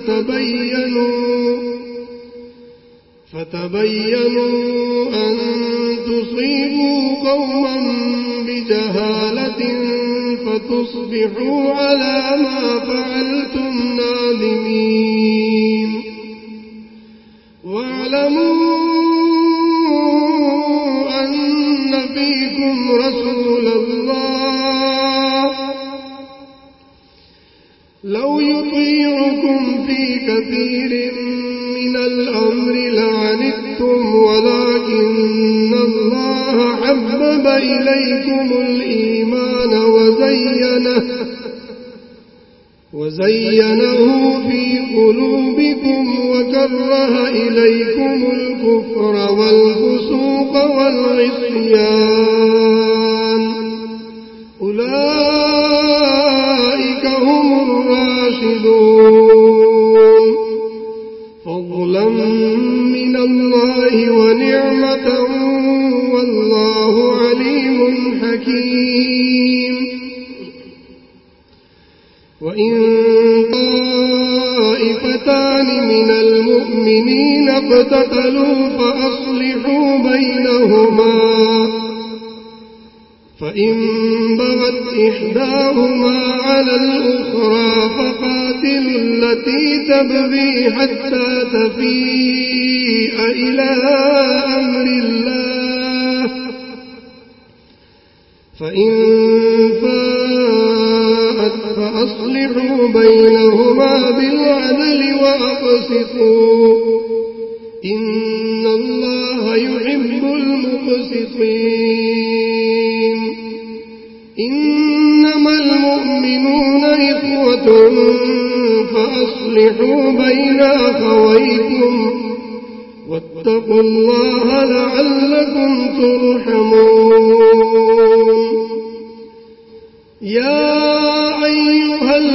فتبينوا فتبينوا أن تصيبوا قوما بجهالة فتصبحوا على ما فعلتم نادمين. واعلموا حبب إليكم الإيمان وزينه وزينه في قلوبكم وكره إليكم الكفر والفسوق والعصيان. اقتتلوا فأصلحوا بينهما. فإن بغت إحداهما على الأخرى فقاتلوا التي تبغي حتى تفيء إلى أمر الله. فإن فاءت فأصلحوا بينهما بالعدل وأقسطوا. إن الله يحب المقسطين. إنما المؤمنون إخوة فأصلحوا بين أخويكم واتقوا الله لعلكم ترحمون. يا أيها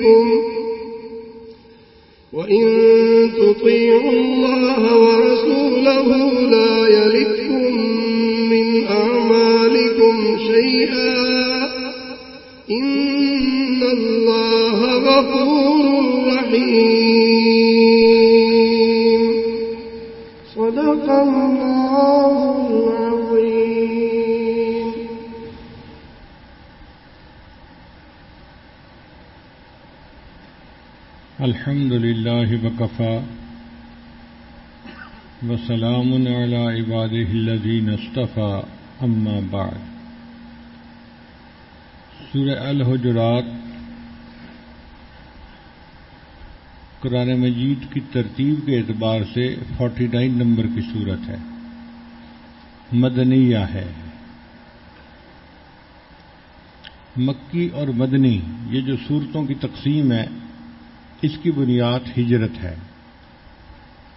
قلوبكم وإن تطيعوا الله ورسوله لا يلدكم من أعمالكم شيئا إن الله غفور رحيم. صدق الله. الحمد لله وكفى وسلام على عباده الذين اصطفى، أما بعد. سورہ الحجرات قرآن مجید کی ترتیب کے اعتبار سے فورٹی نائن نمبر کی صورت ہے۔ مدنیہ ہے۔ مکی اور مدنی، یہ جو صورتوں کی تقسیم ہے اس کی بنیاد ہجرت ہے۔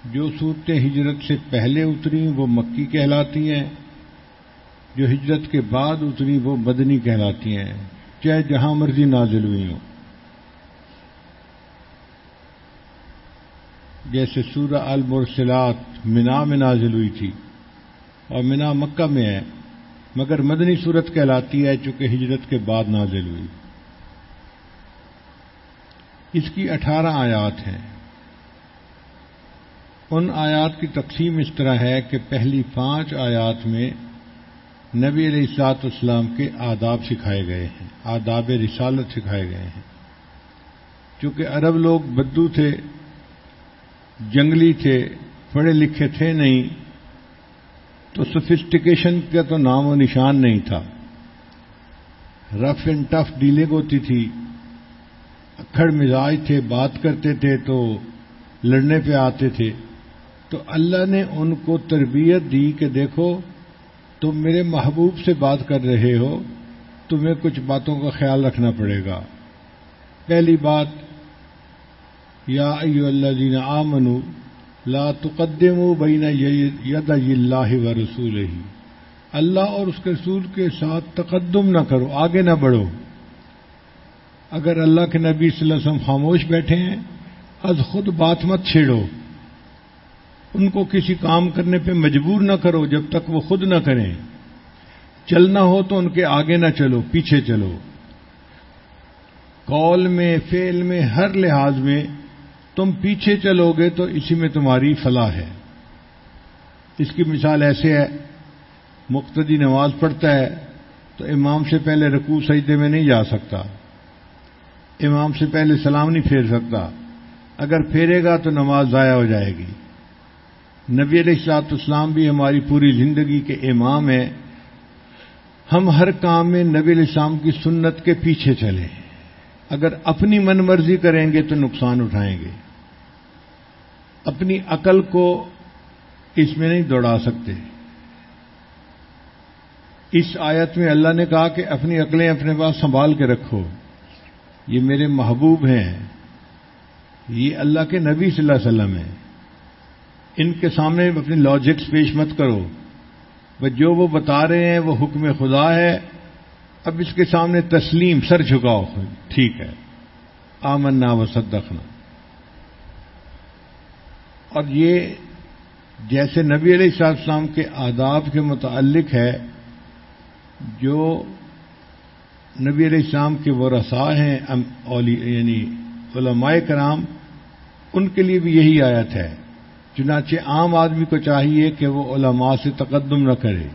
جو صورتیں ہجرت سے پہلے اتری وہ مکی کہلاتی ہیں۔ جو ہجرت کے بعد اتری، وہ مدنی کہلاتی ہیں۔ چاہے جہاں مرضی نازل ہوئی ہوں۔ جیسے سورہ المرسلات منا میں نازل ہوئی تھی اور منا مکہ میں ہے، مگر مدنی صورت کہلاتی ہے چونکہ ہجرت کے بعد نازل ہوئی۔ اس کی اٹھارہ آیات ہیں۔ ان آیات کی تقسیم اس طرح ہے کہ پہلی پانچ آیات میں نبی علیہ السلاط اسلام کے آداب سکھائے گئے ہیں، آداب رسالت سکھائے گئے ہیں۔ چونکہ عرب لوگ بدو تھے، جنگلی تھے، پڑھے لکھے تھے نہیں، تو سفسٹیکیشن کا تو نام و نشان نہیں تھا۔ رف اینڈ ٹف ڈیلنگ ہوتی تھی۔ اکھڑ مزاج تھے، بات کرتے تھے تو لڑنے پہ آتے تھے۔ تو اللہ نے ان کو تربیت دی کہ دیکھو، تم میرے محبوب سے بات کر رہے ہو، تمہیں کچھ باتوں کا خیال رکھنا پڑے گا۔ پہلی بات، یا ایو اللہ جین آمنو لا تقدم بین ید اللہ و رسول ہی اللہ اور اس کے رسول کے ساتھ تقدم نہ کرو، آگے نہ بڑھو۔ اگر اللہ کے نبی صلی اللہ علیہ وسلم خاموش بیٹھے ہیں، از خود بات مت چھیڑو۔ ان کو کسی کام کرنے پہ مجبور نہ کرو جب تک وہ خود نہ کریں۔ چلنا ہو تو ان کے آگے نہ چلو، پیچھے چلو۔ کال میں فیل میں، ہر لحاظ میں تم پیچھے چلو گے تو اسی میں تمہاری فلاح ہے۔ اس کی مثال ایسے ہے، مقتدی نماز پڑھتا ہے تو امام سے پہلے رکوع سجدے میں نہیں جا سکتا۔ امام سے پہلے سلام نہیں پھیر سکتا۔ اگر پھیرے گا تو نماز ضائع ہو جائے گی۔ نبی علیہ السلاط اسلام بھی ہماری پوری زندگی کے امام ہیں۔ ہم ہر کام میں نبی علیہ السلام کی سنت کے پیچھے چلیں اگر اپنی من مرضی کریں گے تو نقصان اٹھائیں گے۔ اپنی عقل کو اس میں نہیں دوڑا سکتے۔ اس آیت میں اللہ نے کہا کہ اپنی عقلیں اپنے پاس سنبھال کے رکھو۔ یہ میرے محبوب ہیں، یہ اللہ کے نبی صلی اللہ علیہ وسلم ہیں۔ ان کے سامنے اپنی لاجکس پیش مت کرو۔ بس جو وہ بتا رہے ہیں وہ حکم خدا ہے۔ اب اس کے سامنے تسلیم سر جھکاؤ۔ ٹھیک ہے۔ آمنا و صدقنا۔ اور یہ جیسے نبی علیہ السلام کے آداب کے متعلق ہے، جو نبی علیہ السلام کے وہ رسا ہیں یعنی علماء کرام، ان کے لیے بھی یہی آیت ہے۔ چنانچہ عام آدمی کو چاہیے کہ وہ علماء سے تقدم نہ کرے۔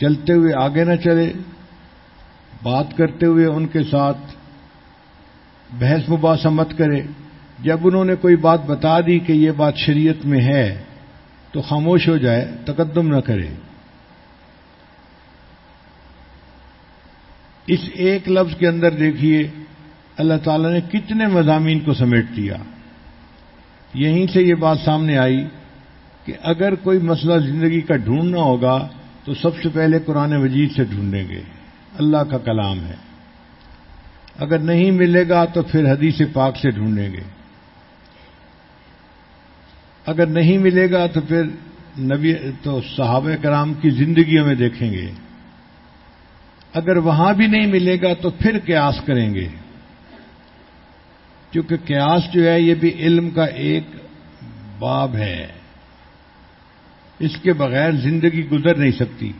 چلتے ہوئے آگے نہ چلے۔ بات کرتے ہوئے ان کے ساتھ بحث مباحثہ مت کرے۔ جب انہوں نے کوئی بات بتا دی کہ یہ بات شریعت میں ہے تو خاموش ہو جائے، تقدم نہ کرے۔ اس ایک لفظ کے اندر دیکھیے، اللہ تعالی نے کتنے مضامین کو سمیٹ دیا۔ یہیں سے یہ بات سامنے آئی کہ اگر کوئی مسئلہ زندگی کا ڈھونڈنا ہوگا، تو سب سے پہلے قرآن مجید سے ڈھونڈیں گے۔ اللہ کا کلام ہے۔ اگر نہیں ملے گا، تو پھر حدیث پاک سے ڈھونڈیں گے۔ اگر نہیں ملے گا، تو پھر نبی، تو صحابہ کرام کی زندگیوں میں دیکھیں گے۔ اگر وہاں بھی نہیں ملے گا تو پھر قیاس کریں گے۔ کیونکہ قیاس جو ہے یہ بھی علم کا ایک باب ہے۔ اس کے بغیر زندگی گزر نہیں سکتی۔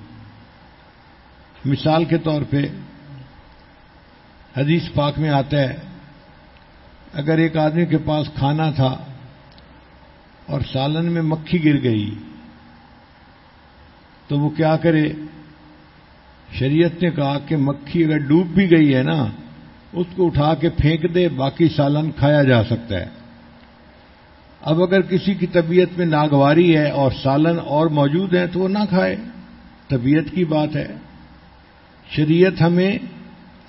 مثال کے طور پہ حدیث پاک میں آتا ہے، اگر ایک آدمی کے پاس کھانا تھا اور سالن میں مکھی گر گئی، تو وہ کیا کرے؟ شریعت نے کہا کہ مکھی اگر ڈوب بھی گئی ہے نا، اس کو اٹھا کے پھینک دے، باقی سالن کھایا جا سکتا ہے۔ اب اگر کسی کی طبیعت میں ناگواری ہے اور سالن اور موجود ہے تو وہ نہ کھائے۔ طبیعت کی بات ہے۔ شریعت ہمیں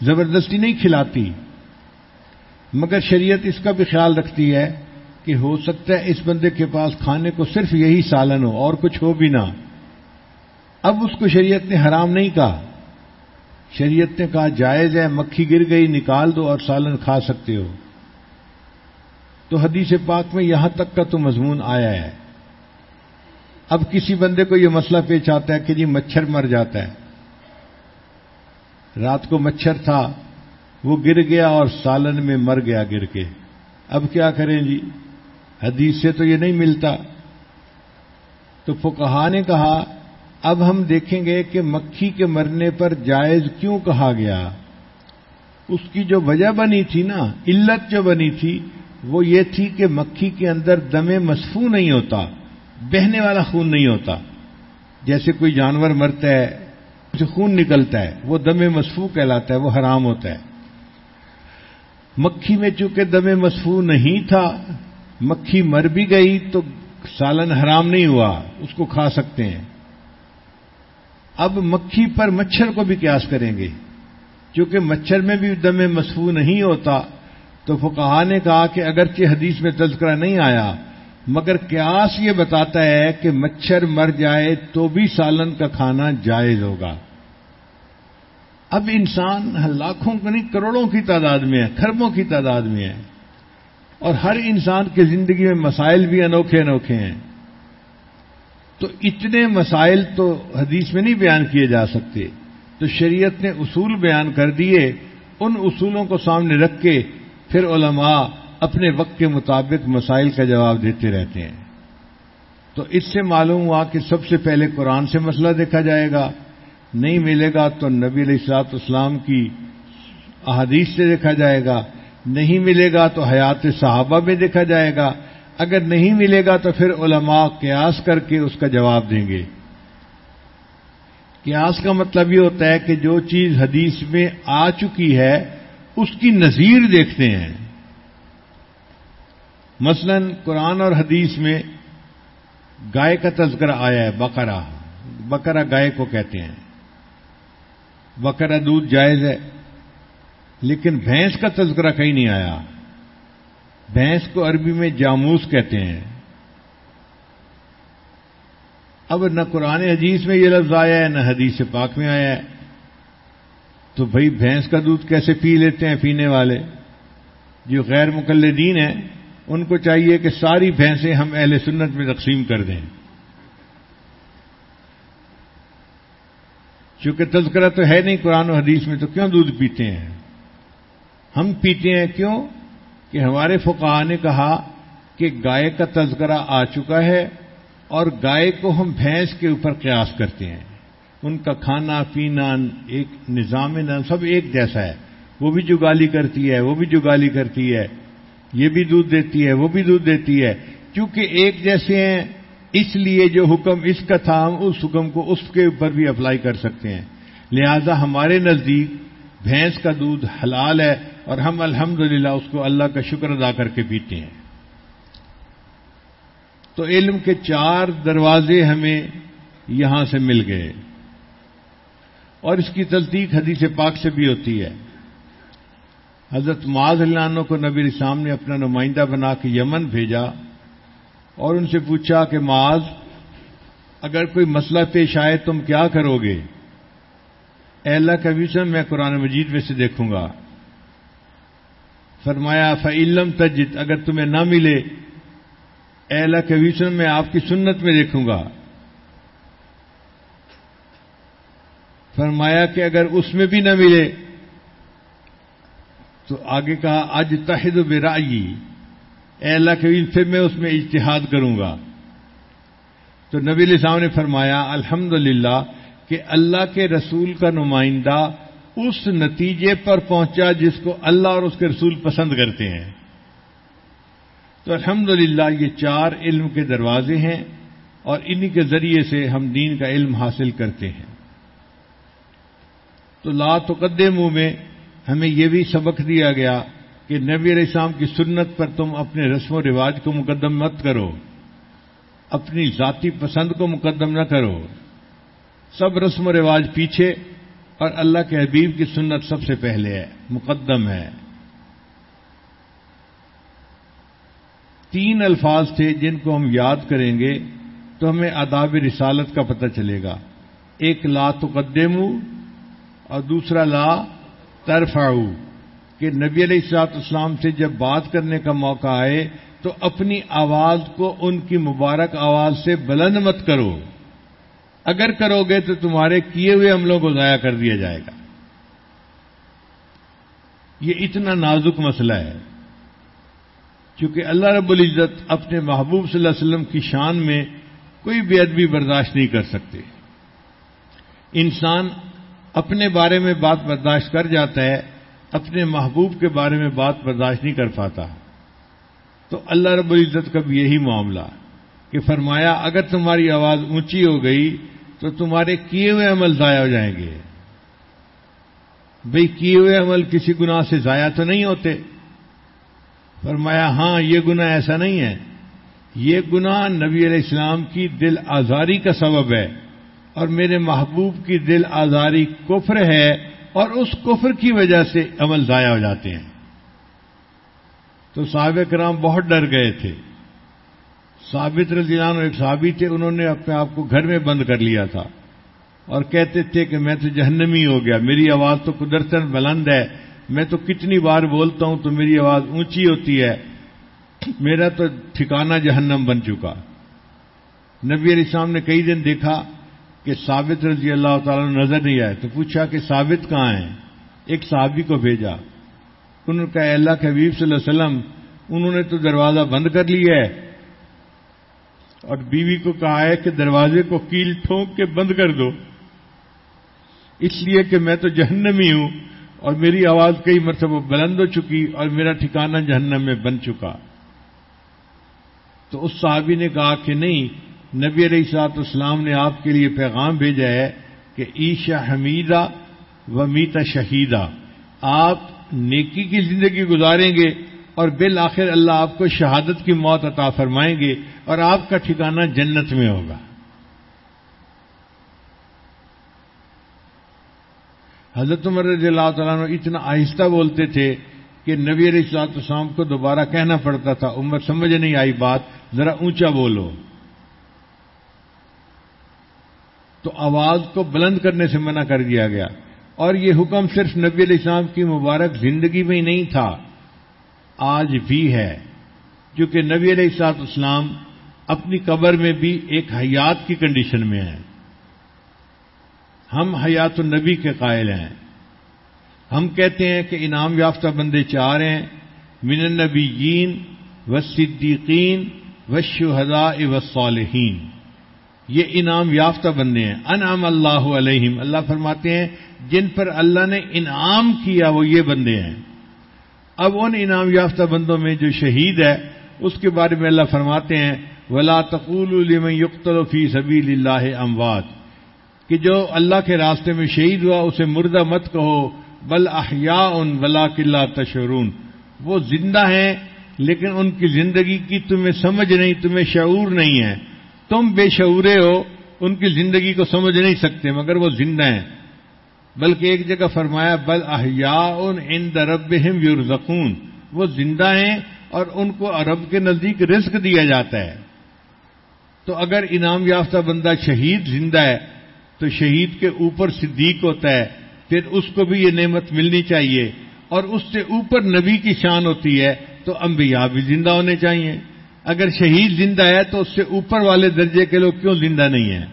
زبردستی نہیں کھلاتی۔ مگر شریعت اس کا بھی خیال رکھتی ہے کہ ہو سکتا ہے اس بندے کے پاس کھانے کو صرف یہی سالن ہو اور کچھ ہو بھی نہ۔ اب اس کو شریعت نے حرام نہیں کہا۔ شریعت نے کہا جائز ہے، مکھی گر گئی، نکال دو اور سالن کھا سکتے ہو۔ تو حدیث پاک میں یہاں تک کا تو مضمون آیا ہے۔ اب کسی بندے کو یہ مسئلہ پیش آتا ہے کہ جی مچھر مر جاتا ہے۔ رات کو مچھر تھا، وہ گر گیا اور سالن میں مر گیا گر کے۔ اب کیا کریں جی؟ حدیث سے تو یہ نہیں ملتا۔ تو فکہ نے کہا اب ہم دیکھیں گے کہ مکھی کے مرنے پر جائز کیوں کہا گیا؟ اس کی جو وجہ بنی تھی نا، علت جو بنی تھی، وہ یہ تھی کہ مکھی کے اندر دم مصفو نہیں ہوتا، بہنے والا خون نہیں ہوتا۔ جیسے کوئی جانور مرتا ہے اسے خون نکلتا ہے، وہ دم مصفو کہلاتا ہے، وہ حرام ہوتا ہے۔ مکھی میں چونکہ دم مصفو نہیں تھا، مکھی مر بھی گئی تو سالن حرام نہیں ہوا، اس کو کھا سکتے ہیں۔ اب مکھی پر مچھر کو بھی قیاس کریں گے۔ کیونکہ مچھر میں بھی دم مصفو نہیں ہوتا، تو فقہ نے کہا کہ اگرچہ حدیث میں تذکرہ نہیں آیا، مگر قیاس یہ بتاتا ہے کہ مچھر مر جائے تو بھی سالن کا کھانا جائز ہوگا۔ اب انسان لاکھوں کو نہیں، کروڑوں کی تعداد میں ہے خربوں کی تعداد میں ہے۔ اور ہر انسان کی زندگی میں مسائل بھی انوکھے انوکھے ہیں۔ تو اتنے مسائل تو حدیث میں نہیں بیان کیے جا سکتے۔ تو شریعت نے اصول بیان کر دیے، ان اصولوں کو سامنے رکھ کے پھر علماء اپنے وقت کے مطابق مسائل کا جواب دیتے رہتے ہیں۔ تو اس سے معلوم ہوا کہ سب سے پہلے قرآن سے مسئلہ دیکھا جائے گا۔ نہیں ملے گا تو نبی علیہ السلاط اسلام کی احادیث سے دیکھا جائے گا۔ نہیں ملے گا تو حیات صحابہ میں دیکھا جائے گا۔ اگر نہیں ملے گا تو پھر علماء قیاس کر کے اس کا جواب دیں گے۔ قیاس کا مطلب یہ ہوتا ہے کہ جو چیز حدیث میں آ چکی ہے، اس کی نظیر دیکھتے ہیں۔ مثلا قرآن اور حدیث میں گائے کا تذکرہ آیا ہے، بقرہ۔ بقرہ گائے کو کہتے ہیں۔ بقرہ دودھ جائز ہے، لیکن بھینس کا تذکرہ کہیں نہیں آیا۔ بھینس کو عربی میں جاموس کہتے ہیں۔ اب نہ قرآن حدیث میں یہ لفظ آیا ہے، نہ حدیث پاک میں آیا ہے۔ تو بھائی بھینس کا دودھ کیسے پی لیتے ہیں پینے والے؟ جو غیر مقلدین ہیں، ان کو چاہیے کہ ساری بھینسیں ہم اہل سنت میں تقسیم کر دیں۔ چونکہ تذکرہ تو ہے نہیں قرآن و حدیث میں، تو کیوں دودھ پیتے ہیں؟ ہم پیتے ہیں کیوں؟ کہ ہمارے فقہ نے کہا کہ گائے کا تذکرہ آ چکا ہے اور گائے کو ہم بھینس کے اوپر قیاس کرتے ہیں۔ ان کا کھانا، پینا، ایک نظام سب ایک جیسا ہے۔ وہ بھی جگالی کرتی ہے، وہ بھی جگالی کرتی ہے۔ یہ بھی دودھ دیتی ہے، وہ بھی دودھ دیتی ہے۔ کیونکہ ایک جیسے ہیں، اس لیے جو حکم، اس کا تھا ہم اس حکم کو اس کے اوپر بھی اپلائی کر سکتے ہیں۔ لہذا ہمارے نزدیک بھینس کا دودھ حلال ہے۔ اور ہم الحمد اس کو اللہ کا شکر ادا کر کے پیتے ہیں۔ تو علم کے چار دروازے ہمیں یہاں سے مل گئے۔ اور اس کی تصدیق حدیث پاک سے بھی ہوتی ہے۔ حضرت معاذ اللہ کو نبی اسلام نے اپنا نمائندہ بنا کے یمن بھیجا اور ان سے پوچھا کہ معاذ، اگر کوئی مسئلہ پیش آئے تم کیا کرو گے؟ اے اللہ کا ویژن میں قرآن مجید میں سے دیکھوں گا۔ فرمایا فعلم تجد، اگر تمہیں نہ ملے، اے اللہ کے ویژن میں آپ کی سنت میں دیکھوں گا۔ فرمایا کہ اگر اس میں بھی نہ ملے، تو آگے کہا آج تحد برائی اے اللہ کے پھر میں اس میں اجتہاد کروں گا۔ تو نبی علیہ السلام نے فرمایا الحمد کہ اللہ کے رسول کا نمائندہ اس نتیجے پر پہنچا جس کو اللہ اور اس کے رسول پسند کرتے ہیں۔ تو الحمد یہ چار علم کے دروازے ہیں اور انہی کے ذریعے سے ہم دین کا علم حاصل کرتے ہیں۔ تو لا تقدموں میں ہمیں یہ بھی سبق دیا گیا کہ نبی علیہ السلام کی سنت پر تم اپنے رسم و رواج کو مقدم مت کرو۔ اپنی ذاتی پسند کو مقدم نہ کرو۔ سب رسم و رواج پیچھے اور اللہ کے حبیب کی سنت سب سے پہلے ہے، مقدم ہے۔ تین الفاظ تھے جن کو ہم یاد کریں گے تو ہمیں آداب رسالت کا پتہ چلے گا۔ ایک لا تقدمو اور دوسرا لا ترفعو، کہ نبی علیہ السلاط اسلام سے جب بات کرنے کا موقع آئے تو اپنی آواز کو ان کی مبارک آواز سے بلند مت کرو۔ اگر کرو گے تو تمہارے کیے ہوئے عملوں کو ضائع کر دیا جائے گا۔ یہ اتنا نازک مسئلہ ہے۔ کیونکہ اللہ رب العزت اپنے محبوب صلی اللہ علیہ وسلم کی شان میں کوئی بے ادبی برداشت نہیں کر سکتے۔ انسان اپنے بارے میں بات برداشت کر جاتا ہے، اپنے محبوب کے بارے میں بات برداشت نہیں کر پاتا۔ تو اللہ رب العزت کا بھی یہی معاملہ کہ فرمایا، اگر تمہاری آواز اونچی ہو گئی تو تمہارے کیے ہوئے عمل ضائع ہو جائیں گے۔ بھئی کیے ہوئے عمل کسی گناہ سے ضائع تو نہیں ہوتے۔ فرمایا ہاں یہ گناہ ایسا نہیں ہے۔ یہ گناہ نبی علیہ السلام کی دل آزاری کا سبب ہے اور میرے محبوب کی دل آزاری کفر ہے اور اس کفر کی وجہ سے عمل ضائع ہو جاتے ہیں۔ تو صحابہ کرام بہت ڈر گئے تھے۔ ثابت رضی اللہ عنہ ایک صحابی تھے، انہوں نے اپنے آپ کو گھر میں بند کر لیا تھا۔ اور کہتے تھے کہ میں تو جہنمی ہو گیا، میری آواز تو قدرتن بلند ہے۔ میں تو کتنی بار بولتا ہوں تو میری آواز اونچی ہوتی ہے۔ میرا تو ٹھکانہ جہنم بن چکا۔ نبی علیہ السلام نے کئی دن دیکھا کہ ثابت رضی اللہ تعالیٰ نظر نہیں آئے، تو پوچھا کہ ثابت کہاں ہیں؟ ایک صحابی کو بھیجا۔ انہوں نے کہا اللہ کے حبیب صلی اللہ علیہ وسلم، انہوں نے تو دروازہ بند کر لیا ہے۔ اور بیوی کو کہا ہے کہ دروازے کو کیل ٹھونک کے بند کر دو۔ اس لیے کہ میں تو جہنمی ہوں اور میری آواز کئی مرتبہ بلند ہو چکی اور میرا ٹھکانہ جہنم میں بن چکا۔ تو اس صحابی نے کہا کہ نہیں، نبی علیہ سات اسلام نے آپ کے لیے پیغام بھیجا ہے کہ عیشا حمیدہ و میتا شہیدہ، آپ نیکی کی زندگی گزاریں گے اور بالآخر اللہ آپ کو شہادت کی موت عطا فرمائیں گے۔ اور آپ کا ٹھکانہ جنت میں ہوگا۔ حضرت عمر رضی اللہ تعالیٰ نے اتنا آہستہ بولتے تھے کہ نبی علیہ السلاط اسلام کو دوبارہ کہنا پڑتا تھا، عمر سمجھ نہیں آئی بات، ذرا اونچا بولو۔ تو آواز کو بلند کرنے سے منع کر دیا گیا۔ اور یہ حکم صرف نبی علیہ السلام کی مبارک زندگی میں ہی نہیں تھا، آج بھی ہے۔ کیونکہ نبی علیہ السلاط اسلام اپنی قبر میں بھی ایک حیات کی کنڈیشن میں ہیں۔ ہم حیات النبی کے قائل ہیں۔ ہم کہتے ہیں کہ انعام یافتہ بندے چار ہیں۔ من النبیین و صدیقین و شہداء و صالحین یہ انعام یافتہ بندے ہیں۔ انعام اللہ علیہم۔ اللہ فرماتے ہیں، جن پر اللہ نے انعام کیا وہ یہ بندے ہیں۔ اب ان انعام یافتہ بندوں میں جو شہید ہے، اس کے بارے میں اللہ فرماتے ہیں ولا تقول یقتل فی سبیل اللہ اموات کہ جو اللہ کے راستے میں شہید ہوا اسے مردہ مت کہو، بل احیاء ان ولا قلعہ تشرون وہ زندہ ہیں، لیکن ان کی زندگی کی تمہیں سمجھ نہیں، تمہیں شعور نہیں ہے۔ تم بے شعورے ہو، ان کی زندگی کو سمجھ نہیں سکتے، مگر وہ زندہ ہیں۔ بلکہ ایک جگہ فرمایا، بل احیاء ان درب یورزقون وہ زندہ ہیں اور ان کو عرب کے نزدیک رزق دیا جاتا ہے۔ تو اگر انعام یافتہ بندہ شہید زندہ ہے، تو شہید کے اوپر صدیق ہوتا ہے، پھر اس کو بھی یہ نعمت ملنی چاہیے۔ اور اس سے اوپر نبی کی شان ہوتی ہے، تو انبیاء بھی زندہ ہونے چاہیے۔ اگر شہید زندہ ہے، تو اس سے اوپر والے درجے کے لوگ کیوں زندہ نہیں ہیں؟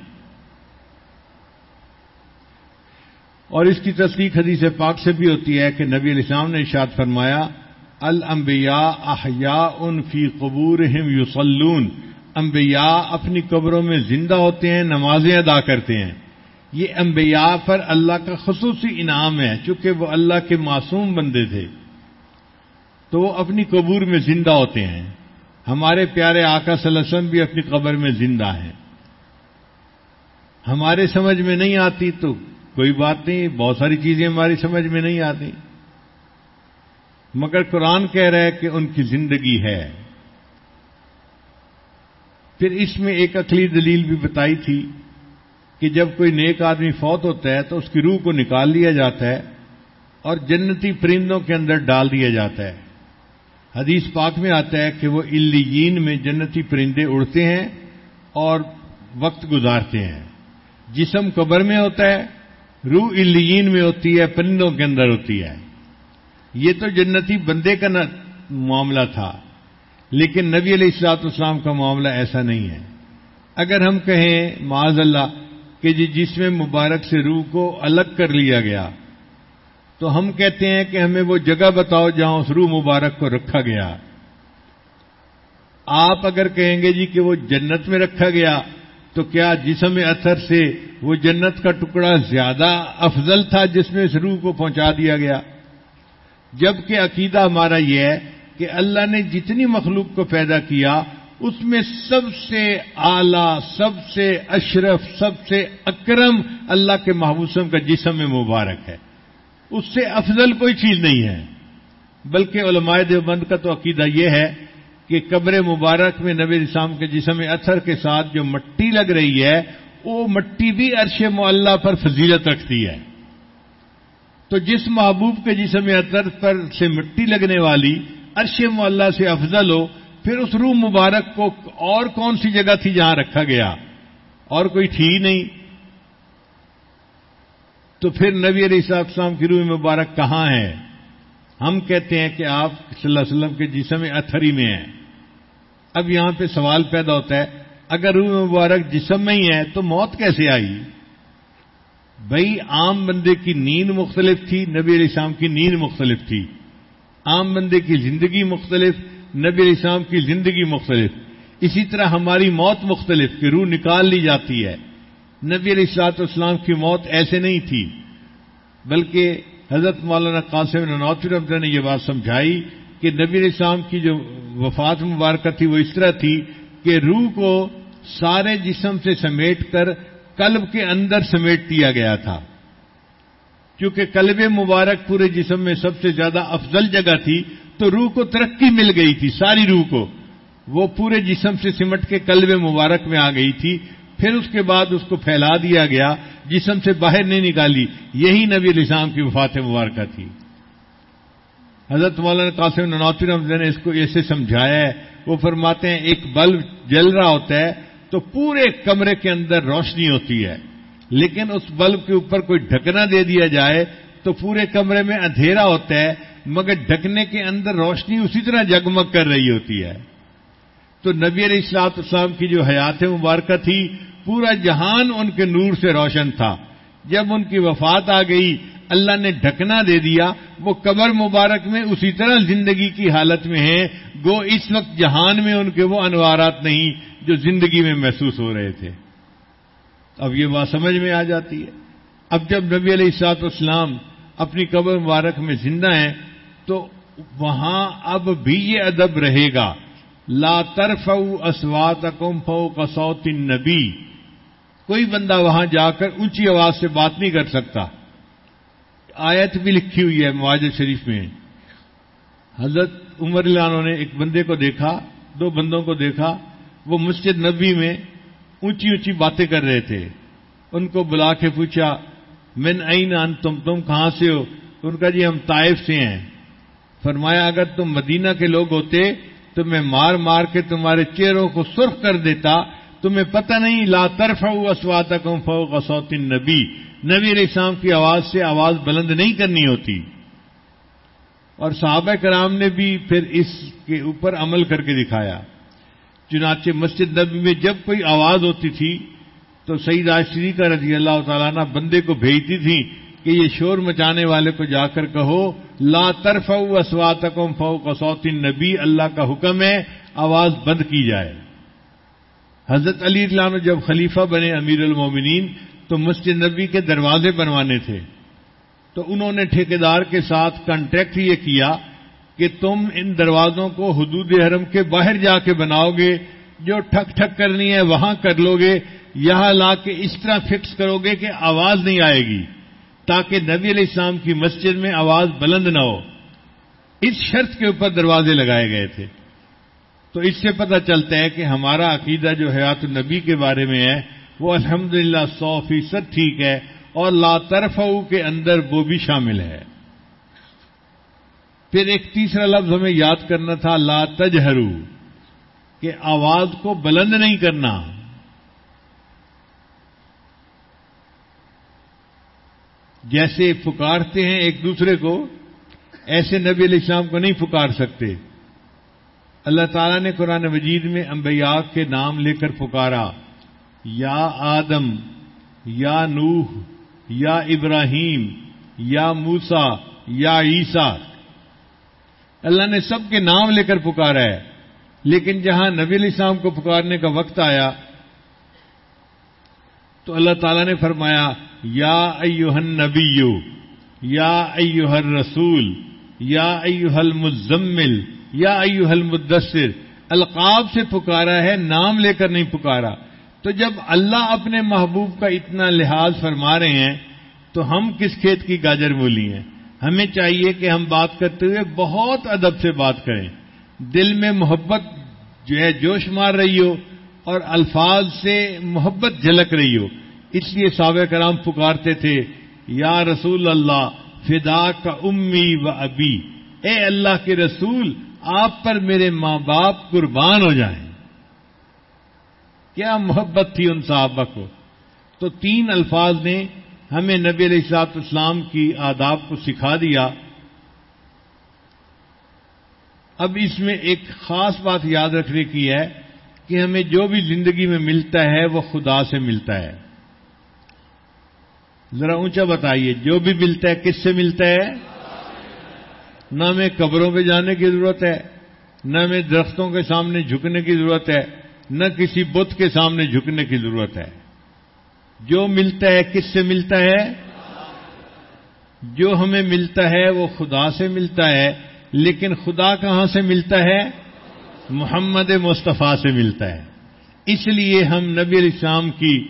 اور اس کی تصدیق حدیث پاک سے بھی ہوتی ہے کہ نبی علیہ السلام نے ارشاد فرمایا، الانبیاء احیاء ان فی قبور یوسلون انبیاء اپنی قبروں میں زندہ ہوتے ہیں، نمازیں ادا کرتے ہیں۔ یہ انبیاء پر اللہ کا خصوصی انعام ہے، چونکہ وہ اللہ کے معصوم بندے تھے۔ تو وہ اپنی قبور میں زندہ ہوتے ہیں۔ ہمارے پیارے آقا صلی اللہ علیہ وسلم بھی اپنی قبر میں زندہ ہیں۔ ہمارے سمجھ میں نہیں آتی تو کوئی بات نہیں، بہت ساری چیزیں ہماری سمجھ میں نہیں آتی۔ مگر قرآن کہہ رہا ہے کہ ان کی زندگی ہے۔ پھر اس میں ایک اخلی دلیل بھی بتائی تھی کہ جب کوئی نیک آدمی فوت ہوتا ہے تو اس کی روح کو نکال لیا جاتا ہے اور جنتی پرندوں کے اندر ڈال دیا جاتا ہے۔ حدیث پاک میں آتا ہے کہ وہ الین میں جنتی پرندے اڑتے ہیں اور وقت گزارتے ہیں۔ جسم قبر میں ہوتا ہے، روح الین میں ہوتی ہے، پرندوں کے اندر ہوتی ہے۔ یہ تو جنتی بندے کا معاملہ تھا۔ لیکن نبی علیہ السلاط اسلام کا معاملہ ایسا نہیں ہے۔ اگر ہم کہیں معاذ اللہ کہ جی جسم مبارک سے روح کو الگ کر لیا گیا، تو ہم کہتے ہیں کہ ہمیں وہ جگہ بتاؤ جہاں اس روح مبارک کو رکھا گیا۔ آپ اگر کہیں گے جی کہ وہ جنت میں رکھا گیا، تو کیا جسم اثر سے وہ جنت کا ٹکڑا زیادہ افضل تھا جس میں اس روح کو پہنچا دیا گیا؟ جبکہ عقیدہ ہمارا یہ ہے کہ اللہ نے جتنی مخلوق کو پیدا کیا، اس میں سب سے اعلی، سب سے اشرف، سب سے اکرم اللہ کے محبوسم کا جسم میں مبارک ہے۔ اس سے افضل کوئی چیز نہیں ہے۔ بلکہ علماء دیوبند کا تو عقیدہ یہ ہے کہ قبر مبارک میں نبی اسلام کے جسم اثر کے ساتھ جو مٹی لگ رہی ہے، وہ مٹی بھی عرش معلّہ پر فضیلت رکھتی ہے۔ تو جس محبوب کے جسم اثر پر سے مٹی لگنے والی عرش معلّہ سے افضل ہو، پھر اس روح مبارک کو اور کون سی جگہ تھی جہاں رکھا گیا؟ اور کوئی تھی نہیں۔ تو پھر نبی علیہ السلام کی روح مبارک کہاں ہے؟ ہم کہتے ہیں کہ آپ صلی اللہ علیہ وسلم کے جسم اتھری میں ہیں۔ اب یہاں پہ سوال پیدا ہوتا ہے، اگر روح مبارک جسم میں ہی ہے تو موت کیسے آئی؟ بھائی عام بندے کی نیند مختلف تھی، نبی علیہ السلام کی نیند مختلف تھی۔ عام بندے کی زندگی مختلف، نبی علیہ السلام کی زندگی مختلف۔ اسی طرح ہماری موت مختلف کی روح نکال لی جاتی ہے۔ نبی علیہ السلاط اسلام کی موت ایسے نہیں تھی، بلکہ حضرت مولانا قاسم نوتر نے یہ بات سمجھائی کہ نبی علیہ السلام کی جو وفات مبارکہ تھی وہ اس طرح تھی کہ روح کو سارے جسم سے سمیٹ کر قلب کے اندر سمیٹ دیا گیا تھا۔ کیونکہ قلب مبارک پورے جسم میں سب سے زیادہ افضل جگہ تھی، تو روح کو ترقی مل گئی تھی، ساری روح کو۔ وہ پورے جسم سے سمٹ کے قلب مبارک میں آ گئی تھی، پھر اس کے بعد اس کو پھیلا دیا گیا، جسم سے باہر نہیں نکالی، یہی نبی الاسلام کی وفات مبارکہ تھی۔ حضرت مولانا قاسم نوتر نے اس کو ایسے سمجھایا ہے، وہ فرماتے ہیں، ایک بلب جل رہا ہوتا ہے تو پورے کمرے کے اندر روشنی ہوتی ہے۔ لیکن اس بلب کے اوپر کوئی ڈھکنا دے دیا جائے تو پورے کمرے میں اندھیرا ہوتا ہے، مگر ڈھکنے کے اندر روشنی اسی طرح جگمگ کر رہی ہوتی ہے۔ تو نبی علیہ السلاط اسلام کی جو حیات مبارکہ تھی، پورا جہان ان کے نور سے روشن تھا۔ جب ان کی وفات آ گئی، اللہ نے ڈھکنا دے دیا۔ وہ قبر مبارک میں اسی طرح زندگی کی حالت میں ہیں۔ گو، اس وقت جہان میں ان کے وہ انوارات نہیں جو زندگی میں محسوس ہو رہے تھے۔ اب یہ بات سمجھ میں آ جاتی ہے۔ اب جب نبی علیہ السلاط اسلام اپنی قبر مبارک میں زندہ ہیں، تو وہاں اب بھی یہ ادب رہے گا۔ لا ترف اسوات کم فو کسوت نبی کوئی بندہ وہاں جا کر اونچی آواز سے بات نہیں کر سکتا۔ آیت بھی لکھی ہوئی ہے مواجد شریف میں۔ حضرت عمر لانوں نے ایک بندے کو دیکھا، دو بندوں کو دیکھا، وہ مسجد نبی میں اونچی اونچی باتیں کر رہے تھے۔ ان کو بلا کے پوچھا، من این ان تم تم کہاں سے ہو؟ ان کا جی ہم طائف سے ہیں۔ فرمایا، اگر تم مدینہ کے لوگ ہوتے تو میں مار مار کے تمہارے چہروں کو سرخ کر دیتا۔ تمہیں پتہ نہیں، لا طرف اسواتکم فوق صوت النبی۔ نبی علیہ السلام کی آواز سے آواز بلند نہیں کرنی ہوتی۔ اور صحابہ کرام نے بھی پھر اس کے اوپر عمل کر کے دکھایا۔ چنانچہ مسجد نبی میں جب کوئی آواز ہوتی تھی تو سعید عاشری کا رضی اللہ تعالیٰ نے بندے کو بھیجتی تھی کہ یہ شور مچانے والے کو جا کر کہو، لا طرف اسواتکم فوق صوت النبی، اللہ کا حکم ہے آواز بند کی جائے۔ حضرت علی اللہ جب خلیفہ بنے امیر المومنین تو مسجد نبی کے دروازے بنوانے تھے۔ تو انہوں نے ٹھیکیدار کے ساتھ کنٹریکٹ یہ کیا کہ تم ان دروازوں کو حدود حرم کے باہر جا کے بناؤ گے، جو ٹھک ٹھک کرنی ہے وہاں کر لو گے، یہاں لا کے اس طرح فکس کرو گے کہ آواز نہیں آئے گی، تاکہ نبی علیہ السلام کی مسجد میں آواز بلند نہ ہو۔ اس شرط کے اوپر دروازے لگائے گئے تھے۔ تو اس سے پتہ چلتا ہے کہ ہمارا عقیدہ جو حیات النبی کے بارے میں ہے، وہ الحمد للہ سو فیصد ٹھیک ہے اور لا طرف کے اندر وہ بھی شامل ہے۔ پھر ایک تیسرا لفظ ہمیں یاد کرنا تھا، لا تجہرو، کہ آواز کو بلند نہیں کرنا۔ جیسے پکارتے ہیں ایک دوسرے کو، ایسے نبی علیہ السلام کو نہیں پکار سکتے۔ اللہ تعالیٰ نے قرآن مجید میں انبیاء کے نام لے کر پکارا، یا آدم، یا نوح، یا ابراہیم، یا موسا یا عیسیٰ۔ اللہ نے سب کے نام لے کر پکارا ہے۔ لیکن جہاں نبی علیہ السلام کو پکارنے کا وقت آیا، تو اللہ تعالیٰ نے فرمایا، یا ایوہن نبیو یا ایوہ الرسول، یا ایوہ المزمل، یا ایوہ المدثر۔ القاب سے پکارا ہے، نام لے کر نہیں پکارا۔ تو جب اللہ اپنے محبوب کا اتنا لحاظ فرما رہے ہیں، تو ہم کس کھیت کی گاجر مولی ہیں؟ ہمیں چاہیے کہ ہم بات کرتے ہوئے بہت ادب سے بات کریں۔ دل میں محبت جو ہے جوش مار رہی ہو اور الفاظ سے محبت جھلک رہی ہو۔ اس لیے صحابہ کرام پکارتے تھے، یا رسول اللہ، فدا کا امی و ابی۔ اے اللہ کے رسول، آپ پر میرے ماں باپ قربان ہو جائیں۔ کیا محبت تھی ان صحابہ کو۔ تو تین الفاظ نے ہمیں نبی علیہ السلاط اسلام کی آداب کو سکھا دیا۔ اب اس میں ایک خاص بات یاد رکھنے کی ہے کہ ہمیں جو بھی زندگی میں ملتا ہے وہ خدا سے ملتا ہے۔ ذرا اونچا بتائیے، جو بھی ملتا ہے، کس سے ملتا ہے؟ نہ ہمیں قبروں پہ جانے کی ضرورت ہے، نہ ہمیں درختوں کے سامنے جھکنے کی ضرورت ہے، نہ کسی بت کے سامنے جھکنے کی ضرورت ہے۔ جو ملتا ہے کس سے ملتا ہے؟ جو ہمیں ملتا ہے وہ خدا سے ملتا ہے، لیکن خدا کہاں سے ملتا ہے؟ محمد مصطفیٰ سے ملتا ہے۔ اس لیے ہم نبی علیہ السلام کی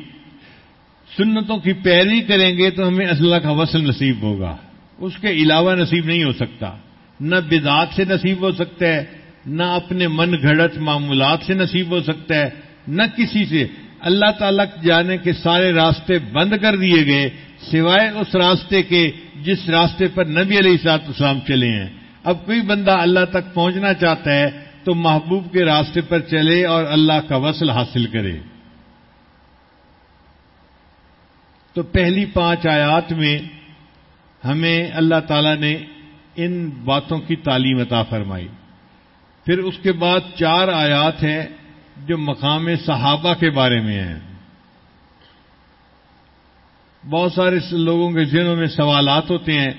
سنتوں کی پیروی کریں گے تو ہمیں اللہ کا وصل نصیب ہوگا۔ اس کے علاوہ نصیب نہیں ہو سکتا۔ نہ بدعات سے نصیب ہو سکتا ہے، نہ اپنے من گھڑت معمولات سے نصیب ہو سکتا ہے، نہ کسی سے۔ اللہ تعالیٰ جانے کے سارے راستے بند کر دیے گئے، سوائے اس راستے کے جس راستے پر نبی علیہ سات اسلام چلے ہیں۔ اب کوئی بندہ اللہ تک پہنچنا چاہتا ہے تو محبوب کے راستے پر چلے اور اللہ کا وصل حاصل کرے۔ تو پہلی پانچ آیات میں ہمیں اللہ تعالی نے ان باتوں کی تعلیم عطا فرمائی۔ پھر اس کے بعد چار آیات ہیں۔ جو مقام صحابہ کے بارے میں ہیں۔ بہت سارے لوگوں کے ذہنوں میں سوالات ہوتے ہیں۔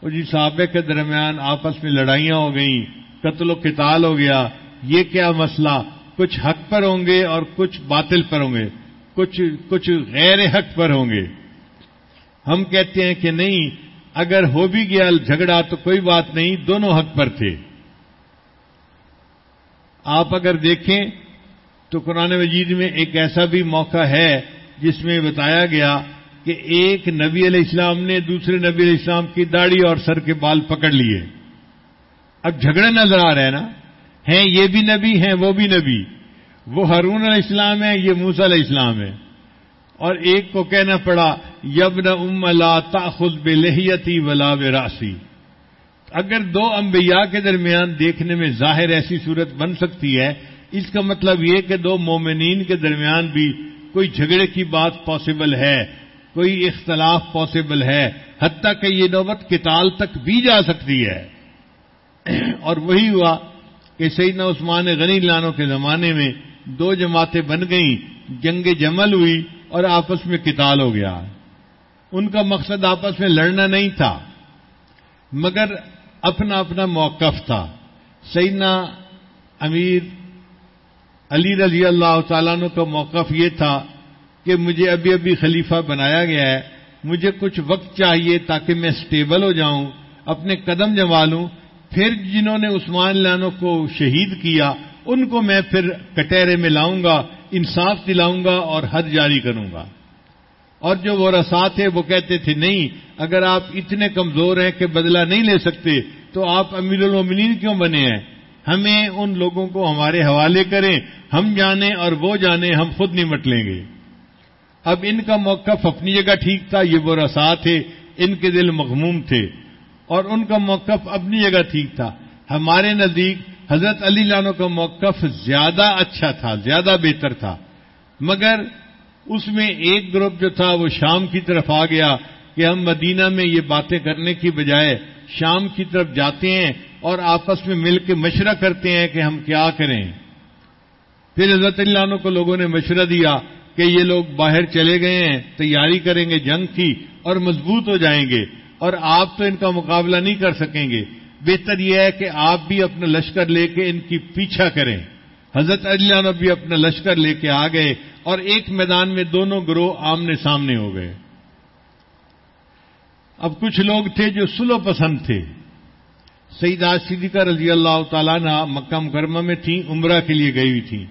اور جی صحابہ کے درمیان آپس میں لڑائیاں ہو گئیں، قتل و قتال ہو گیا۔ یہ کیا مسئلہ؟ کچھ حق پر ہوں گے اور کچھ باطل پر ہوں گے۔ کچھ کچھ غیر حق پر ہوں گے۔ ہم کہتے ہیں کہ نہیں، اگر ہو بھی گیا جھگڑا تو کوئی بات نہیں، دونوں حق پر تھے۔ آپ اگر دیکھیں تو قرآن مجید میں ایک ایسا بھی موقع ہے جس میں بتایا گیا کہ ایک نبی علیہ السلام نے دوسرے نبی علیہ السلام کی داڑھی اور سر کے بال پکڑ لیے۔ اب جھگڑے نظر آ رہے ہیں نا؟ ہیں یہ بھی نبی، ہیں وہ بھی نبی۔ وہ ہارون علیہ السلام ہے، یہ موسا علیہ السلام ہے۔ اور ایک کو کہنا پڑا، یبن ام لا تاخذ بے لہیتی ولا راسی اگر دو انبیاء کے درمیان دیکھنے میں ظاہر ایسی صورت بن سکتی ہے اس کا مطلب یہ کہ دو مومنین کے درمیان بھی کوئی جھگڑے کی بات پاسبل ہے، کوئی اختلاف پاسبل ہے، حتیٰ کہ یہ نوبت کتال تک بھی جا سکتی ہے۔ اور وہی ہوا کہ سیدنا عثمان غنی لانوں کے زمانے میں دو جماعتیں بن گئیں، جنگ جمل ہوئی اور آپس میں کتال ہو گیا۔ ان کا مقصد آپس میں لڑنا نہیں تھا، مگر اپنا اپنا موقف تھا۔ سیدنا امیر علی رضی اللہ تعالیٰ کا موقف یہ تھا کہ مجھے ابھی ابھی خلیفہ بنایا گیا ہے، مجھے کچھ وقت چاہیے تاکہ میں اسٹیبل ہو جاؤں، اپنے قدم جما لوں۔ پھر جنہوں نے عثمان لانوں کو شہید کیا، ان کو میں پھر کٹہرے میں لاؤں گا، انصاف دلاؤں گا اور حد جاری کروں گا۔ اور جو وہ رسا تھے، وہ کہتے تھے، نہیں، اگر آپ اتنے کمزور ہیں کہ بدلہ نہیں لے سکتے، تو آپ امیر المومنین کیوں بنے ہیں؟ ہمیں ان لوگوں کو ہمارے حوالے کریں، ہم جانیں اور وہ جانیں، ہم خود نمٹ لیں گے۔ اب ان کا موقف اپنی جگہ ٹھیک تھا، یہ وہ رسا تھے، ان کے دل مغموم تھے۔ اور ان کا موقف اپنی جگہ ٹھیک تھا۔ ہمارے نزدیک حضرت علی لانو کا موقف زیادہ اچھا تھا، زیادہ بہتر تھا۔ مگر اس میں ایک گروپ جو تھا، وہ شام کی طرف آ گیا کہ ہم مدینہ میں یہ باتیں کرنے کی بجائے شام کی طرف جاتے ہیں۔ اور آپس میں مل کے مشورہ کرتے ہیں کہ ہم کیا کریں۔ پھر حضرت اللہ کو لوگوں نے مشورہ دیا کہ یہ لوگ باہر چلے گئے ہیں، تیاری کریں گے، جنگ کی اور مضبوط ہو جائیں گے اور آپ تو ان کا مقابلہ نہیں کر سکیں گے۔ بہتر یہ ہے کہ آپ بھی اپنا لشکر لے کے ان کی پیچھا کریں۔ حضرت اللہ بھی اپنا لشکر لے کے آ گئے اور ایک میدان میں دونوں گروہ آمنے سامنے ہو گئے۔ اب کچھ لوگ تھے جو سلو پسند تھے۔ سعید صدیقہ رضی اللہ تعالیٰ نے مکہ مکرمہ میں تھیں، عمرہ کے لیے گئی ہوئی تھیں۔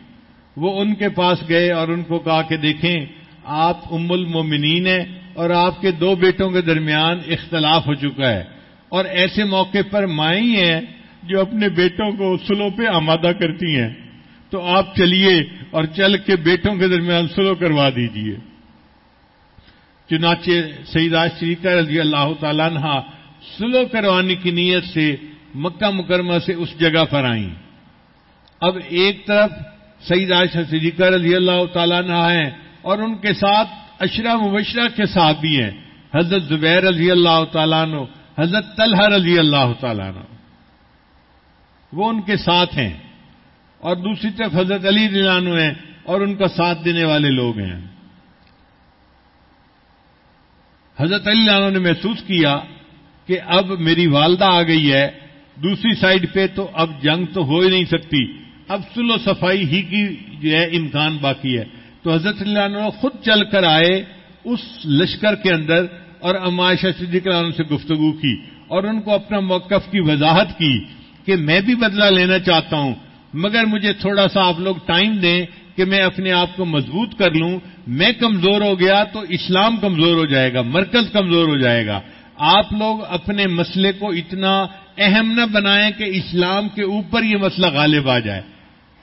وہ ان کے پاس گئے اور ان کو کہا کہ دیکھیں، آپ ام المومنین ہیں اور آپ کے دو بیٹوں کے درمیان اختلاف ہو چکا ہے۔ اور ایسے موقع پر مائیں ہیں جو اپنے بیٹوں کو سلو پہ آمادہ کرتی ہیں۔ تو آپ چلیے اور چل کے بیٹوں کے درمیان سلو کروا دیجیے چنانچہ سیدہ شریقہ رضی اللہ تعالیٰ نے سلو کروانے کی نیت سے مکہ مکرمہ سے اس جگہ پر آئیں۔ اب ایک طرف سعید عائشہ صدیقہ رضی اللہ تعالیٰ نے ہیں اور ان کے ساتھ اشرا مبشرہ کے ساتھ بھی ہیں۔ حضرت زبیر رضی اللہ تعالیٰ عنہ، حضرت طلحہ رضی اللہ تعالیٰ عنہ۔ وہ ان کے ساتھ ہیں۔ اور دوسری طرف حضرت علی عنہ ہیں اور ان کا ساتھ دینے والے لوگ ہیں۔ حضرت علی عنہ نے محسوس کیا کہ اب میری والدہ آ گئی ہے دوسری سائڈ پہ تو اب جنگ تو ہو ہی نہیں سکتی۔ اب سلو صفائی ہی کی جو ہے امکان باقی ہے۔ تو حضرت اللہ عنہ خود چل کر آئے اس لشکر کے اندر اور امائشہ صدیق عنہ سے گفتگو کی اور ان کو اپنا موقف کی وضاحت کی کہ میں بھی بدلہ لینا چاہتا ہوں، مگر مجھے تھوڑا سا آپ لوگ ٹائم دیں کہ میں اپنے آپ کو مضبوط کر لوں۔ میں کمزور ہو گیا تو اسلام کمزور ہو جائے گا، مرکز کمزور ہو جائے گا۔ آپ لوگ اپنے مسئلے کو اتنا اہم نہ بنائیں کہ اسلام کے اوپر یہ مسئلہ غالب آ جائے۔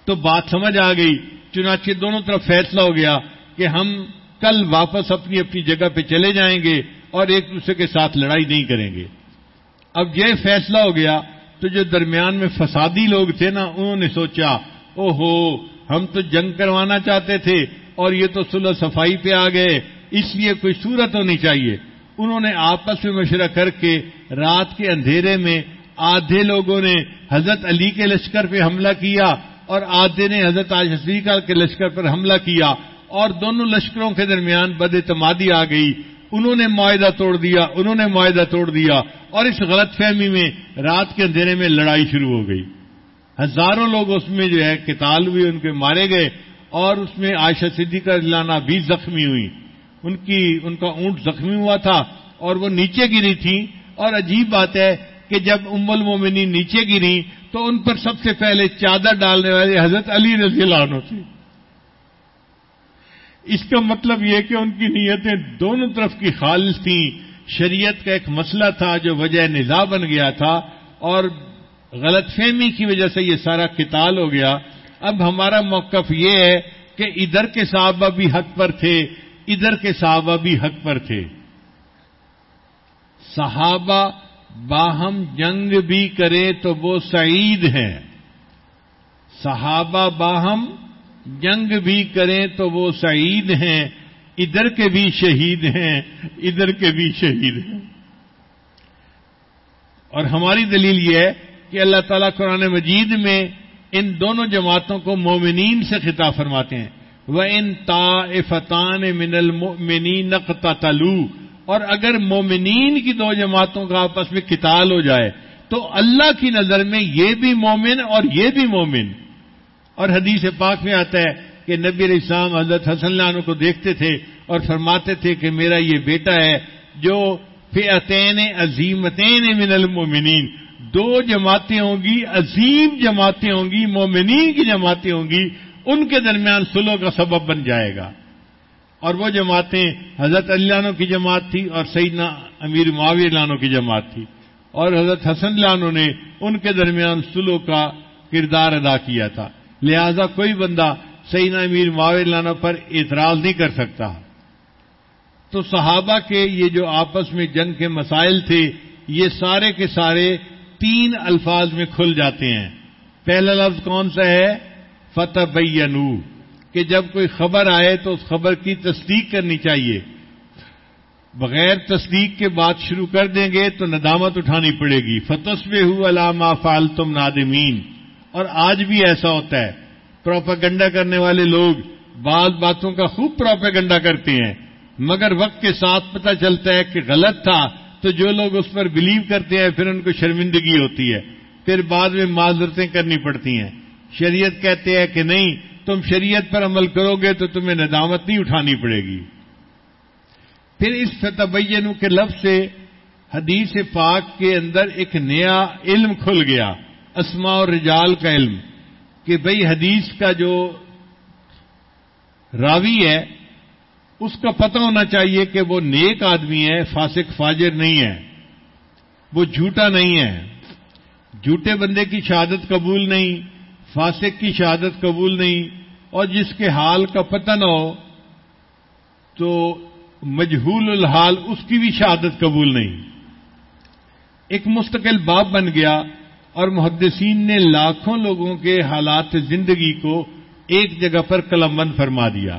تو بات سمجھ آ گئی، چنانچہ دونوں طرف فیصلہ ہو گیا کہ ہم کل واپس اپنی اپنی جگہ پہ چلے جائیں گے اور ایک دوسرے کے ساتھ لڑائی نہیں کریں گے۔ اب یہ فیصلہ ہو گیا تو جو درمیان میں فسادی لوگ تھے نا، انہوں نے سوچا او ہو ہم تو جنگ کروانا چاہتے تھے اور یہ تو سلح صفائی پہ آ گئے، اس لیے کوئی صورت ہونی چاہیے۔ انہوں نے آپس میں مشورہ کر کے رات کے اندھیرے میں آدھے لوگوں نے حضرت علی کے لشکر پہ حملہ کیا اور آدھے نے حضرت آج کے لشکر پر حملہ کیا اور دونوں لشکروں کے درمیان بد اعتمادی آ گئی۔ انہوں نے معاہدہ توڑ دیا، انہوں نے معاہدہ توڑ دیا اور اس غلط فہمی میں رات کے اندھیرے میں لڑائی شروع ہو گئی۔ ہزاروں لوگ اس میں جو ہے کتال ہوئے، ان کے مارے گئے اور اس میں عائشہ صدیقہ لانا بھی زخمی ہوئی ان کی، ان کا اونٹ زخمی ہوا تھا اور وہ نیچے گری تھی اور عجیب بات ہے کہ جب ام المومنی نیچے گری تو ان پر سب سے پہلے چادر ڈالنے والے حضرت علی رضی اللہ عنہ تھے اس کا مطلب یہ کہ ان کی نیتیں دونوں طرف کی خالص تھیں۔ شریعت کا ایک مسئلہ تھا جو وجہ نظا بن گیا تھا اور غلط فہمی کی وجہ سے یہ سارا کتال ہو گیا۔ اب ہمارا موقف یہ ہے کہ ادھر کے صحابہ بھی حق پر تھے، ادھر کے صحابہ بھی حق پر تھے۔ صحابہ باہم جنگ بھی کرے تو وہ سعید ہیں۔ صحابہ باہم جنگ بھی کریں تو وہ سعید ہیں۔ ادھر کے بھی شہید ہیں، ادھر کے بھی شہید ہیں۔ اور ہماری دلیل یہ ہے کہ اللہ تعالیٰ قرآن مجید میں ان دونوں جماعتوں کو مومنین سے خطاب فرماتے ہیں۔ وہ ان تا من المنی نقطہ تلو اور اگر مومنین کی دو جماعتوں کا آپس میں کتال ہو جائے، تو اللہ کی نظر میں یہ بھی مومن اور یہ بھی مومن۔ اور حدیث پاک میں آتا ہے کہ نبی علیہ السلام حضرت حسن عنہ کو دیکھتے تھے اور فرماتے تھے کہ میرا یہ بیٹا ہے جو فعتین عظیمتین من المومنین۔ دو جماعتیں ہوں گی، عظیم جماعتیں ہوں گی، مومنین کی جماعتیں ہوں گی، ان کے درمیان سلو کا سبب بن جائے گا۔ اور وہ جماعتیں حضرت اللہ کی جماعت تھی اور سیدنا امیر معاوی لانوں کی جماعت تھی اور حضرت حسن لانو نے ان کے درمیان سلو کا کردار ادا کیا تھا۔ لہذا کوئی بندہ سیدنا امیر معاوی لانوں پر اعتراض نہیں کر سکتا۔ تو صحابہ کے یہ جو آپس میں جنگ کے مسائل تھے، یہ سارے کے سارے تین الفاظ میں کھل جاتے ہیں۔ پہلا لفظ کون سا ہے؟ فتح بینو کہ جب کوئی خبر آئے تو اس خبر کی تصدیق کرنی چاہیے۔ بغیر تصدیق کے بات شروع کر دیں گے تو ندامت اٹھانی پڑے گی۔ فتسب ہو علامہ فال تم نادمین اور آج بھی ایسا ہوتا ہے۔ پروپیگنڈا کرنے والے لوگ بعض باتوں کا خوب پروپیگنڈا کرتے ہیں۔ مگر وقت کے ساتھ پتہ چلتا ہے کہ غلط تھا۔ تو جو لوگ اس پر بلیو کرتے ہیں، پھر ان کو شرمندگی ہوتی ہے۔ پھر بعد میں معذرتیں کرنی پڑتی ہیں۔ شریعت کہتے ہیں کہ نہیں تم شریعت پر عمل کرو گے تو تمہیں ندامت نہیں اٹھانی پڑے گی۔ پھر اس فتبینو کے لفظ سے حدیث پاک کے اندر ایک نیا علم کھل گیا اسما اور رجال کا علم، کہ بھئی حدیث کا جو راوی ہے، اس کا پتہ ہونا چاہیے کہ وہ نیک آدمی ہے، فاسق، فاجر نہیں ہے، وہ جھوٹا نہیں ہے۔ جھوٹے بندے کی شہادت قبول نہیں فاسق کی شہادت قبول نہیں اور جس کے حال کا پتہ نہ ہو، تو مجہول الحال اس کی بھی شہادت قبول نہیں۔ ایک مستقل باب بن گیا اور محدثین نے لاکھوں لوگوں کے حالات زندگی کو ایک جگہ پر قلم بند فرما دیا۔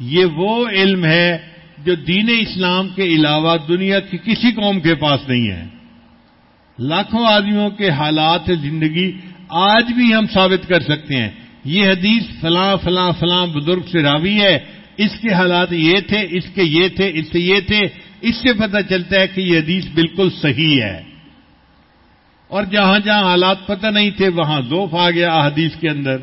یہ وہ علم ہے جو دین اسلام کے علاوہ دنیا کی کسی قوم کے پاس نہیں ہے۔ لاکھوں آدمیوں کے حالات زندگی آج بھی ہم ثابت کر سکتے ہیں، یہ حدیث فلاں فلاں فلاں بزرگ سے راوی ہے۔ اس کے حالات یہ تھے، اس کے یہ تھے، اس سے یہ تھے۔ اس سے پتہ چلتا ہے کہ یہ حدیث بالکل صحیح ہے۔ اور جہاں جہاں حالات پتہ نہیں تھے، وہاں ذوف آ گیا حدیث کے اندر۔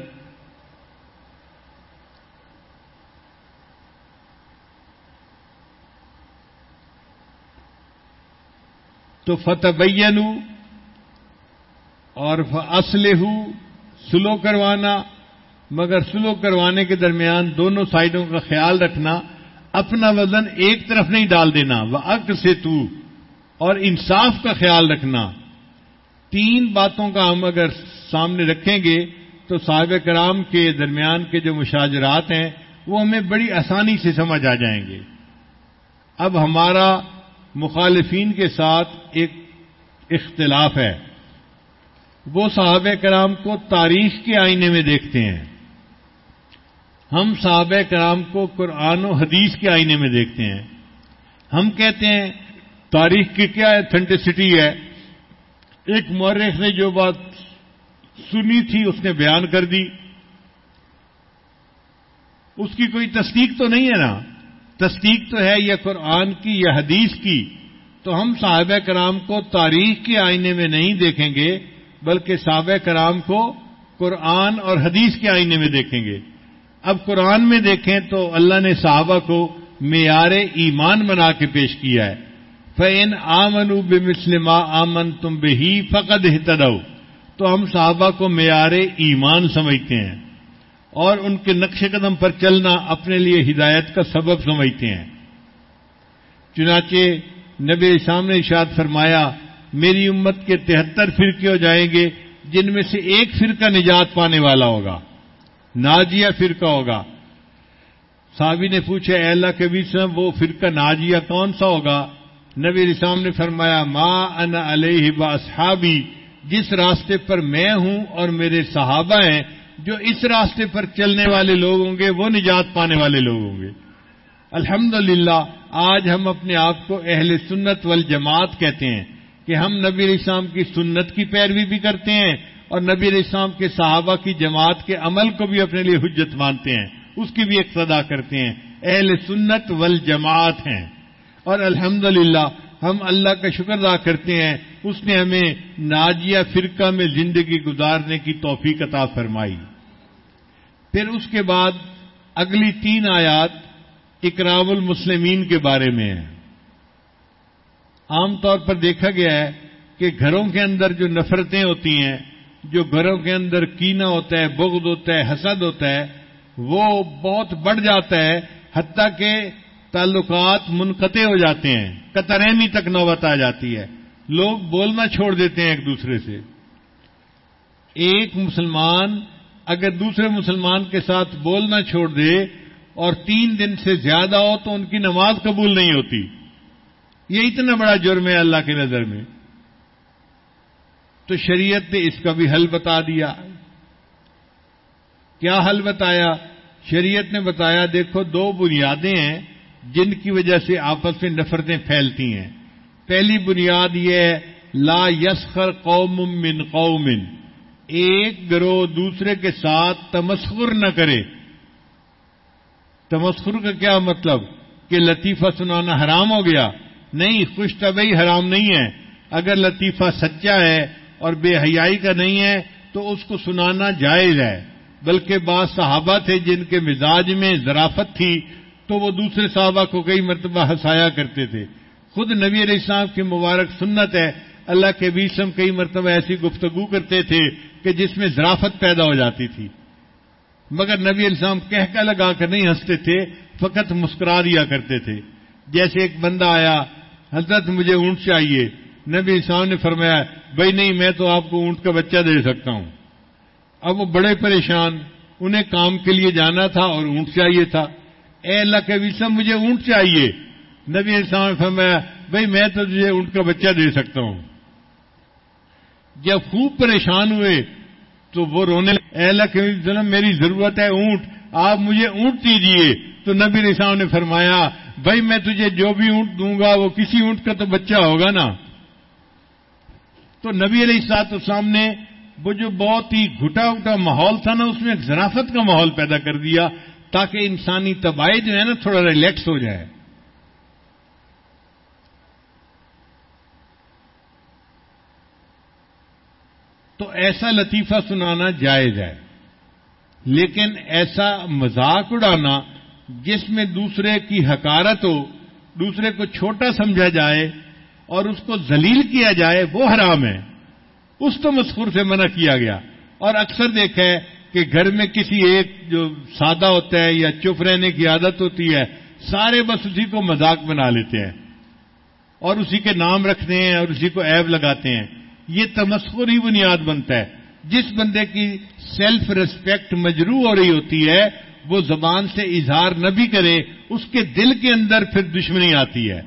تو فتح بینو اور اسلح سلو کروانا، مگر سلو کروانے کے درمیان دونوں سائڈوں کا خیال رکھنا، اپنا وزن ایک طرف نہیں ڈال دینا وہ عق سے تو اور انصاف کا خیال رکھنا۔ تین باتوں کا ہم اگر سامنے رکھیں گے، تو صاحب کرام کے درمیان کے جو مشاجرات ہیں، وہ ہمیں بڑی آسانی سے سمجھ آ جائیں گے۔ اب ہمارا مخالفین کے ساتھ ایک اختلاف ہے۔ وہ صحابہ کرام کو تاریخ کے آئینے میں دیکھتے ہیں۔ ہم صحابہ کرام کو قرآن و حدیث کے آئینے میں دیکھتے ہیں۔ ہم کہتے ہیں، تاریخ کی کیا اتھینٹسٹی ہے؟ ایک مورخ نے جو بات سنی تھی، اس نے بیان کر دی۔ اس کی کوئی تصدیق تو نہیں ہے نا؟ تصدیق تو ہے یا قرآن کی یا حدیث کی۔ تو ہم صحابہ کرام کو تاریخ کے آئینے میں نہیں دیکھیں گے۔ بلکہ صحابہ کرام کو قرآن اور حدیث کے آئینے میں دیکھیں گے۔ اب قرآن میں دیکھیں تو اللہ نے صحابہ کو معیار ایمان بنا کے پیش کیا ہے۔ فین آمن بے مسلم آمن تم بے ہی فقد ہتدو تو ہم صحابہ کو معیار ایمان سمجھتے ہیں اور ان کے نقش قدم پر چلنا اپنے لیے ہدایت کا سبب سمجھتے ہیں۔ چنانچہ نبی اسلام نے اشاد فرمایا میری امت کے تہتر فرقے ہو جائیں گے، جن میں سے ایک فرقہ نجات پانے والا ہوگا۔ ناجیہ فرقہ ہوگا۔ صحابی نے پوچھا، اے اللہ کے بیچ میں وہ فرقہ ناجیہ کون سا ہوگا؟ نبی اسلام نے فرمایا، ما علیہ با اصحابی، جس راستے پر میں ہوں اور میرے صحابہ ہیں، جو اس راستے پر چلنے والے لوگ ہوں گے، وہ نجات پانے والے لوگ ہوں گے۔ الحمد آج ہم اپنے آپ کو اہل سنت والجماعت کہتے ہیں۔ کہ ہم نبی علیہ السلام کی سنت کی پیروی بھی کرتے ہیں اور نبی علیہ السلام کے صحابہ کی جماعت کے عمل کو بھی اپنے لیے حجت مانتے ہیں، اس کی بھی اقتدا کرتے ہیں۔ اہل سنت والجماعت ہیں۔ اور الحمد ہم اللہ کا شکر ادا کرتے ہیں، اس نے ہمیں ناجیہ فرقہ میں زندگی گزارنے کی توفیق عطا فرمائی۔ پھر اس کے بعد اگلی تین آیات اکرام المسلمین کے بارے میں ہیں۔ عام طور پر دیکھا گیا ہے کہ گھروں کے اندر جو نفرتیں ہوتی ہیں، جو گھروں کے اندر کینا ہوتا ہے، بغض ہوتا ہے، حسد ہوتا ہے، وہ بہت بڑھ جاتا ہے، حتیٰ کہ تعلقات منقطع ہو جاتے ہیں، قطرینی تک نوبت آ جاتی ہے۔ لوگ بولنا چھوڑ دیتے ہیں ایک دوسرے سے۔ ایک مسلمان اگر دوسرے مسلمان کے ساتھ بولنا چھوڑ دے اور تین دن سے زیادہ ہو تو ان کی نماز قبول نہیں ہوتی۔ یہ اتنا بڑا جرم ہے اللہ کی نظر میں۔ تو شریعت نے اس کا بھی حل بتا دیا۔ کیا حل بتایا؟ شریعت نے بتایا، دیکھو دو بنیادیں ہیں جن کی وجہ سے آپس میں نفرتیں پھیلتی ہیں۔ پہلی بنیاد یہ ہے، لا یسخر قوم من قوم۔ ایک گروہ دوسرے کے ساتھ تمسخر نہ کرے۔ تمسخر کا کیا مطلب؟ کہ لطیفہ سنانا حرام ہو گیا۔ نہیں، خوش طبعی حرام نہیں ہے۔ اگر لطیفہ سچا ہے اور بے حیائی کا نہیں ہے، تو اس کو سنانا جائز ہے۔ بلکہ بعض صحابہ تھے جن کے مزاج میں ذرافت تھی، تو وہ دوسرے صحابہ کو کئی مرتبہ ہنسایا کرتے تھے۔ خود نبی علیہ السلام کی مبارک سنت ہے، اللہ کے بیچم کئی مرتبہ ایسی گفتگو کرتے تھے کہ جس میں ذرافت پیدا ہو جاتی تھی۔ مگر نبی علیہ السلام کہہ کا لگا کر نہیں ہنستے تھے، فقط مسکرا دیا کرتے تھے۔ جیسے ایک بندہ آیا حضرت مجھے اونٹ چاہیے۔ نبی السلام نے فرمایا، بھائی نہیں، میں تو آپ کو اونٹ کا بچہ دے سکتا ہوں۔ اب وہ بڑے پریشان، انہیں کام کے لیے جانا تھا اور اونٹ چاہیے تھا۔ اے اللہ کے وسلم مجھے اونٹ چاہیے۔ نبی السلام نے فرمایا، بھائی، میں تو تجھے اونٹ کا بچہ دے سکتا ہوں۔ جب خوب پریشان ہوئے تو وہ رونے اے اللہ کے وسلم میری ضرورت ہے اونٹ۔ آپ مجھے اونٹ دیجیے تو نبی السلام نے فرمایا، بھائی میں تجھے جو بھی اونٹ دوں گا، وہ کسی اونٹ کا تو بچہ ہوگا نا۔ تو نبی علیہ سات اسلام نے، وہ جو بہت ہی گھٹا اٹا ماحول تھا نا، اس میں ایک ذرافت کا ماحول پیدا کر دیا تاکہ انسانی تباہی جو ہے نا، تھوڑا ریلیکس ہو جائے۔ تو ایسا لطیفہ سنانا جائز ہے۔ لیکن ایسا مذاق اڑانا جس میں دوسرے کی حکارت ہو، دوسرے کو چھوٹا سمجھا جائے اور اس کو ذلیل کیا جائے، وہ حرام ہے۔ اس تو مسخور سے منع کیا گیا۔ اور اکثر دیکھا ہے کہ گھر میں کسی ایک جو سادہ ہوتا ہے یا چپ رہنے کی عادت ہوتی ہے، سارے بس اسی کو مذاق بنا لیتے ہیں۔ اور اسی کے نام رکھتے ہیں اور اسی کو ایب لگاتے ہیں۔ یہ تمسخر ہی بنیاد بنتا ہے۔ جس بندے کی سیلف ریسپیکٹ مجروح ہو رہی ہوتی ہے، وہ زبان سے اظہار نہ بھی کرے، اس کے دل کے اندر پھر دشمنی آتی ہے۔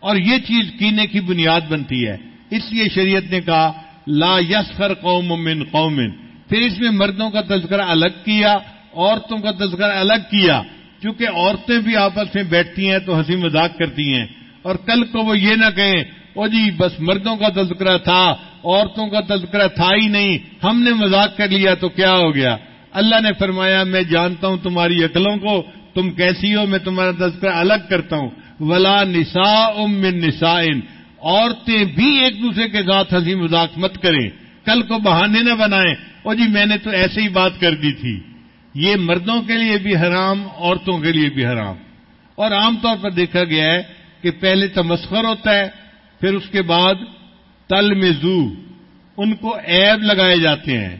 اور یہ چیز کینے کی بنیاد بنتی ہے۔ اس لیے شریعت نے کہا، لا یسخر قوم من قوم۔ پھر اس میں مردوں کا تذکرہ الگ کیا، عورتوں کا تذکرہ الگ کیا۔ چونکہ عورتیں بھی آپس میں بیٹھتی ہیں تو ہنسی مذاق کرتی ہیں۔ اور کل کو وہ یہ نہ کہیں، او جی بس مردوں کا تذکرہ تھا عورتوں کا تذکرہ تھا ہی نہیں، ہم نے مذاق کر لیا تو کیا ہو گیا؟ اللہ نے فرمایا، میں جانتا ہوں تمہاری عقلوں کو، تم کیسی ہو؟ میں تمہارا تذکرہ الگ کرتا ہوں۔ ولا نسا ام نسائن عورتیں بھی ایک دوسرے کے ساتھ ہنسی مذاق مت کریں۔ کل کو بہانے نہ بنائیں۔ اور جی میں نے تو ایسے ہی بات کر دی تھی۔ یہ مردوں کے لیے بھی حرام، عورتوں کے لیے بھی حرام۔ اور عام طور پر دیکھا گیا ہے کہ پہلے تمسخر ہوتا ہے، پھر اس کے بعد تل ان کو ایب لگائے جاتے ہیں۔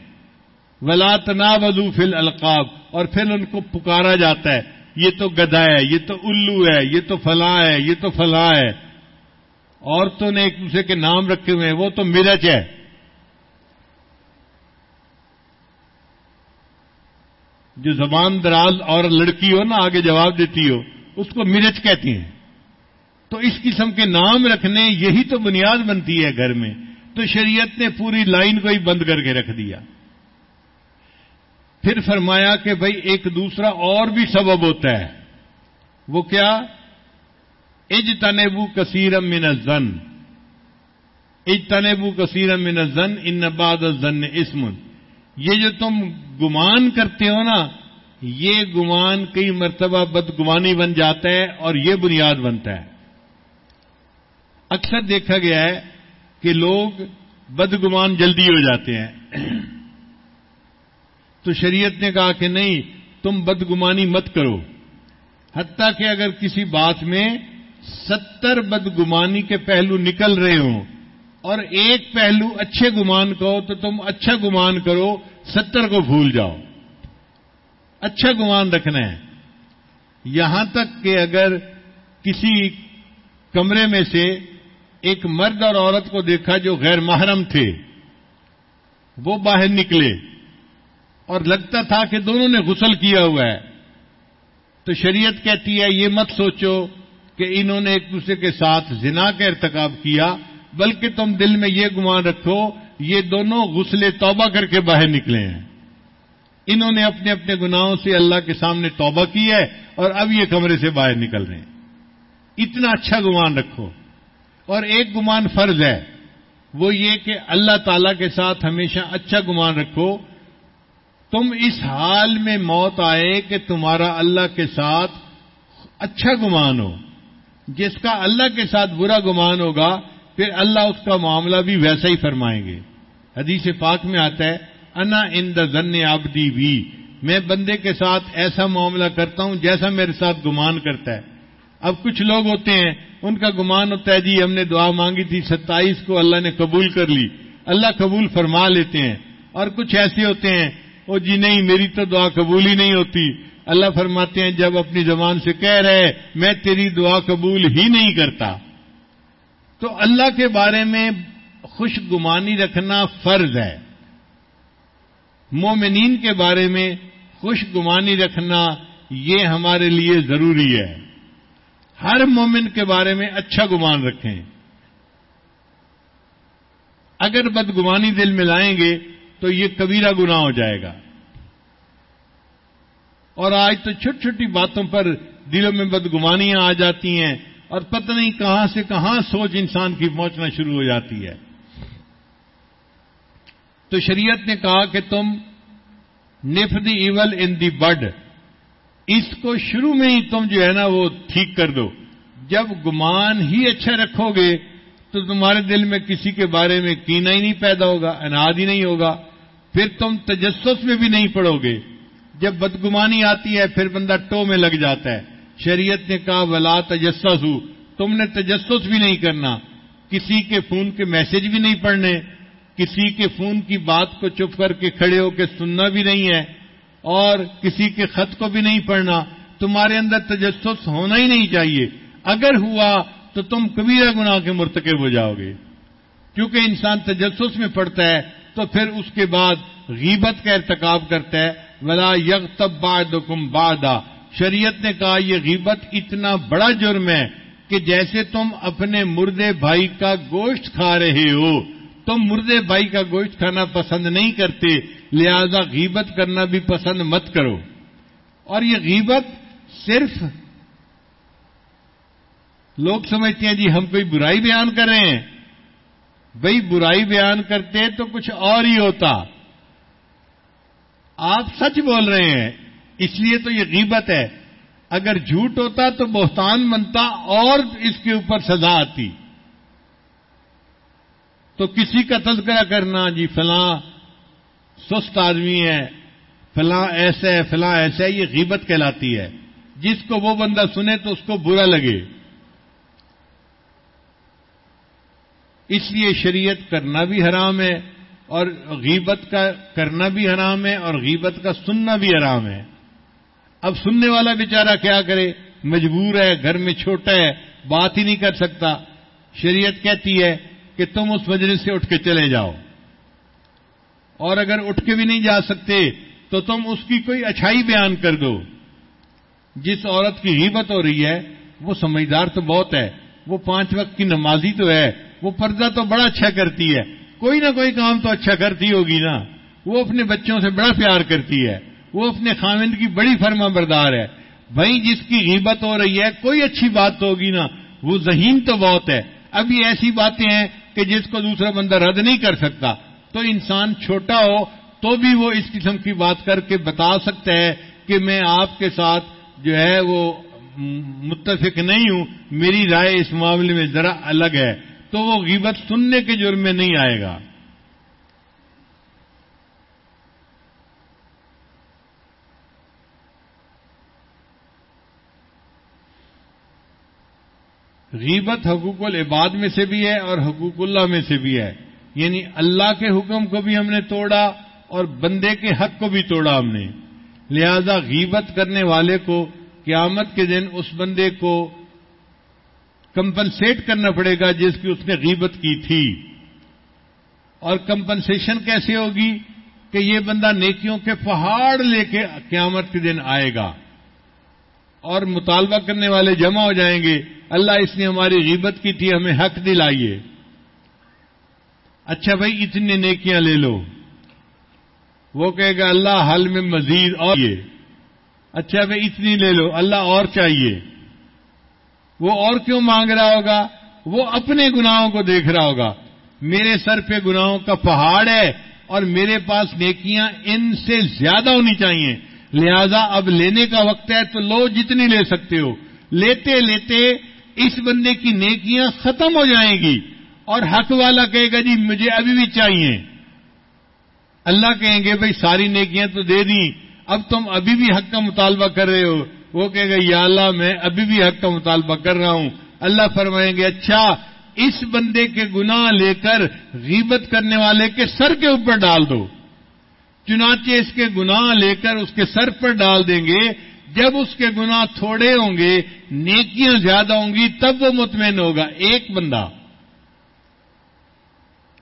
ولا تنا وزو فل القاب اور پھر ان کو پکارا جاتا ہے۔ یہ تو گدا ہے، یہ تو الو ہے، یہ تو فلاں ہے، یہ تو فلاں ہے۔ عورتوں نے ایک دوسرے کے نام رکھے ہوئے ہیں، وہ تو مرچ ہے۔ جو زبان دراز اور لڑکی ہو نا، آگے جواب دیتی ہو، اس کو مرچ کہتی ہیں۔ تو اس قسم کے نام رکھنے، یہی تو بنیاد بنتی ہے گھر میں۔ تو شریعت نے پوری لائن کو ہی بند کر کے رکھ دیا۔ پھر فرمایا کہ بھائی ایک دوسرا اور بھی سبب ہوتا ہے۔ وہ کیا؟ اج تنبو کثیرم من الزن اج تنبو کثیرم من الزن ان نباد الزن اسم۔ یہ جو تم گمان کرتے ہو نا، یہ گمان کئی مرتبہ بدگمانی بن جاتا ہے اور یہ بنیاد بنتا ہے۔ اکثر دیکھا گیا ہے کہ لوگ بدگمان جلدی ہو جاتے ہیں۔ تو شریعت نے کہا کہ نہیں، تم بدگمانی مت کرو۔ حتیٰ کہ اگر کسی بات میں ستر بدگمانی کے پہلو نکل رہے ہوں اور ایک پہلو اچھے گمان کو تو تم اچھا گمان کرو، ستر کو بھول جاؤ۔ اچھا گمان رکھنا ہے۔ یہاں تک کہ اگر کسی کمرے میں سے ایک مرد اور عورت کو دیکھا جو غیر محرم تھے، وہ باہر نکلے اور لگتا تھا کہ دونوں نے غسل کیا ہوا ہے۔ تو شریعت کہتی ہے، یہ مت سوچو کہ انہوں نے ایک دوسرے کے ساتھ زنا کا ارتکاب کیا، بلکہ تم دل میں یہ گمان رکھو، یہ دونوں غسل توبہ کر کے باہر نکلے ہیں۔ انہوں نے اپنے اپنے گناہوں سے اللہ کے سامنے توبہ کی ہے اور اب یہ کمرے سے باہر نکل رہے ہیں۔ اتنا اچھا گمان رکھو۔ اور ایک گمان فرض ہے، وہ یہ کہ اللہ تعالی کے ساتھ ہمیشہ اچھا گمان رکھو۔ تم اس حال میں موت آئے کہ تمہارا اللہ کے ساتھ اچھا گمان ہو۔ جس کا اللہ کے ساتھ برا گمان ہوگا، پھر اللہ اس کا معاملہ بھی ویسا ہی فرمائیں گے۔ حدیث پاک میں آتا ہے، انا ان دا ذن آبدی بھی میں بندے کے ساتھ ایسا معاملہ کرتا ہوں جیسا میرے ساتھ گمان کرتا ہے۔ اب کچھ لوگ ہوتے ہیں، ان کا گمان ہوتا ہے جی ہم نے دعا مانگی تھی، ستائیس کو اللہ نے قبول کر لی۔ اللہ قبول فرما لیتے ہیں۔ اور کچھ ایسے ہوتے ہیں وہ جی نہیں، میری تو دعا قبول ہی نہیں ہوتی۔ اللہ فرماتے ہیں، جب اپنی زبان سے کہہ رہے، میں تیری دعا قبول ہی نہیں کرتا۔ تو اللہ کے بارے میں خوش گمانی رکھنا فرض ہے۔ مومنین کے بارے میں خوش گمانی رکھنا یہ ہمارے لیے ضروری ہے۔ ہر مومن کے بارے میں اچھا گمان رکھیں۔ اگر بدگمانی دل میں لائیں گے تو یہ کبیرہ گنا ہو جائے گا۔ اور آج تو چھوٹی چھوٹی باتوں پر دلوں میں بدگمانیاں آ جاتی ہیں اور پتہ نہیں کہاں سے کہاں سوچ انسان کی پہنچنا شروع ہو جاتی ہے۔ تو شریعت نے کہا کہ تم نف دی ایول ان دی بڈ۔ اس کو شروع میں ہی تم جو ہے نا وہ ٹھیک کر دو۔ جب گمان ہی اچھا رکھو گے تو تمہارے دل میں کسی کے بارے میں کینا ہی نہیں پیدا ہوگا، اناد ہی نہیں ہوگا۔ پھر تم تجسس میں بھی نہیں پڑو گے۔ جب بدگمانی آتی ہے، پھر بندہ ٹو میں لگ جاتا ہے۔ شریعت نے کہا، ولا تجسس ہوں تم نے تجسس بھی نہیں کرنا۔ کسی کے فون کے میسج بھی نہیں پڑھنے۔ کسی کے فون کی بات کو چپ کر کے کھڑے ہو کے سننا بھی نہیں ہے۔ اور کسی کے خط کو بھی نہیں پڑھنا، تمہارے اندر تجسس ہونا ہی نہیں چاہیے۔ اگر ہوا تو تم کبیرہ گناہ کے مرتکب ہو جاؤ گے۔ کیونکہ انسان تجسس میں پڑتا ہے، تو پھر اس کے بعد غیبت کا ارتکاب کرتا ہے۔ ولا یگ تب باد شریعت نے کہا، یہ غیبت اتنا بڑا جرم ہے کہ جیسے تم اپنے مردے بھائی کا گوشت کھا رہے ہو، تم مردے بھائی کا گوشت کھانا پسند نہیں کرتے لہذا غیبت کرنا بھی پسند مت کرو۔ اور یہ غیبت صرف لوگ سمجھتے ہیں جی ہم کوئی برائی بیان کر رہے ہیں۔ بھائی برائی بیان کرتے تو کچھ اور ہی ہوتا۔ آپ سچ بول رہے ہیں، اس لیے تو یہ غیبت ہے۔ اگر جھوٹ ہوتا تو بہتان بنتا اور اس کے اوپر سزا آتی۔ تو کسی کا تذکرہ کرنا جی فلاں سست آدمی ہے، فلاں ایسا ہے، فلاں ایسا ہے، یہ غیبت کہلاتی ہے۔ جس کو وہ بندہ سنے تو اس کو برا لگے۔ اس لیے شریعت کرنا بھی حرام ہے اور غیبت کا کرنا بھی حرام ہے اور غیبت کا سننا بھی حرام ہے۔ اب سننے والا بیچارہ کیا کرے؟ مجبور ہے، گھر میں چھوٹا ہے، بات ہی نہیں کر سکتا۔ شریعت کہتی ہے کہ تم اس مجلس سے اٹھ کے چلے جاؤ۔ اور اگر اٹھ کے بھی نہیں جا سکتے، تو تم اس کی کوئی اچھائی بیان کر دو۔ جس عورت کی غیبت ہو رہی ہے، وہ سمجھدار تو بہت ہے۔ وہ پانچ وقت کی نمازی تو ہے۔ وہ پردہ تو بڑا اچھا کرتی ہے۔ کوئی نہ کوئی کام تو اچھا کرتی ہوگی نا۔ وہ اپنے بچوں سے بڑا پیار کرتی ہے۔ وہ اپنے خامند کی بڑی فرما بردار ہے۔ بھائی، جس کی غیبت ہو رہی ہے، کوئی اچھی بات تو ہوگی نا۔ وہ ذہین تو بہت ہے۔ اب یہ ایسی باتیں ہیں کہ جس کو دوسرا بندہ رد نہیں کر سکتا۔ تو انسان چھوٹا ہو تو بھی وہ اس قسم کی بات کر کے بتا سکتا ہے کہ میں آپ کے ساتھ جو ہے وہ متفق نہیں ہوں، میری رائے اس معاملے میں ذرا الگ ہے۔ تو وہ غیبت سننے کے جرم میں نہیں آئے گا۔ غیبت حقوق العباد میں سے بھی ہے اور حقوق اللہ میں سے بھی ہے۔ یعنی اللہ کے حکم کو بھی ہم نے توڑا اور بندے کے حق کو بھی توڑا ہم نے۔ لہذا غیبت کرنے والے کو قیامت کے دن اس بندے کو کمپنسیٹ کرنا پڑے گا جس کی اس نے غیبت کی تھی۔ اور کمپنسیشن کیسے ہوگی؟ کہ یہ بندہ نیکیوں کے پہاڑ لے کے قیامت کے دن آئے گا۔ اور مطالبہ کرنے والے جمع ہو جائیں گے، اللہ اس نے ہماری غیبت کی تھی، ہمیں حق دلائیے۔ اچھا بھائی، اتنی نیکیاں لے لو۔ وہ کہے گا، اللہ حل میں مزید اور یہ۔ اچھا بھائی، اتنی لے لو، اللہ اور چاہیے۔ وہ اور کیوں مانگ رہا ہوگا؟ وہ اپنے گناہوں کو دیکھ رہا ہوگا۔ میرے سر پہ گناہوں کا پہاڑ ہے اور میرے پاس نیکیاں ان سے زیادہ ہونی چاہیے۔ لہذا اب لینے کا وقت ہے تو لو جتنی لے سکتے ہو۔ لیتے لیتے اس بندے کی نیکیاں ختم ہو جائیں گی۔ اور حق والا کہے گا جی مجھے ابھی بھی چاہیے۔ اللہ کہیں گے بھائی ساری نیکیاں تو دے دی اب تم ابھی بھی حق کا مطالبہ کر رہے ہو۔ وہ کہے گا یا اللہ میں ابھی بھی حق کا مطالبہ کر رہا ہوں۔ اللہ فرمائیں گے اچھا اس بندے کے گناہ لے کر غیبت کرنے والے کے سر کے اوپر ڈال دو۔ چنانچہ اس کے گناہ لے کر اس کے سر پر ڈال دیں گے۔ جب اس کے گناہ تھوڑے ہوں گے، نیکیاں زیادہ ہوں گی، تب وہ مطمئن ہوگا۔ ایک بندہ۔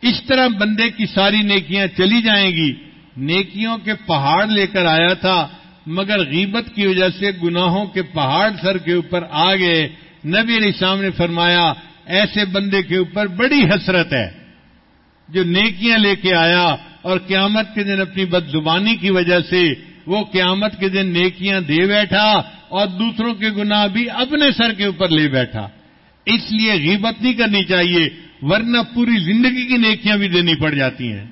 اس طرح بندے کی ساری نیکیاں چلی جائیں گی۔ نیکیوں کے پہاڑ لے کر آیا تھا، مگر غیبت کی وجہ سے گناہوں کے پہاڑ سر کے اوپر آ گئے۔ نبی علیہ السلام نے فرمایا، ایسے بندے کے اوپر بڑی حسرت ہے۔ جو نیکیاں لے کے آیا اور قیامت کے دن اپنی بد زبانی کی وجہ سے وہ قیامت کے دن نیکیاں دے بیٹھا اور دوسروں کے گناہ بھی اپنے سر کے اوپر لے بیٹھا۔ اس لیے غیبت نہیں کرنی چاہیے۔ ورنہ پوری زندگی کی نیکیاں بھی دینی پڑ جاتی ہیں۔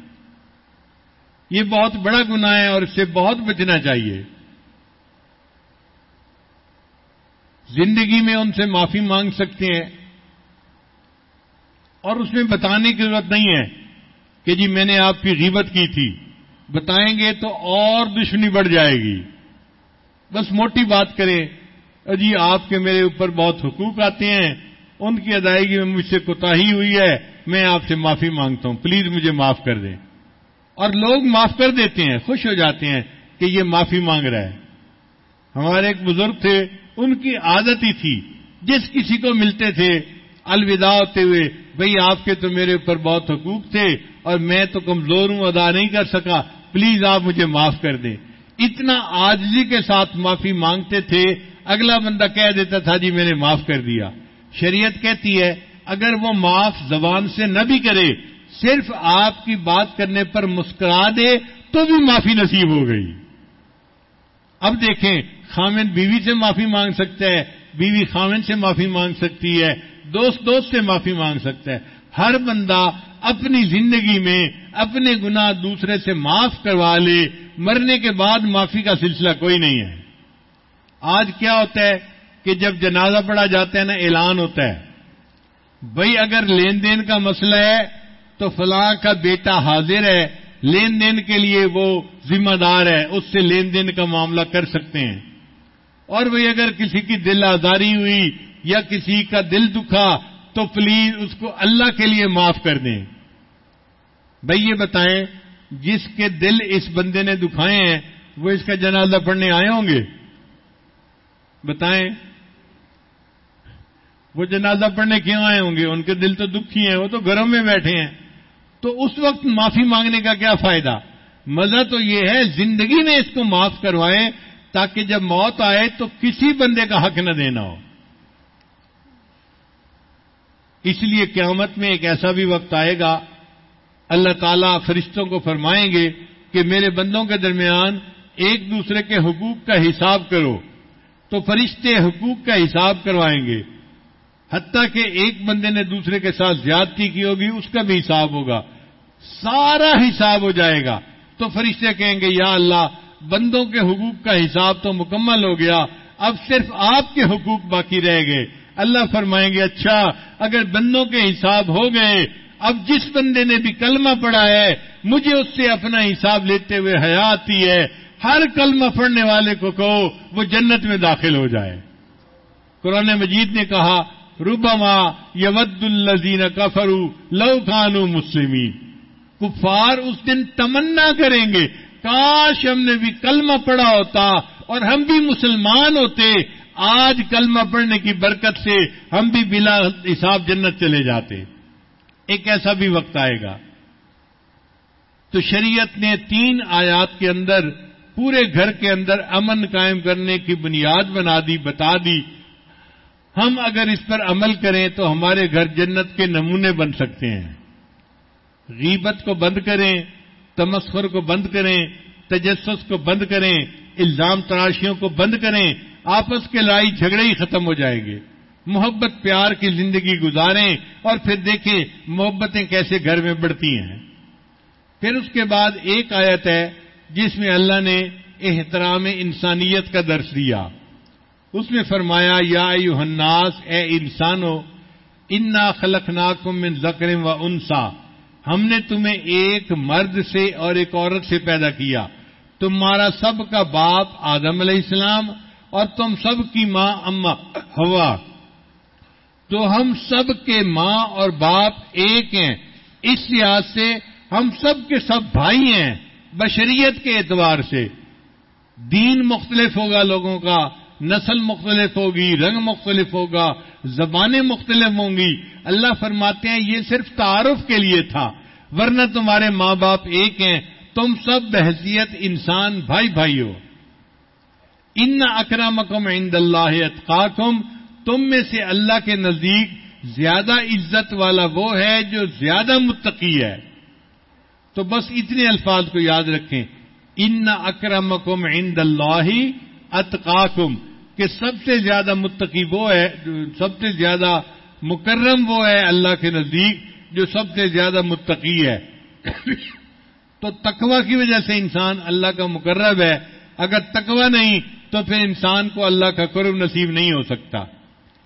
یہ بہت بڑا گناہ ہے اور اس سے بہت بچنا چاہیے۔ زندگی میں ان سے معافی مانگ سکتے ہیں۔ اور اس میں بتانے کی ضرورت نہیں ہے کہ جی میں نے آپ کی غیبت کی تھی۔ بتائیں گے تو اور دشمنی بڑھ جائے گی۔ بس موٹی بات کریں۔ جی آپ کے میرے اوپر بہت حقوق آتے ہیں۔ ان کی ادائیگی میں مجھ سے کوتا ہوئی ہے، میں آپ سے معافی مانگتا ہوں۔ پلیز مجھے معاف کر دیں۔ اور لوگ معاف کر دیتے ہیں، خوش ہو جاتے ہیں کہ یہ معافی مانگ رہا ہے۔ ہمارے ایک بزرگ تھے، ان کی عادت ہی تھی، جس کسی کو ملتے تھے، الوداع ہوتے ہوئے، بھئی آپ کے تو میرے اوپر بہت حقوق تھے اور میں تو کمزور ہوں، ادا نہیں کر سکا۔ پلیز آپ مجھے معاف کر دیں۔ اتنا آجزی کے ساتھ معافی مانگتے تھے، اگلا بندہ کہہ دیتا تھا جی میں نے معاف کر دیا۔ شریعت کہتی ہے، اگر وہ معاف زبان سے نہ بھی کرے، صرف آپ کی بات کرنے پر مسکرا دے، تو بھی معافی نصیب ہو گئی۔ اب دیکھیں، خامن بیوی سے معافی مانگ سکتا ہے، بیوی خامن سے معافی مانگ سکتی ہے، دوست دوست سے معافی مانگ سکتا ہے۔ ہر بندہ اپنی زندگی میں اپنے گناہ دوسرے سے معاف کروا لے، مرنے کے بعد معافی کا سلسلہ کوئی نہیں ہے۔ آج کیا ہوتا ہے؟ کہ جب جنازہ پڑا جاتا ہے نا، اعلان ہوتا ہے۔ بھائی اگر لین دین کا مسئلہ ہے تو فلاں کا بیٹا حاضر ہے، لین دین کے لیے وہ ذمہ دار ہے، اس سے لین دین کا معاملہ کر سکتے ہیں۔ اور بھائی اگر کسی کی دل آزاری ہوئی یا کسی کا دل دکھا تو پلیز اس کو اللہ کے لیے معاف کر دیں۔ بھائی یہ بتائیں، جس کے دل اس بندے نے دکھائے ہیں، وہ اس کا جنازہ پڑھنے آئے ہوں گے؟ بتائیں۔ وہ جنازہ پڑھنے کیوں آئے ہوں گے؟ ان کے دل تو دکھی ہیں، وہ تو گھروں میں بیٹھے ہیں۔ تو اس وقت معافی مانگنے کا کیا فائدہ؟ مزہ تو یہ ہے، زندگی میں اس کو معاف کروائیں تاکہ جب موت آئے تو کسی بندے کا حق نہ دینا ہو۔ اس لیے قیامت میں ایک ایسا بھی وقت آئے گا، اللہ تعالیٰ فرشتوں کو فرمائیں گے کہ میرے بندوں کے درمیان ایک دوسرے کے حقوق کا حساب کرو۔ تو فرشتے حقوق کا حساب کروائیں گے۔ حتیٰ کہ ایک بندے نے دوسرے کے ساتھ زیادتی کی ہوگی، اس کا بھی حساب ہوگا۔ سارا حساب ہو جائے گا۔ تو فرشتے کہیں گے، یا اللہ، بندوں کے حقوق کا حساب تو مکمل ہو گیا، اب صرف آپ کے حقوق باقی رہ گئے۔ اللہ فرمائیں گے اچھا اگر بندوں کے حساب ہو گئے، اب جس بندے نے بھی کلمہ پڑھا ہے، مجھے اس سے اپنا حساب لیتے ہوئے حیات ہی ہے۔ ہر کلمہ پڑھنے والے کو کہو، وہ جنت میں داخل ہو جائے۔ قرآن مجید نے کہا روبما یود الزین کفرو لو خانو مسلمین۔ کفار اس دن تمنا کریں گے۔ کاش ہم نے بھی کلمہ پڑھا ہوتا اور ہم بھی مسلمان ہوتے۔ آج کلمہ پڑھنے کی برکت سے ہم بھی بلا حساب جنت چلے جاتے۔ ایک ایسا بھی وقت آئے گا۔ تو شریعت نے تین آیات کے اندر پورے گھر کے اندر امن قائم کرنے کی بنیاد بنا دی، بتا دی۔ ہم اگر اس پر عمل کریں تو ہمارے گھر جنت کے نمونے بن سکتے ہیں۔ غیبت کو بند کریں، تمسخر کو بند کریں، تجسس کو بند کریں، الزام تراشیوں کو بند کریں، آپس کے لائی جھگڑے ہی ختم ہو جائیں گے۔ محبت پیار کی زندگی گزاریں اور پھر دیکھیں محبتیں کیسے گھر میں بڑھتی ہیں۔ پھر اس کے بعد ایک آیت ہے جس میں اللہ نے احترام انسانیت کا درس دیا۔ اس میں فرمایا، یا الناس، اے انسانو، انا خلق ناکم من ذکر و انسا ہم نے تمہیں ایک مرد سے اور ایک عورت سے پیدا کیا۔ تمہارا سب کا باپ آدم علیہ السلام اور تم سب کی ماں اما ہوا۔ تو ہم سب کے ماں اور باپ ایک ہیں۔ اس لحاظ سے ہم سب کے سب بھائی ہیں، بشریت کے اعتبار سے۔ دین مختلف ہوگا لوگوں کا۔ نسل مختلف ہوگی، رنگ مختلف ہوگا، زبانیں مختلف ہوں گی۔ اللہ فرماتے ہیں، یہ صرف تعارف کے لیے تھا۔ ورنہ تمہارے ماں باپ ایک ہیں۔ تم سب بحثیت انسان بھائی بھائی ہو۔ ان اکرامکم عند اللہ اتقاکم۔ تم میں سے اللہ کے نزدیک زیادہ عزت والا وہ ہے جو زیادہ متقی ہے۔ تو بس اتنے الفاظ کو یاد رکھیں۔ ان اکرمکم عند اللہ اتقاکم، کہ سب سے زیادہ متقی وہ ہے، سب سے زیادہ مکرم وہ ہے اللہ کے نزدیک، جو سب سے زیادہ متقی ہے۔ تو تقوی کی وجہ سے انسان اللہ کا مقرب ہے۔ اگر تقوی نہیں، تو پھر انسان کو اللہ کا قرب نصیب نہیں ہو سکتا۔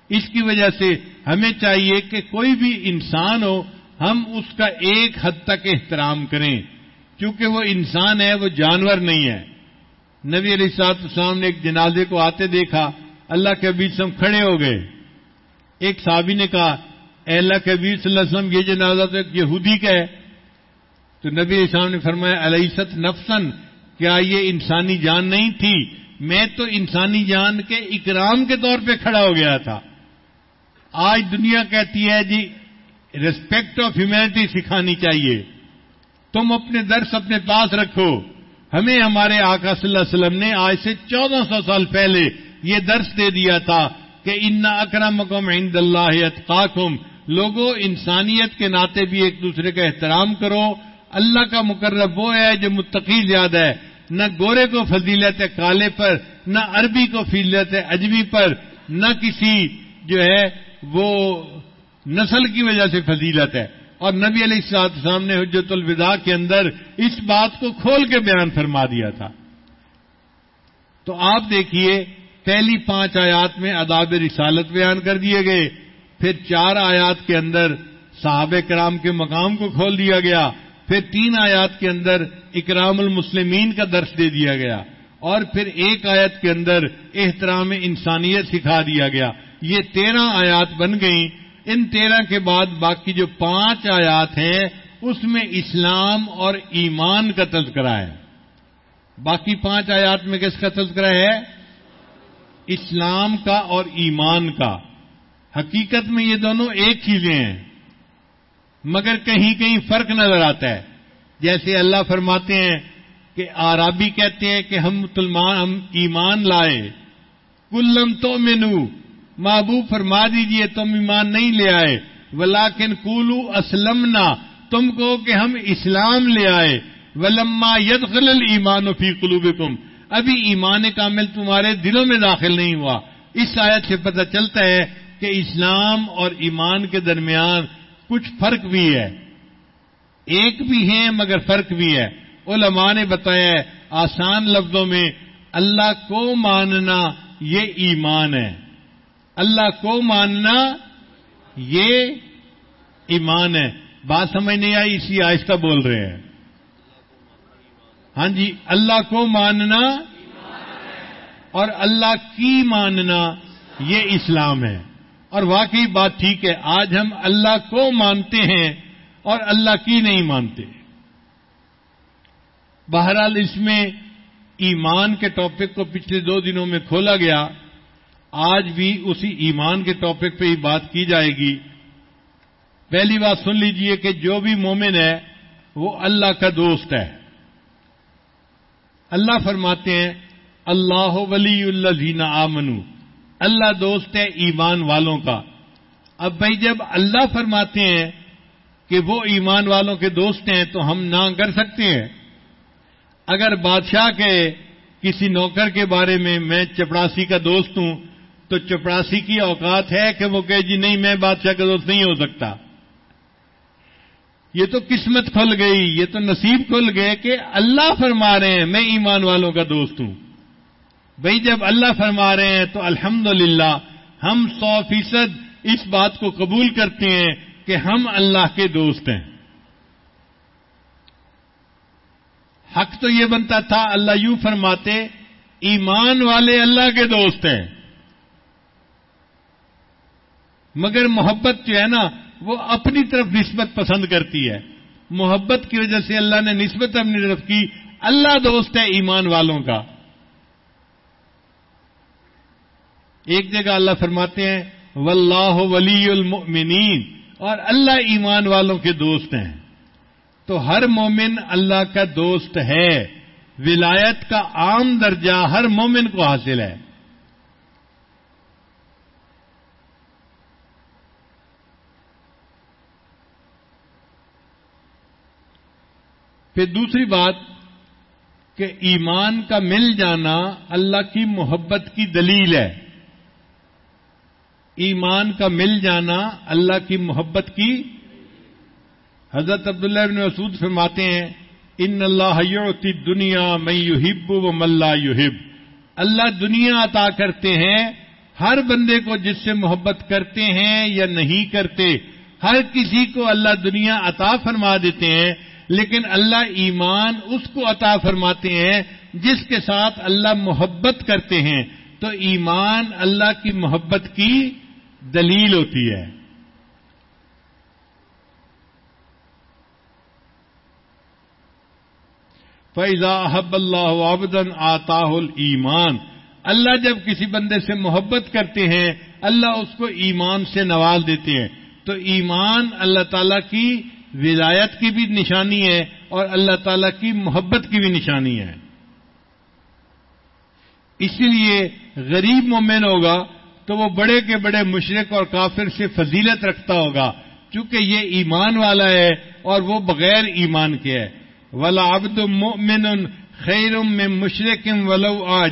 اس کی وجہ سے ہمیں چاہیے کہ کوئی بھی انسان ہو، ہم اس کا ایک حد تک احترام کریں۔ کیونکہ وہ انسان ہے، وہ جانور نہیں ہے۔ نبی علیہ صاحب السلام نے ایک جنازے کو آتے دیکھا، اللہ کے بیچ ہم کھڑے ہو گئے۔ ایک صحابی نے کہا، اے اللہ کے صلی اللہ علیہ وسلم، یہ جنازہ تو ایک یہودی کا ہے۔ تو نبی السلام نے فرمایا علیست نفسن کیا یہ انسانی جان نہیں تھی؟ میں تو انسانی جان کے اکرام کے طور پہ کھڑا ہو گیا تھا۔ آج دنیا کہتی ہے جی ریسپیکٹ آف ہیومینٹی سکھانی چاہیے۔ تم اپنے درس اپنے پاس رکھو۔ ہمیں ہمارے آقا صلی اللہ علیہ وسلم نے آج سے چودہ سو سال پہلے یہ درس دے دیا تھا کہ ان اکرمکم عند اللہ اتقاکم۔ لوگوں انسانیت کے ناطے بھی ایک دوسرے کا احترام کرو۔ اللہ کا مقرب وہ ہے جو متقی زیادہ ہے۔ نہ گورے کو فضیلت ہے کالے پر، نہ عربی کو فضیلت ہے اجبی پر، نہ کسی جو ہے وہ نسل کی وجہ سے فضیلت ہے۔ اور نبی علیہ السلاط صاحب نے حجت الوداع کے اندر اس بات کو کھول کے بیان فرما دیا تھا۔ تو آپ دیکھیے، پہلی پانچ آیات میں اداب رسالت بیان کر دیے گئے، پھر چار آیات کے اندر صحابہ کرام کے مقام کو کھول دیا گیا، پھر تین آیات کے اندر اکرام المسلمین کا درس دے دیا گیا، اور پھر ایک آیت کے اندر احترام انسانیت سکھا دیا گیا۔ یہ تیرہ آیات بن گئیں۔ ان تیرہ کے بعد باقی جو پانچ آیات ہیں، اس میں اسلام اور ایمان کا تذکرہ ہے۔ باقی پانچ آیات میں کس کا تذکرہ ہے؟ اسلام کا اور ایمان کا۔ حقیقت میں یہ دونوں ایک چیزیں ہیں۔ مگر کہیں کہیں فرق نظر آتا ہے۔ جیسے اللہ فرماتے ہیں کہ آرابی کہتے ہیں کہ ہم مسلمان، ہم ایمان لائے۔ کلم تو مینو محبوب فرما دیجیے، تم ایمان نہیں لے آئے۔ ولاکن کولو اسلم تم کو کہ ہم اسلام لے آئے۔ ولما ید خلل ایمان فی قلوبکم۔ ابھی ایمان کامل تمہارے دلوں میں داخل نہیں ہوا۔ اس آیت سے پتہ چلتا ہے کہ اسلام اور ایمان کے درمیان کچھ فرق بھی ہے۔ ایک بھی ہے مگر فرق بھی ہے۔ علماء نے بتایا ہے، آسان لفظوں میں اللہ کو ماننا یہ ایمان ہے۔ اللہ کو ماننا یہ ایمان ہے۔ بات سمجھ نہیں آئی، اسی آہستہ بول رہے ہیں۔ ہاں جی اللہ کو ماننا اور اللہ کی ماننا یہ اسلام ہے۔ اور واقعی بات ٹھیک ہے، آج ہم اللہ کو مانتے ہیں اور اللہ کی نہیں مانتے۔ بہرحال اس میں ایمان کے ٹاپک کو پچھلے دو دنوں میں کھولا گیا۔ آج بھی اسی ایمان کے ٹاپک پہ ہی بات کی جائے گی۔ پہلی بات سن لیجیے کہ جو بھی مومن ہے، وہ اللہ کا دوست ہے۔ اللہ فرماتے ہیں، اللہ ولی اللہ زینا آمنو۔ اللہ دوست ہے ایمان والوں کا۔ اب بھائی جب اللہ فرماتے ہیں کہ وہ ایمان والوں کے دوست ہیں، تو ہم نہ کر سکتے ہیں۔ اگر بادشاہ کے کسی نوکر کے بارے میں میں چپڑاسی کا دوست ہوں تو چپڑاسی کی اوقات ہے کہ وہ کہ جی نہیں میں بادشاہ کا دوست نہیں ہو سکتا۔ یہ تو قسمت کھل گئی، یہ تو نصیب کھل گئے کہ اللہ فرما رہے ہیں، میں ایمان والوں کا دوست ہوں۔ بھائی جب اللہ فرما رہے ہیں تو الحمد ہم سو فیصد اس بات کو قبول کرتے ہیں کہ ہم اللہ کے دوست ہیں۔ حق تو یہ بنتا تھا، اللہ یوں فرماتے، ایمان والے اللہ کے دوست ہیں۔ مگر محبت جو ہے نا، وہ اپنی طرف نسبت پسند کرتی ہے۔ محبت کی وجہ سے اللہ نے نسبت اپنی طرف کی۔ اللہ دوست ہے ایمان والوں کا۔ ایک جگہ اللہ فرماتے ہیں، واللہ ولی المؤمنین اور اللہ ایمان والوں کے دوست ہیں۔ تو ہر مومن اللہ کا دوست ہے۔ ولایت کا عام درجہ ہر مومن کو حاصل ہے۔ پھر دوسری بات کہ ایمان کا مل جانا اللہ کی محبت کی دلیل ہے۔ ایمان کا مل جانا اللہ کی محبت کی۔ حضرت عبداللہ ابن مسعود فرماتے ہیں، ان اللہ حیوتی دنیا میں یوہب و ملا یوہب اللہ دنیا عطا کرتے ہیں، ہر بندے کو جس سے محبت کرتے ہیں یا نہیں کرتے، ہر کسی کو اللہ دنیا عطا فرما دیتے ہیں۔ لیکن اللہ ایمان اس کو عطا فرماتے ہیں جس کے ساتھ اللہ محبت کرتے ہیں۔ تو ایمان اللہ کی محبت کی دلیل ہوتی ہے۔ فیضا حب اللہ آبدن آتا ایمان اللہ جب کسی بندے سے محبت کرتے ہیں، اللہ اس کو ایمان سے نواز دیتے ہیں۔ تو ایمان اللہ تعالی کی ولایت کی بھی نشانی ہے اور اللہ تعالی کی محبت کی بھی نشانی ہے۔ اسی لیے غریب مومن ہوگا تو وہ بڑے کے بڑے مشرق اور کافر سے فضیلت رکھتا ہوگا، چونکہ یہ ایمان والا ہے اور وہ بغیر ایمان کے ہے۔ ولا عبد مؤمن خیر میں مشرقم ولو آ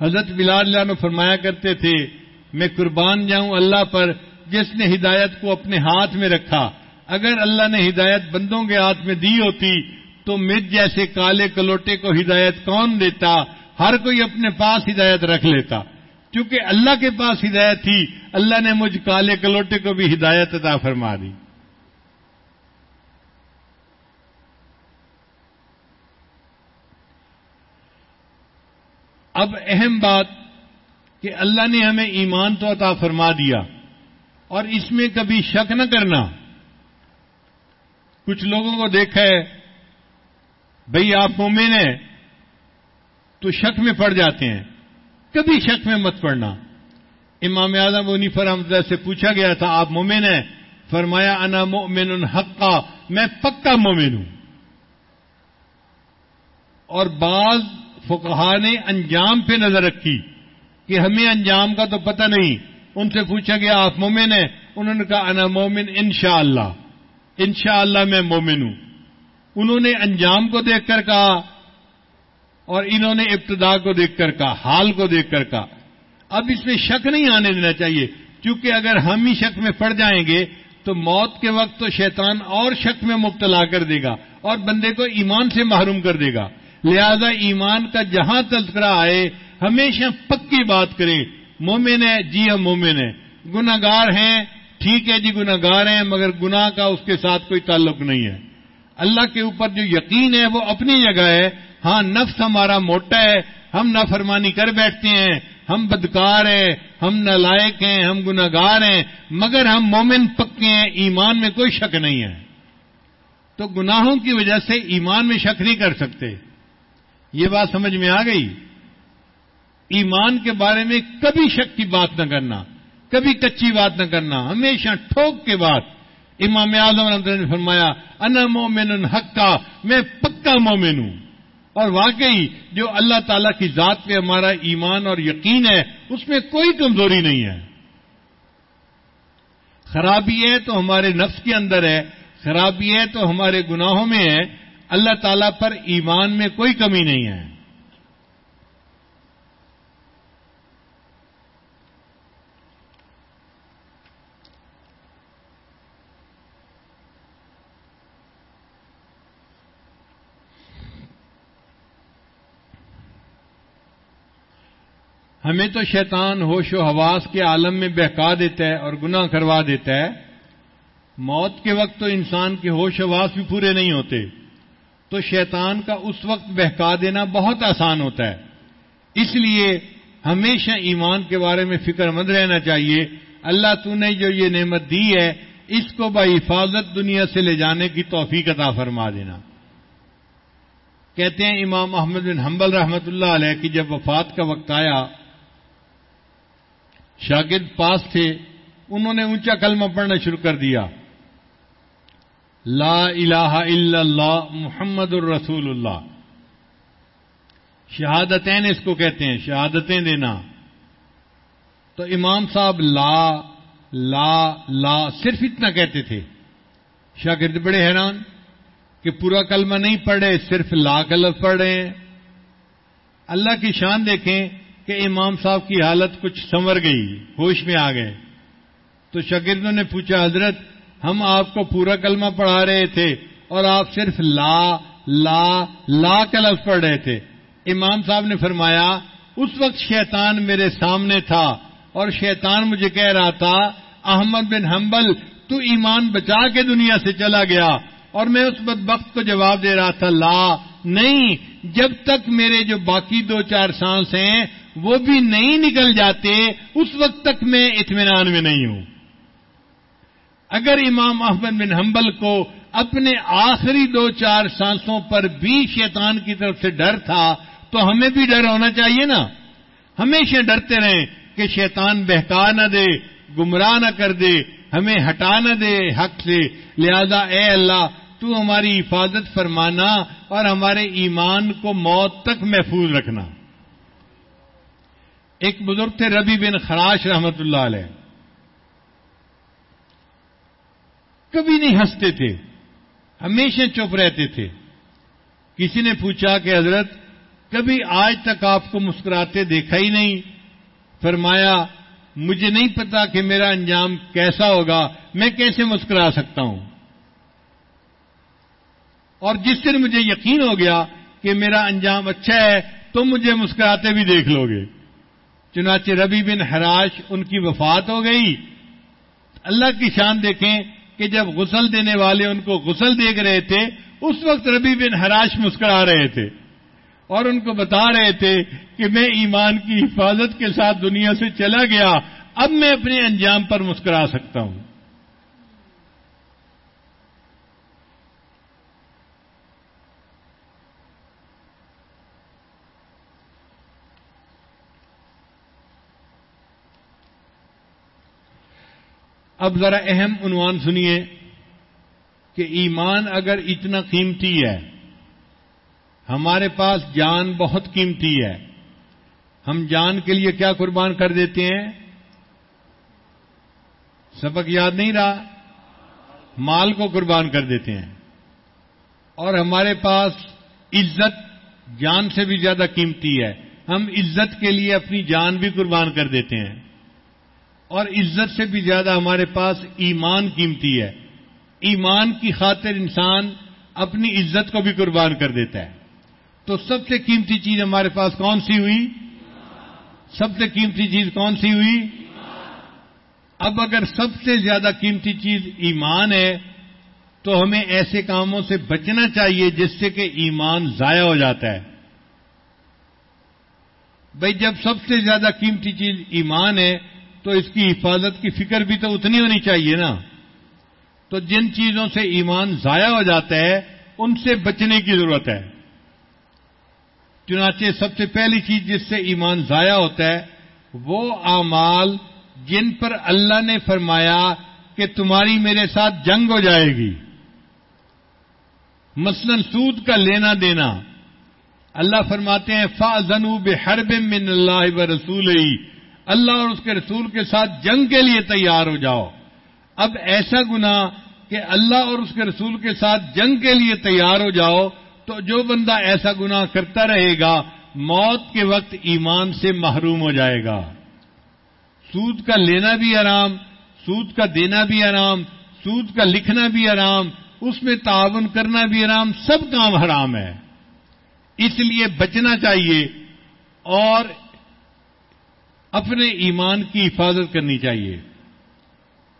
حضرت بلال اللہ نے فرمایا کرتے تھے میں قربان جاؤں اللہ پر جس نے ہدایت کو اپنے ہاتھ میں رکھا۔ اگر اللہ نے ہدایت بندوں کے ہاتھ میں دی ہوتی تو مرد جیسے کالے کلوٹے کو ہدایت کون دیتا؟ ہر کوئی اپنے پاس ہدایت رکھ لیتا۔ کیونکہ اللہ کے پاس ہدایت تھی، اللہ نے مجھ کالے کلوٹے کو بھی ہدایت عطا فرما دی۔ اب اہم بات کہ اللہ نے ہمیں ایمان تو عطا فرما دیا اور اس میں کبھی شک نہ کرنا۔ کچھ لوگوں کو دیکھا ہے، بھئی آپ مومن ہیں تو شک میں پڑ جاتے ہیں۔ کبھی شک میں مت پڑنا۔ امام اعظم ونی فرحمد سے پوچھا گیا تھا، آپ مومن ہیں؟ فرمایا، انا مومن حقا، میں پکا مومن ہوں۔ اور بعض فقہا نے انجام پہ نظر رکھی۔ کہ ہمیں انجام کا تو پتہ نہیں۔ ان سے پوچھا گیا، آپ مومن ہیں؟ انہوں نے کہا، انا مومن انشاءاللہ۔ انشاءاللہ میں مومن ہوں۔ انہوں نے انجام کو دیکھ کر کہا اور انہوں نے ابتدا کو دیکھ کر کہا، حال کو دیکھ کر کہا۔ اب اس میں شک نہیں آنے دینا چاہیے۔ کیونکہ اگر ہم ہی شک میں پڑ جائیں گے، تو موت کے وقت تو شیطان اور شک میں مبتلا کر دے گا اور بندے کو ایمان سے محروم کر دے گا۔ لہذا ایمان کا جہاں تذکرہ آئے ہمیشہ پکی بات کریں مومن ہے جی ہم مومن ہیں۔ گناگار ہیں، ٹھیک ہے جی گناگار ہیں، مگر گناہ کا اس کے ساتھ کوئی تعلق نہیں ہے۔ اللہ کے اوپر جو یقین ہے، وہ اپنی جگہ ہے۔ ہاں نفس ہمارا موٹا ہے۔ ہم نافرمانی کر بیٹھتے ہیں۔ ہم بدکار ہیں، ہم نالائق ہیں، ہم گناگار ہیں۔ مگر ہم مومن پکے ہیں، ایمان میں کوئی شک نہیں ہے۔ تو گناہوں کی وجہ سے ایمان میں شک نہیں کر سکتے۔ یہ بات سمجھ میں آ گئی؟ ایمان کے بارے میں کبھی شک کی بات نہ کرنا، کبھی کچی بات نہ کرنا، ہمیشہ ٹھوک کے بات امام اعظم نے فرمایا، انا مومن حق کا میں پکا مومن ہوں۔ اور واقعی جو اللہ تعالی کی ذات پہ ہمارا ایمان اور یقین ہے، اس میں کوئی کمزوری نہیں ہے۔ خرابی ہے تو ہمارے نفس کے اندر ہے، خرابی ہے تو ہمارے گناہوں میں ہے۔ اللہ تعالی پر ایمان میں کوئی کمی نہیں ہے۔ ہمیں تو شیطان ہوش و حواس کے عالم میں بہکا دیتا ہے اور گناہ کروا دیتا ہے۔ موت کے وقت تو انسان کے ہوش و حواس بھی پورے نہیں ہوتے۔ تو شیطان کا اس وقت بہکا دینا بہت آسان ہوتا ہے۔ اس لیے ہمیشہ ایمان کے بارے میں فکر مند رہنا چاہیے۔ اللہ تو نے جو یہ نعمت دی ہے، اس کو حفاظت دنیا سے لے جانے کی توفیق عطا فرما دینا۔ کہتے ہیں امام محمد بن حنبل رحمت اللہ علیہ کی جب وفات کا وقت آیا شاگرد پاس تھے، انہوں نے اونچا کلمہ پڑھنا شروع کر دیا۔ لا الہ الا اللہ محمد الرسول اللہ شہادتیں اس کو کہتے ہیں، شہادتیں دینا۔ تو امام صاحب لا لا لا صرف اتنا کہتے تھے۔ شاگرد بڑے حیران کہ پورا کلمہ نہیں پڑھے، صرف لا کلف پڑھ رہے ہیں اللہ کی شان دیکھیں کہ امام صاحب کی حالت کچھ سنور گئی، ہوش میں آ گئے۔ تو شاگردوں نے پوچھا، حضرت، ہم آپ کو پورا کلمہ پڑھا رہے تھے اور آپ صرف لا لا لا کا لفظ پڑھ رہے تھے۔ امام صاحب نے فرمایا، اس وقت شیطان میرے سامنے تھا اور شیطان مجھے کہہ رہا تھا، احمد بن حنبل، تو ایمان بچا کے دنیا سے چلا گیا۔ اور میں اس بدبخت کو جواب دے رہا تھا، لا، نہیں، جب تک میرے جو باقی دو چار سانس ہیں وہ بھی نہیں نکل جاتے، اس وقت تک میں اطمینان میں نہیں ہوں۔ اگر امام احمد بن حنبل کو اپنے آخری دو چار سانسوں پر بھی شیطان کی طرف سے ڈر تھا، تو ہمیں بھی ڈر ہونا چاہیے نا۔ ہمیشہ ڈرتے رہیں کہ شیطان بہکا نہ دے، گمراہ نہ کر دے، ہمیں ہٹا نہ دے حق سے۔ لہذا اے اللہ، تو ہماری حفاظت فرمانا اور ہمارے ایمان کو موت تک محفوظ رکھنا۔ ایک بزرگ تھے ربی بن خراش رحمت اللہ علیہ۔ کبھی نہیں ہنستے تھے، ہمیشہ چپ رہتے تھے۔ کسی نے پوچھا کہ حضرت، کبھی آج تک آپ کو مسکراتے دیکھا ہی نہیں؟ فرمایا، مجھے نہیں پتا کہ میرا انجام کیسا ہوگا، میں کیسے مسکرا سکتا ہوں۔ اور جس دن مجھے یقین ہو گیا کہ میرا انجام اچھا ہے، تو مجھے مسکراتے بھی دیکھ لو گے۔ چنانچہ ربی بن حراش ان کی وفات ہو گئی۔ اللہ کی شان دیکھیں کہ جب غسل دینے والے ان کو غسل دیکھ رہے تھے، اس وقت ربی بن حراش مسکرا رہے تھے۔ اور ان کو بتا رہے تھے کہ میں ایمان کی حفاظت کے ساتھ دنیا سے چلا گیا، اب میں اپنے انجام پر مسکرا سکتا ہوں۔ اب ذرا اہم عنوان سنیے کہ ایمان اگر اتنا قیمتی ہے، ہمارے پاس جان بہت قیمتی ہے، ہم جان کے لیے کیا قربان کر دیتے ہیں؟ سبق یاد نہیں رہا؟ مال کو قربان کر دیتے ہیں۔ اور ہمارے پاس عزت جان سے بھی زیادہ قیمتی ہے۔ ہم عزت کے لیے اپنی جان بھی قربان کر دیتے ہیں۔ اور عزت سے بھی زیادہ ہمارے پاس ایمان قیمتی ہے۔ ایمان کی خاطر انسان اپنی عزت کو بھی قربان کر دیتا ہے۔ تو سب سے قیمتی چیز ہمارے پاس کون سی ہوئی؟ سب سے قیمتی چیز کون سی ہوئی؟ اب اگر سب سے زیادہ قیمتی چیز ایمان ہے، تو ہمیں ایسے کاموں سے بچنا چاہیے جس سے کہ ایمان ضائع ہو جاتا ہے۔ بھائی، جب سب سے زیادہ قیمتی چیز ایمان ہے تو اس کی حفاظت کی فکر بھی تو اتنی ہونی چاہیے نا۔ تو جن چیزوں سے ایمان ضائع ہو جاتا ہے، ان سے بچنے کی ضرورت ہے۔ چنانچہ سب سے پہلی چیز جس سے ایمان ضائع ہوتا ہے، وہ اعمال جن پر اللہ نے فرمایا کہ تمہاری میرے ساتھ جنگ ہو جائے گی۔ مثلا سود کا لینا دینا۔ اللہ فرماتے ہیں فا زنوب حرب من اللہ و رسول اللہ اور اس کے رسول کے ساتھ جنگ کے لیے تیار ہو جاؤ۔ اب ایسا گنا کہ اللہ اور اس کے رسول کے ساتھ جنگ کے لیے تیار ہو جاؤ تو جو بندہ ایسا گنا کرتا رہے گا، موت کے وقت ایمان سے محروم ہو جائے گا۔ سود کا لینا بھی آرام سود کا دینا بھی آرام سود کا لکھنا بھی آرام اس میں تعاون کرنا بھی آرام سب کام حرام ہے۔ اس لیے بچنا چاہیے اور اپنے ایمان کی حفاظت کرنی چاہیے۔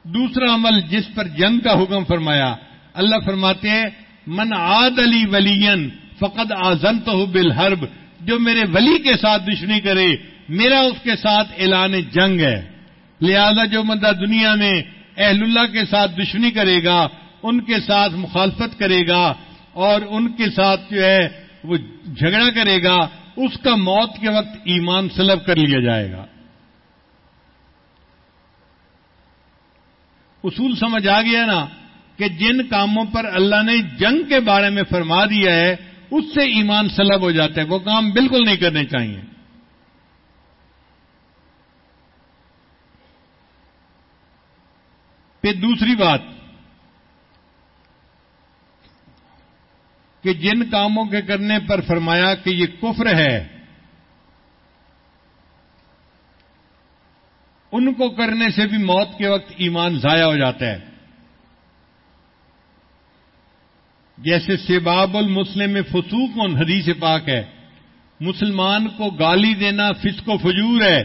دوسرا عمل جس پر جنگ کا حکم فرمایا، اللہ فرماتے ہیں، من عاد علی ولین فقد آزن تو بالحرب، جو میرے ولی کے ساتھ دشمنی کرے، میرا اس کے ساتھ اعلان جنگ ہے۔ لہذا جو بندہ دنیا میں اہل اللہ کے ساتھ دشمنی کرے گا، ان کے ساتھ مخالفت کرے گا اور ان کے ساتھ جو ہے وہ جھگڑا کرے گا، اس کا موت کے وقت ایمان سلب کر لیا جائے گا۔ اصول سمجھ آ گیا نا کہ جن کاموں پر اللہ نے جنگ کے بارے میں فرما دیا ہے، اس سے ایمان سلب ہو جاتا ہے۔ وہ کام بالکل نہیں کرنے چاہیے۔ پھر دوسری بات کہ جن کاموں کے کرنے پر فرمایا کہ یہ کفر ہے ان کو کرنے سے بھی موت کے وقت ایمان ضائع ہو جاتا ہے۔ جیسے سیباب المسلم میں فسوق اور حدیث پاک ہے۔ مسلمان کو گالی دینا فسق و فجور ہے۔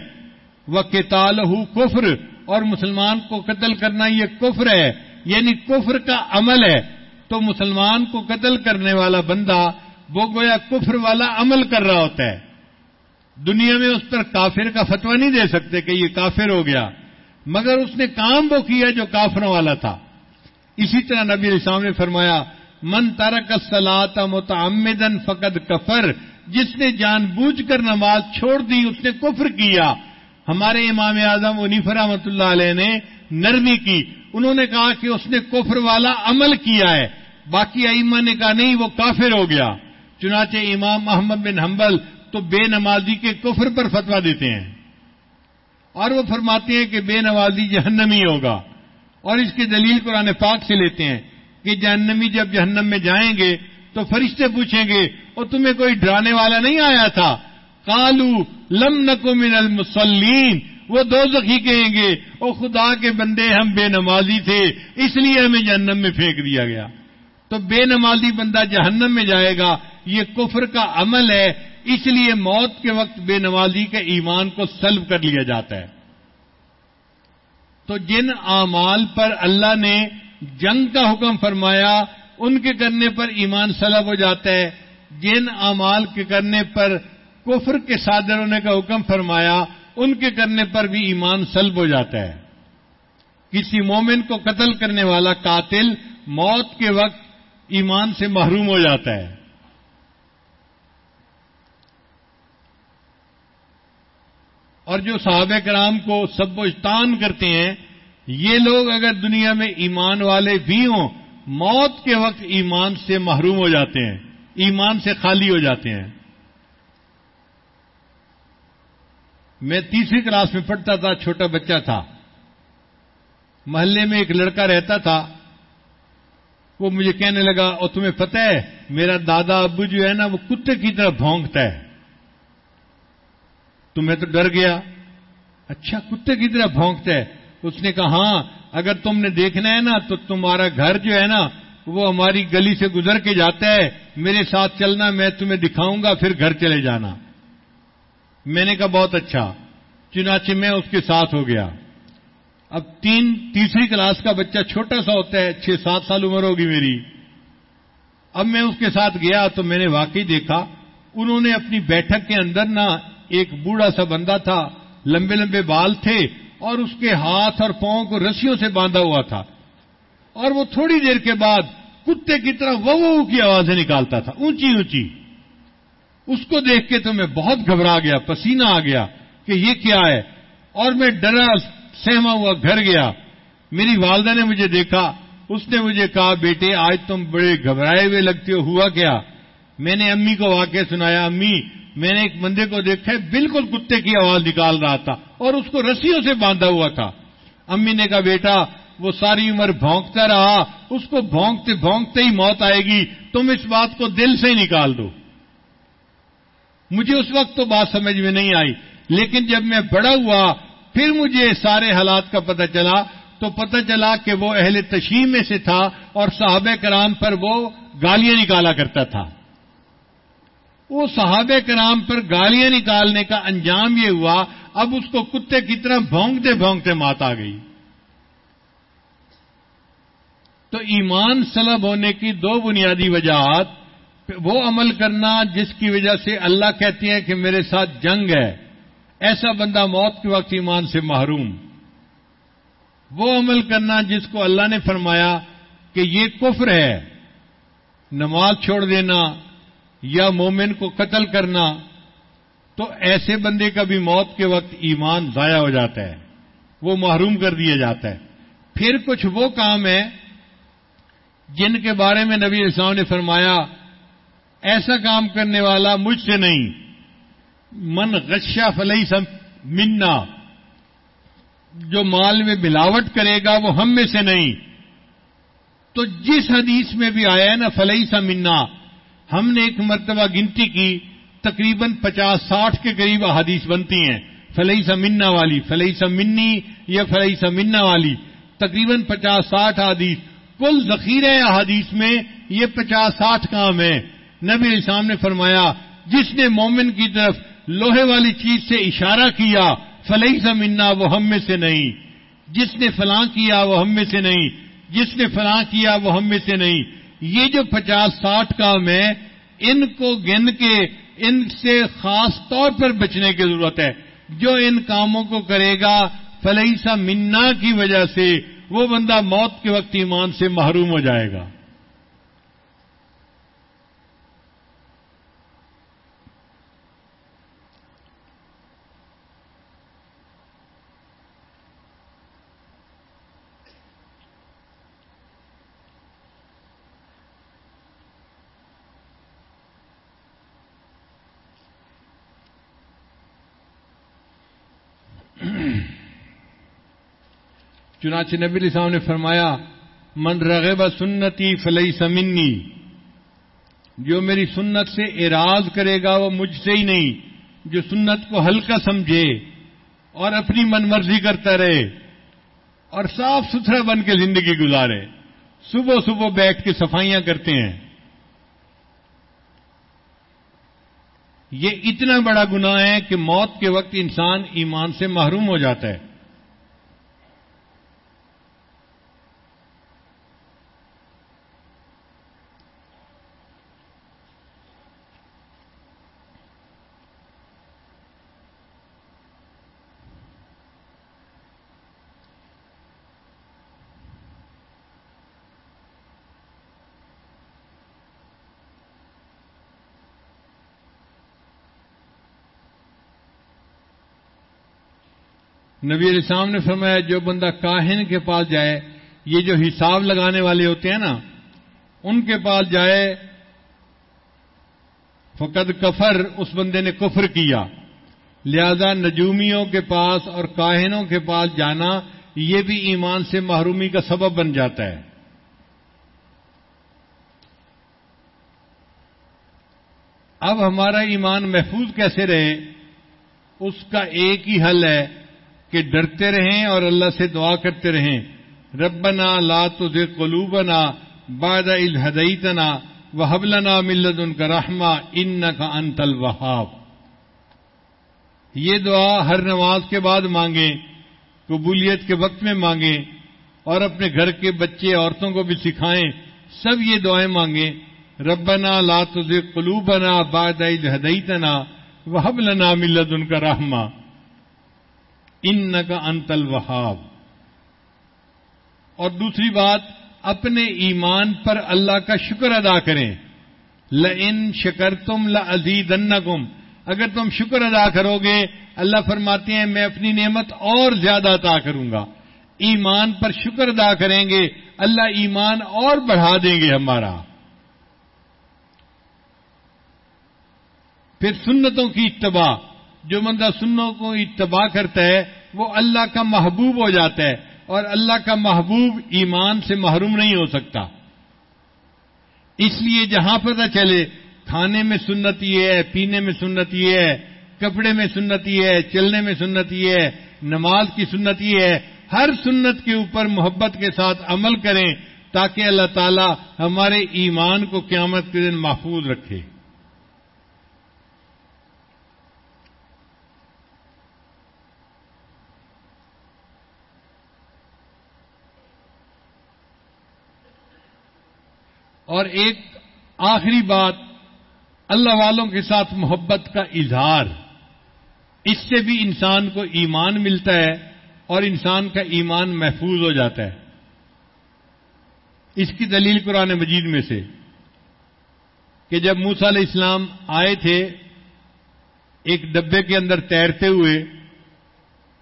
وہ کتال کفر۔ اور مسلمان کو قتل کرنا یہ کفر ہے۔ یعنی کفر کا عمل ہے۔ تو مسلمان کو قتل کرنے والا بندہ وہ گویا کفر والا عمل کر رہا ہوتا ہے۔ دنیا میں اس پر کافر کا فتوا نہیں دے سکتے کہ یہ کافر ہو گیا۔ مگر اس نے کام وہ کیا جو کافروں والا تھا۔ اسی طرح نبی اسلام نے فرمایا، من ترک سلاط متعمدن فقد کفر جس نے جان بوجھ کر نماز چھوڑ دی، اس نے کفر کیا۔ ہمارے امام اعظم عنیف رحمۃ اللہ علیہ نے نرمی کی۔ انہوں نے کہا کہ اس نے کفر والا عمل کیا ہے۔ باقی ائمہ نے کہا، نہیں، وہ کافر ہو گیا۔ چنانچہ امام محمد بن حنبل تو بے نمازی کے کفر پر فتوا دیتے ہیں۔ اور وہ فرماتے ہیں کہ بے نمازی جہنمی ہوگا۔ اور اس کی دلیل قرآن پاک سے لیتے ہیں کہ جہنمی جب جہنم میں جائیں گے تو فرشتے پوچھیں گے، اور تمہیں کوئی ڈرانے والا نہیں آیا تھا؟ کالو لم نکو من المسلین وہ دو زخی کہیں گے، او خدا کے بندے، ہم بے نمازی تھے، اس لیے ہمیں جہنم میں پھینک دیا گیا۔ تو بے نمازی بندہ جہنم میں جائے گا، یہ کفر کا عمل ہے اس لیے موت کے وقت بے نمازی کے ایمان کو سلب کر لیا جاتا ہے۔ تو جن اعمال پر اللہ نے جنگ کا حکم فرمایا، ان کے کرنے پر ایمان سلب ہو جاتا ہے۔ جن اعمال کے کرنے پر کفر کے صادر ہونے کا حکم فرمایا، ان کے کرنے پر بھی ایمان سلب ہو جاتا ہے۔ کسی مومن کو قتل کرنے والا قاتل موت کے وقت ایمان سے محروم ہو جاتا ہے۔ اور جو صحابہ کرام کو سب و اجتان کرتے ہیں، یہ لوگ اگر دنیا میں ایمان والے بھی ہوں، موت کے وقت ایمان سے محروم ہو جاتے ہیں، ایمان سے خالی ہو جاتے ہیں۔ میں تیسری کلاس میں پڑھتا تھا، چھوٹا بچہ تھا۔ محلے میں ایک لڑکا رہتا تھا۔ وہ مجھے کہنے لگا، اور تمہیں پتہ ہے، میرا دادا ابو جو ہے نا، وہ کتے کی طرح بھونکتا ہے۔ تو میں تو ڈر گیا۔ اچھا کتے کی طرح بھونکتا ہے۔ اس نے کہا ہاں اگر تم نے دیکھنا ہے نا، تو تمہارا گھر جو ہے نا، وہ ہماری گلی سے گزر کے جاتا ہے۔ میرے ساتھ چلنا، میں تمہیں دکھاؤں گا، پھر گھر چلے جانا۔ میں نے کہا، بہت اچھا۔ چنانچہ میں اس کے ساتھ ہو گیا۔ اب تین، تیسری کلاس کا بچہ چھوٹا سا ہوتا ہے، چھ، سات سال عمر ہوگی میری۔ اب میں اس کے ساتھ گیا تو میں نے واقعی دیکھا، انہوں نے اپنی بیٹھک کے اندر نا ایک بوڑھا سا بندہ تھا، لمبے لمبے بال تھے اور اس کے ہاتھ اور پاؤں کو رسیوں سے باندھا ہوا تھا۔ اور وہ تھوڑی دیر کے بعد کتے کی طرح وہ کی آوازیں نکالتا تھا، اونچی اونچی۔ اس کو دیکھ کے تو میں بہت گھبرا گیا، پسینہ آ گیا کہ یہ کیا ہے۔ اور میں ڈرا، سہما ہوا، گھر گیا۔ میری والدہ نے مجھے دیکھا، اس نے مجھے کہا، بیٹے، آج تم بڑے گھبرائے ہوئے لگتے ہو، ہوا کیا؟ میں نے امی کو واقع سنایا، امی میں نے ایک بندے کو دیکھا بالکل کتے کی آواز نکال رہا تھا اور اس کو رسیوں سے باندھا ہوا تھا۔ امی نے کہا، بیٹا، وہ ساری عمر بھونکتا رہا، اس کو بھونکتے بھونکتے ہی موت آئے گی، تم اس بات کو دل سے ہی نکال دو۔ مجھے اس وقت تو بات سمجھ میں نہیں آئی، لیکن جب میں بڑا ہوا، پھر مجھے سارے حالات کا پتہ چلا۔ تو پتہ چلا کہ وہ اہل تشہیر میں سے تھا اور صحابہ کرام پر وہ گالیاں نکالا کرتا تھا۔ وہ صحابہ کرام پر گالیاں نکالنے کا انجام یہ ہوا، اب اس کو کتے کی طرح بھونکتے بھونکتے مات آ گئی۔ تو ایمان سلب ہونے کی دو بنیادی وجہات وہ عمل کرنا جس کی وجہ سے اللہ کہتی ہے کہ میرے ساتھ جنگ ہے، ایسا بندہ موت کے وقت ایمان سے محروم۔ وہ عمل کرنا جس کو اللہ نے فرمایا کہ یہ کفر ہے، نماز چھوڑ دینا یا مومن کو قتل کرنا، تو ایسے بندے کا بھی موت کے وقت ایمان ضائع ہو جاتا ہے، وہ محروم کر دیا جاتا ہے۔ پھر کچھ وہ کام ہے جن کے بارے میں نبی اسلام نے فرمایا، ایسا کام کرنے والا مجھ سے نہیں۔ من غشہ فلئی سم منا، جو مال میں ملاوٹ کرے گا وہ ہم میں سے نہیں۔ تو جس حدیث میں بھی آیا ہے نا فلئی سا منا ہم نے ایک مرتبہ گنتی کی، تقریباً پچاس ساٹھ کے قریب احادیث بنتی ہیں۔ فلئی سا منا والی فلئی سا منی یا فلئی سا منا والی۔ تقریباً پچاس ساٹھ حادیث کل ذخیرہ احادیث میں یہ پچاس ساٹھ کام ہے نبی اسلام نے فرمایا، جس نے مومن کی طرف لوہے والی چیز سے اشارہ کیا فلئی سا منا وہ ہم میں سے نہیں۔ جس نے فلاں کیا، وہ ہم میں سے نہیں۔ جس نے فلاں کیا، وہ ہم میں سے نہیں۔ یہ جو پچاس ساٹھ کام ہے ان کو گن کے، ان سے خاص طور پر بچنے کی ضرورت ہے۔ جو ان کاموں کو کرے گا فلحیسا منا کی وجہ سے وہ بندہ موت کے وقت ایمان سے محروم ہو جائے گا۔ چنانچہ نبی علیہ السلام نے فرمایا، من رغب سنتی فلئی سمنی جو میری سنت سے اراض کرے گا، وہ مجھ سے ہی نہیں، جو سنت کو ہلکا سمجھے اور اپنی من مرضی کرتا رہے اور صاف ستھرا بن کے زندگی گزارے۔ صبح صبح بیٹھ کے صفائیاں کرتے ہیں۔ یہ اتنا بڑا گناہ ہے کہ موت کے وقت انسان ایمان سے محروم ہو جاتا ہے۔ نبی علیہ السلام نے فرمایا، جو بندہ کاہن کے پاس جائے، یہ جو حساب لگانے والے ہوتے ہیں نا، ان کے پاس جائے، فقد کفر، اس بندے نے کفر کیا۔ لہذا نجومیوں کے پاس اور کاہنوں کے پاس جانا، یہ بھی ایمان سے محرومی کا سبب بن جاتا ہے۔ اب ہمارا ایمان محفوظ کیسے رہے؟ اس کا ایک ہی حل ہے۔ کہ ڈرتے رہیں اور اللہ سے دعا کرتے رہیں۔ ربنا لا تزغ قلوبنا بعد اذ هديتنا وهب لنا من لدنك رحمة انك انت الوهاب یہ دعا ہر نماز کے بعد مانگیں، قبولیت کے وقت میں مانگیں اور اپنے گھر کے بچے، عورتوں کو بھی سکھائیں، سب یہ دعائیں مانگیں۔ ربنا لا تزغ قلوبنا بعد اذ هديتنا وهب لنا من لدنك رحمة انك انت الوهاب اور دوسری بات، اپنے ایمان پر اللہ کا شکر ادا کریں۔ لن شکر تم لزید اگر تم شکر ادا کرو گے، اللہ فرماتے ہیں، میں اپنی نعمت اور زیادہ ادا کروں گا۔ ایمان پر شکر ادا کریں گے، اللہ ایمان اور بڑھا دیں گے ہمارا۔ پھر سنتوں کی اتباع۔ جو بندہ سنوں کو اتباع کرتا ہے، وہ اللہ کا محبوب ہو جاتا ہے اور اللہ کا محبوب ایمان سے محروم نہیں ہو سکتا۔ اس لیے جہاں پتہ چلے، کھانے میں سنت یہ ہے، پینے میں سنت یہ ہے، کپڑے میں سنت یہ ہے، چلنے میں سنت یہ ہے، نماز کی سنت یہ ہے، ہر سنت کے اوپر محبت کے ساتھ عمل کریں تاکہ اللہ تعالی ہمارے ایمان کو قیامت کے دن محفوظ رکھے۔ اور ایک آخری بات، اللہ والوں کے ساتھ محبت کا اظہار۔ اس سے بھی انسان کو ایمان ملتا ہے اور انسان کا ایمان محفوظ ہو جاتا ہے۔ اس کی دلیل قرآن مجید میں سے کہ جب موسا علیہ السلام آئے تھے، ایک ڈبے کے اندر تیرتے ہوئے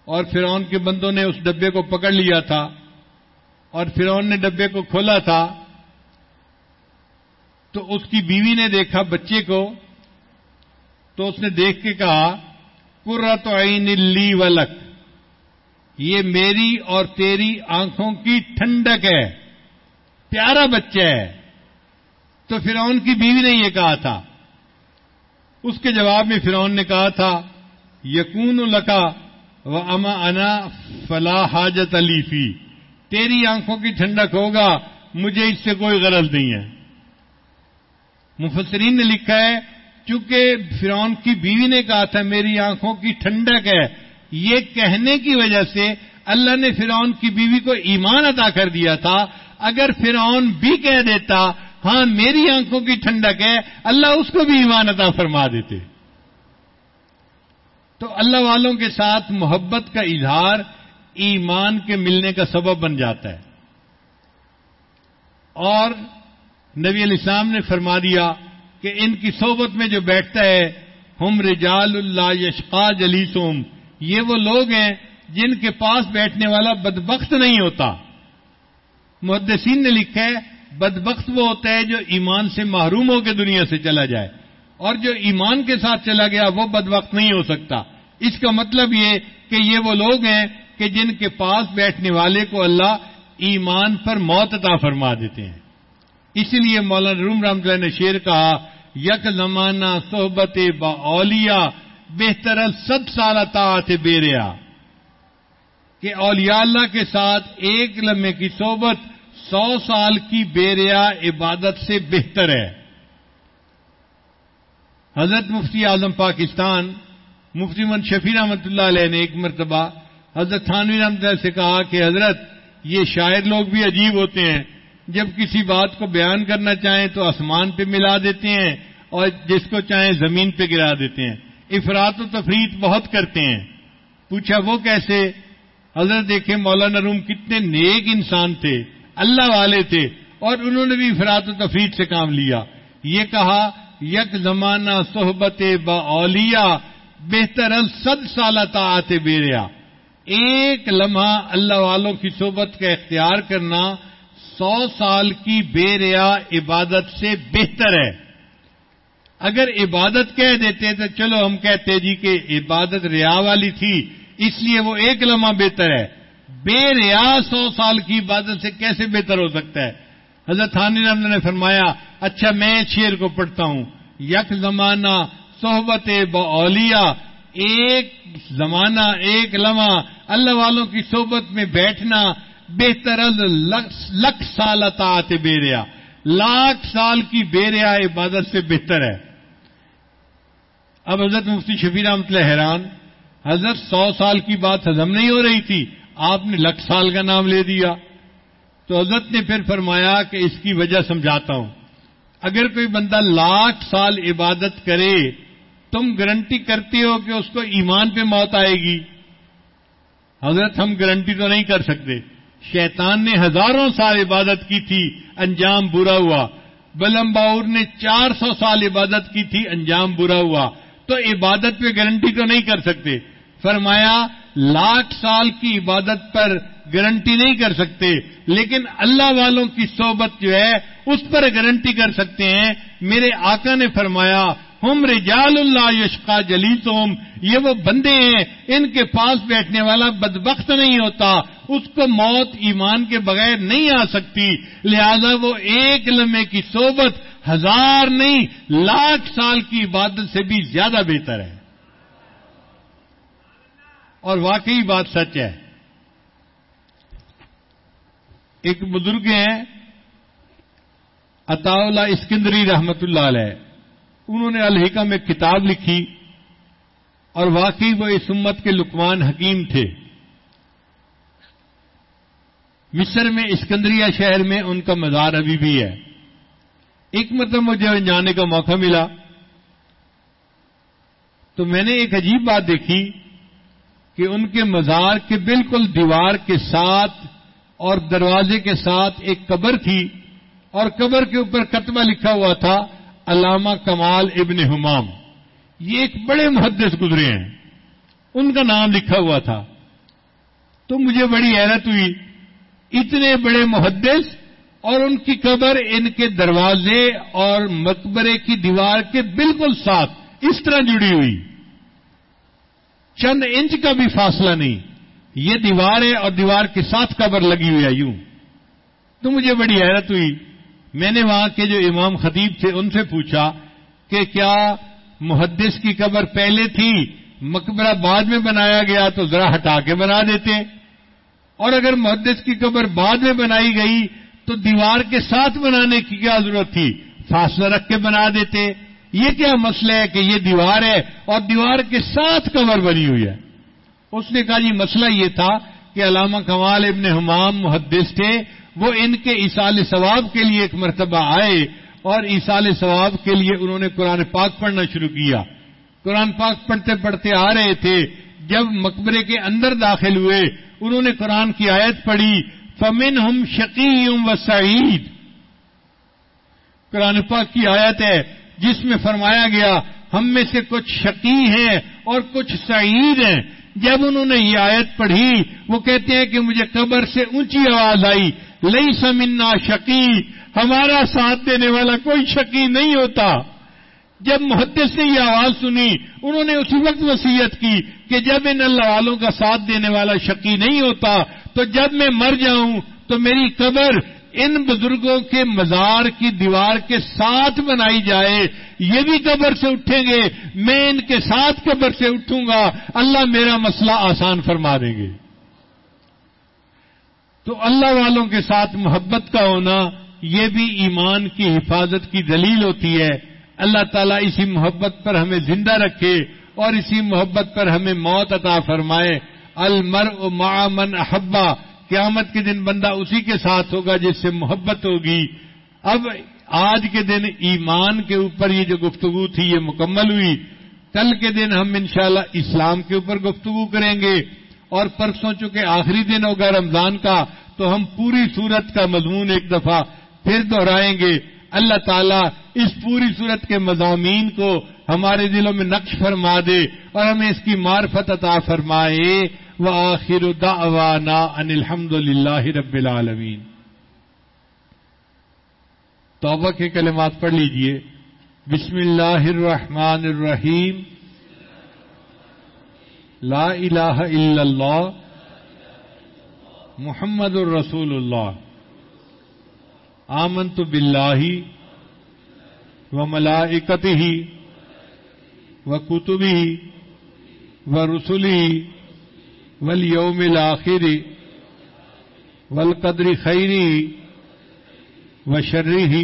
اور فرعون کے بندوں نے اس ڈبے کو پکڑ لیا تھا اور فرعون نے ڈبے کو کھولا تھا تو اس کی بیوی نے دیکھا بچے کو، تو اس نے دیکھ کے کہا قرت عین لی ولک، یہ میری اور تیری آنکھوں کی ٹھنڈک ہے، پیارا بچہ ہے۔ تو فرعون کی بیوی نے یہ کہا تھا۔ اس کے جواب میں فرعون نے کہا تھا یقون لکا و اما انا فلاح حاجت علیفی تیری آنکھوں کی ٹھنڈک ہوگا، مجھے اس سے کوئی غرض نہیں ہے۔ مفسرین نے لکھا ہے، چونکہ فرعون کی بیوی نے کہا تھا، میری آنکھوں کی ٹھنڈک ہے۔ یہ کہنے کی وجہ سے اللہ نے فرعون کی بیوی کو ایمان ادا کر دیا تھا۔ اگر فرعون بھی کہہ دیتا ہاں میری آنکھوں کی ٹھنڈک ہے، اللہ اس کو بھی ایمان عطا فرما دیتے۔ تو اللہ والوں کے ساتھ محبت کا اظہار ایمان کے ملنے کا سبب بن جاتا ہے۔ اور نبی علیہ السلام نے فرما دیا کہ ان کی صحبت میں جو بیٹھتا ہے، ہم رجال اللہ یشقا جلیسوم یہ وہ لوگ ہیں جن کے پاس بیٹھنے والا بدبخت نہیں ہوتا۔ محدثین نے لکھا ہے، بدبخت وہ ہوتا ہے جو ایمان سے محروم ہو کے دنیا سے چلا جائے۔ اور جو ایمان کے ساتھ چلا گیا، وہ بدبخت نہیں ہو سکتا۔ اس کا مطلب یہ کہ یہ وہ لوگ ہیں کہ جن کے پاس بیٹھنے والے کو اللہ ایمان پر موت عطا فرما دیتے ہیں۔ اسی لیے مولانا روم رام اللہ نے شیر کہا، یک زمانہ صحبت با اولیا بہتر سب سال طاعت بیریا۔ کہ اولیاء اللہ کے ساتھ ایک لمحے کی صحبت سو سال کی بیریا عبادت سے بہتر ہے۔ حضرت مفتی اعظم پاکستان، مفتی من شفیع رحمت اللہ علیہ نے ایک مرتبہ حضرت تھانوی رحمت اللہ سے کہا کہ حضرت، یہ شاعر لوگ بھی عجیب ہوتے ہیں۔ جب کسی بات کو بیان کرنا چاہیں تو آسمان پہ ملا دیتے ہیں اور جس کو چاہیں زمین پہ گرا دیتے ہیں۔ افراد و تفریح بہت کرتے ہیں۔ پوچھا وہ کیسے؟ حضرت دیکھے مولانا روم کتنے نیک انسان تھے، اللہ والے تھے اور انہوں نے بھی افراد و تفریح سے کام لیا۔ یہ کہا، یک زمانہ صحبت با اولیا بہتر صد سالہ طاعت بیریا۔ ایک لمحہ اللہ والوں کی صحبت کا اختیار کرنا سو سال کی بے ریا عبادت سے بہتر ہے۔ اگر عبادت کہہ دیتے تو چلو ہم کہتے جی کہ عبادت ریا والی تھی، اس لیے وہ ایک لمحہ بہتر ہے۔ بے ریا سو سال کی عبادت سے کیسے بہتر ہو سکتا ہے؟ حضرت رحمد نے فرمایا اچھا میں شیر کو پڑھتا ہوں۔ یک زمانہ صحبت بولیا ایک زمانہ، ایک لمحہ، اللہ والوں کی صحبت میں بیٹھنا بہتر لکھ سال اطاعت بیریا۔ لاکھ سال کی بیریا عبادت سے بہتر ہے۔ اب حضرت مفتی شفیع رحمت حیران، حضرت سو سال کی بات ہزم نہیں ہو رہی تھی، آپ نے لکھ سال کا نام لے دیا۔ تو حضرت نے پھر فرمایا کہ اس کی وجہ سمجھاتا ہوں۔ اگر کوئی بندہ لاکھ سال عبادت کرے، تم گارنٹی کرتے ہو کہ اس کو ایمان پہ موت آئے گی۔ حضرت ہم گارنٹی تو نہیں کر سکتے۔ شیطان نے ہزاروں سال عبادت کی تھی، انجام برا ہوا۔ بلم باور نے چار سو سال عبادت کی تھی، انجام برا ہوا۔ تو عبادت پہ گارنٹی تو نہیں کر سکتے۔ فرمایا، لاکھ سال کی عبادت پر گارنٹی نہیں کر سکتے، لیکن اللہ والوں کی صحبت جو ہے، اس پر گارنٹی کر سکتے ہیں۔ میرے آقا نے فرمایا ہم رجال اللہ یشقا جلیس یہ وہ بندے ہیں، ان کے پاس بیٹھنے والا بدبخت نہیں ہوتا، اس کو موت ایمان کے بغیر نہیں آ سکتی، لہذا وہ ایک لمحے کی صحبت ہزار نہیں، لاکھ سال کی عبادت سے بھی زیادہ بہتر ہے۔ اور واقعی بات سچ ہے۔ ایک بزرگ ہیں عطا اللہ اسکندری رحمت اللہ علیہ۔ انہوں نے الحکا میں کتاب لکھی اور واقعی وہ اس امت کے لکمان حکیم تھے۔ مصر میں اسکندریہ شہر میں ان کا مزار ابھی بھی ہے۔ ایک مطلب مجھے جانے کا موقع ملا۔ تو میں نے ایک عجیب بات دیکھی کہ ان کے مزار کے بالکل دیوار کے ساتھ اور دروازے کے ساتھ ایک قبر تھی اور قبر کے اوپر کتبہ لکھا ہوا تھا۔ علامہ کمال ابن حمام یہ ایک بڑے محدث گزرے ہیں۔ ان کا نام لکھا ہوا تھا۔ تو مجھے بڑی حیرت ہوئی۔ اتنے بڑے محدث اور ان کی قبر ان کے دروازے اور مقبرے کی دیوار کے بالکل ساتھ اس طرح جڑی ہوئی۔ چند انچ کا بھی فاصلہ نہیں۔ یہ دیوار ہے اور دیوار کے ساتھ قبر لگی ہوئی ہے، یوں۔ تو مجھے بڑی حیرت ہوئی۔ میں نے وہاں کے جو امام خطیب تھے ان سے پوچھا کہ کیا محدث کی قبر پہلے تھی، مقبرہ بعد میں بنایا گیا تو ذرا ہٹا کے بنا دیتے۔ اور اگر محدث کی قبر بعد میں بنائی گئی تو دیوار کے ساتھ بنانے کی کیا ضرورت تھی؟ فاصلہ رکھ کے بنا دیتے۔ یہ کیا مسئلہ ہے کہ یہ دیوار ہے اور دیوار کے ساتھ کمر بنی ہوئی ہے۔ اس نے کہا جی مسئلہ یہ تھا کہ علامہ کمال ابن حمام محدث تھے۔ وہ ان کے اصال ثواب کے لیے ایک مرتبہ آئے اور اصال ثواب کے لیے انہوں نے قرآن پاک پڑھنا شروع کیا۔ قرآن پاک پڑھتے پڑھتے آ رہے تھے۔ جب مقبرے کے اندر داخل ہوئے، انہوں نے قرآن کی آیت پڑھی فمن ہم شکیم و سعید قرآن پاک کی آیت ہے جس میں فرمایا گیا، ہم میں سے کچھ شقی ہیں اور کچھ سعید ہیں۔ جب انہوں نے یہ آیت پڑھی، وہ کہتے ہیں کہ مجھے قبر سے اونچی آواز آئی۔ لئی سمنا شقی، ہمارا ساتھ دینے والا کوئی شقی نہیں ہوتا۔ جب محدث نے یہ آواز سنی، انہوں نے اسی وقت وسیعت کی کہ جب ان اللہ والوں کا ساتھ دینے والا شقی نہیں ہوتا، تو جب میں مر جاؤں، تو میری قبر ان بزرگوں کے مزار کی دیوار کے ساتھ بنائی جائے۔ یہ بھی قبر سے اٹھیں گے، میں ان کے ساتھ قبر سے اٹھوں گا۔ اللہ میرا مسئلہ آسان فرما دیں گے۔ تو اللہ والوں کے ساتھ محبت کا ہونا یہ بھی ایمان کی حفاظت کی دلیل ہوتی ہے۔ اللہ تعالیٰ اسی محبت پر ہمیں زندہ رکھے اور اسی محبت پر ہمیں موت عطا فرمائے۔ المر من احبا قیامت کے دن بندہ اسی کے ساتھ ہوگا جس سے محبت ہوگی۔ اب آج کے دن ایمان کے اوپر یہ جو گفتگو تھی یہ مکمل ہوئی۔ کل کے دن ہم انشاءاللہ اسلام کے اوپر گفتگو کریں گے۔ اور پرسوں چونکہ آخری دن ہوگا رمضان کا، تو ہم پوری صورت کا مضمون ایک دفعہ پھر دہرائیں گے۔ اللہ تعالیٰ اس پوری صورت کے مضامین کو ہمارے دلوں میں نقش فرما دے اور ہمیں اس کی معرفت عطا فرمائے۔ وآخر دعوانا ان الحمد للہ رب العالمین۔ توبہ کے کلمات پڑھ لیجیے۔ بسم اللہ الرحمن الرحیم۔ لا الہ الا اللہ محمد الرسول اللہ آمنت باللہ و ملائکته و کتبه و رسله والیوم الاخر والقدر خیره و شره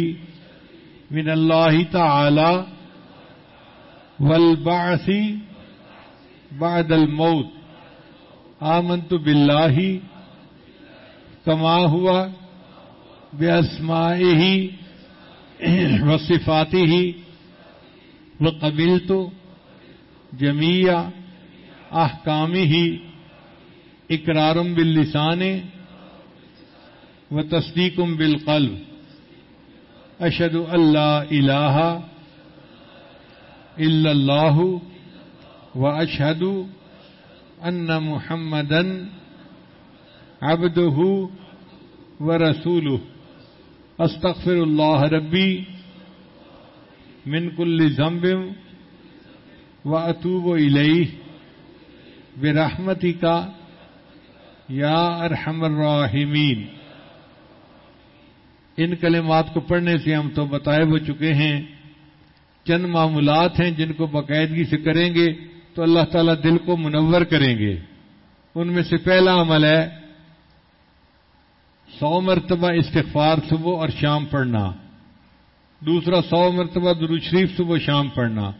من الله تعالى والبعث بعد الموت. آمنت بالله كما هو بأسمائه وصفاته وقبلت جميع أحكامه إقرار باللسان وتصديق بالقلب. أشهد أن لا إله إلا الله وأشهد أن محمدا عبده ورسوله. أستغفر الله ربي من كل ذنب وأتوب إليه. برحمتك يا أرحم الراحمين. ان کلمات کو پڑھنے سے ہم تو بتائے ہو چکے ہیں. چند معمولات ہیں جن کو باقاعدگی سے کریں گے. تو اللہ تعالیٰ دل کو منور کریں گے۔ ان میں سے پہلا عمل ہے سو مرتبہ استغفار صبح اور شام پڑھنا۔ دوسرا سو مرتبہ درو شریف صبح شام پڑھنا۔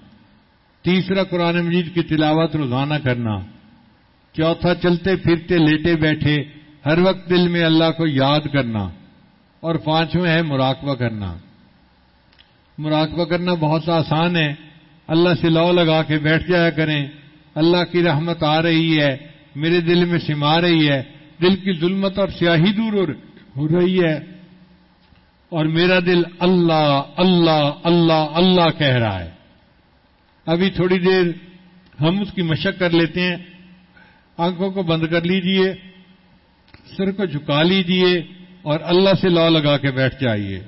تیسرا قرآن مجید کی تلاوت روزانہ کرنا۔ چوتھا چلتے پھرتے لیٹے بیٹھے ہر وقت دل میں اللہ کو یاد کرنا۔ اور پانچویں ہے مراقبہ کرنا۔ مراقبہ کرنا بہت آسان ہے۔ اللہ سے لو لگا کے بیٹھ جایا کریں۔ اللہ کی رحمت آ رہی ہے، میرے دل میں سما رہی ہے۔ دل کی ظلمت اور سیاہی دور ہو رہی ہے۔ اور میرا دل اللہ اللہ اللہ اللہ کہہ رہا ہے۔ ابھی تھوڑی دیر ہم اس کی مشق کر لیتے ہیں۔ آنکھوں کو بند کر لیجیے، سر کو جھکا لیجیے اور اللہ سے لو لگا کے بیٹھ جائیے۔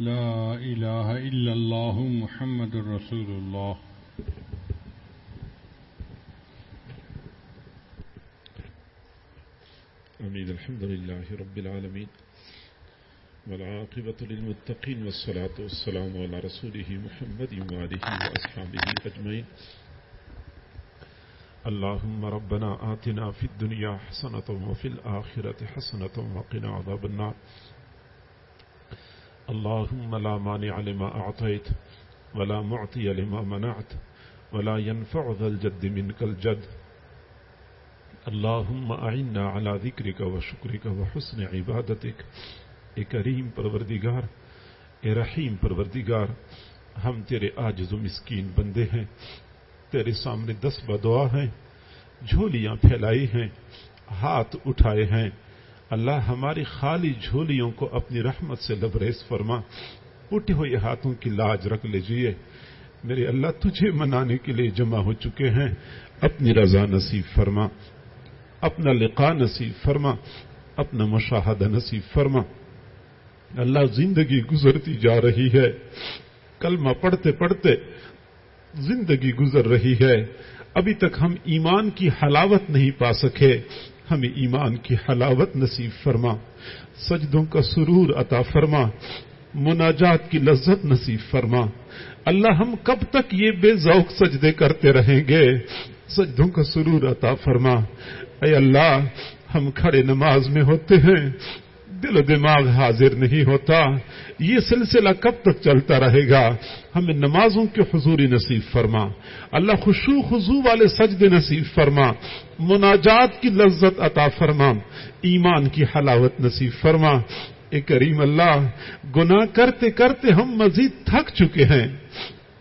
لا إله إلا الله محمد رسول الله. أمين. الحمد لله رب العالمين. والعاقبة للمتقين والصلاة والسلام على رسوله محمد وآله وأصحابه أجمعين. اللهم ربنا آتنا في الدنيا حسنة وفي الآخرة حسنة وقنا عذاب النار. اللهم لا مانع لما أعطيت ولا معطي لما منعت ولا ينفع ذا الجد منك الجد. اللهم أعنا على ذكرك وشكرك وحسن عبادتك. اے کریم پروردگار، اے رحیم پروردگار، ہم تیرے آجز و مسکین بندے ہیں، تیرے سامنے دس بدعا ہیں، جھولیاں پھیلائی ہیں، ہاتھ اٹھائے ہیں اللہ ہماری خالی جھولیوں کو اپنی رحمت سے لبریز فرما اٹھے ہوئے ہاتھوں کی لاج رکھ لیجیے میرے اللہ، تجھے منانے کے لیے جمع ہو چکے ہیں۔ اپنی رضا نصیب فرما، اپنا لقا نصیب فرما، اپنا مشاہدہ نصیب فرما۔ اللہ زندگی گزرتی جا رہی ہے۔ کلمہ پڑھتے پڑھتے زندگی گزر رہی ہے۔ ابھی تک ہم ایمان کی حلاوت نہیں پا سکے۔ ہمیں ایمان کی حلاوت نصیب فرما، سجدوں کا سرور عطا فرما، مناجات کی لذت نصیب فرما۔ اللہ ہم کب تک یہ بے ذوق سجدے کرتے رہیں گے؟ سجدوں کا سرور عطا فرما۔ اے اللہ، ہم کھڑے نماز میں ہوتے ہیں دل و دماغ حاضر نہیں ہوتا۔ یہ سلسلہ کب تک چلتا رہے گا؟ ہمیں نمازوں کی حضوری نصیب فرما۔ اللہ خوشو خضو والے سجد نصیب فرما۔ مناجات کی لذت عطا فرما۔ ایمان کی حلاوت نصیب فرما۔ اے کریم اللہ، گناہ کرتے کرتے ہم مزید تھک چکے ہیں،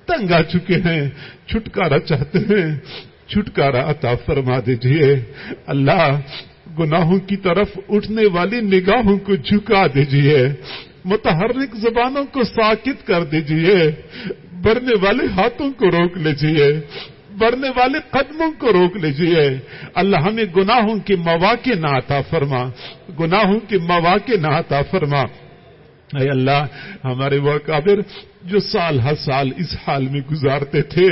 تنگ آ چکے ہیں۔ چھٹکارا چاہتے ہیں، چھٹکارا عطا فرما دیجیے۔ اللہ گناہوں کی طرف اٹھنے والی نگاہوں کو جھکا دیجیے، متحرک زبانوں کو ساکت کر دیجیے، بڑھنے والے ہاتھوں کو روک لیجیے، بڑھنے والے قدموں کو روک لیجیے۔ اللہ ہمیں گناہوں کے مواقع نہ عطا فرما، گناہوں کے مواقع نہ عطا فرما۔ اے اللہ، ہمارے وہ کابر جو سال ہر سال اس حال میں گزارتے تھے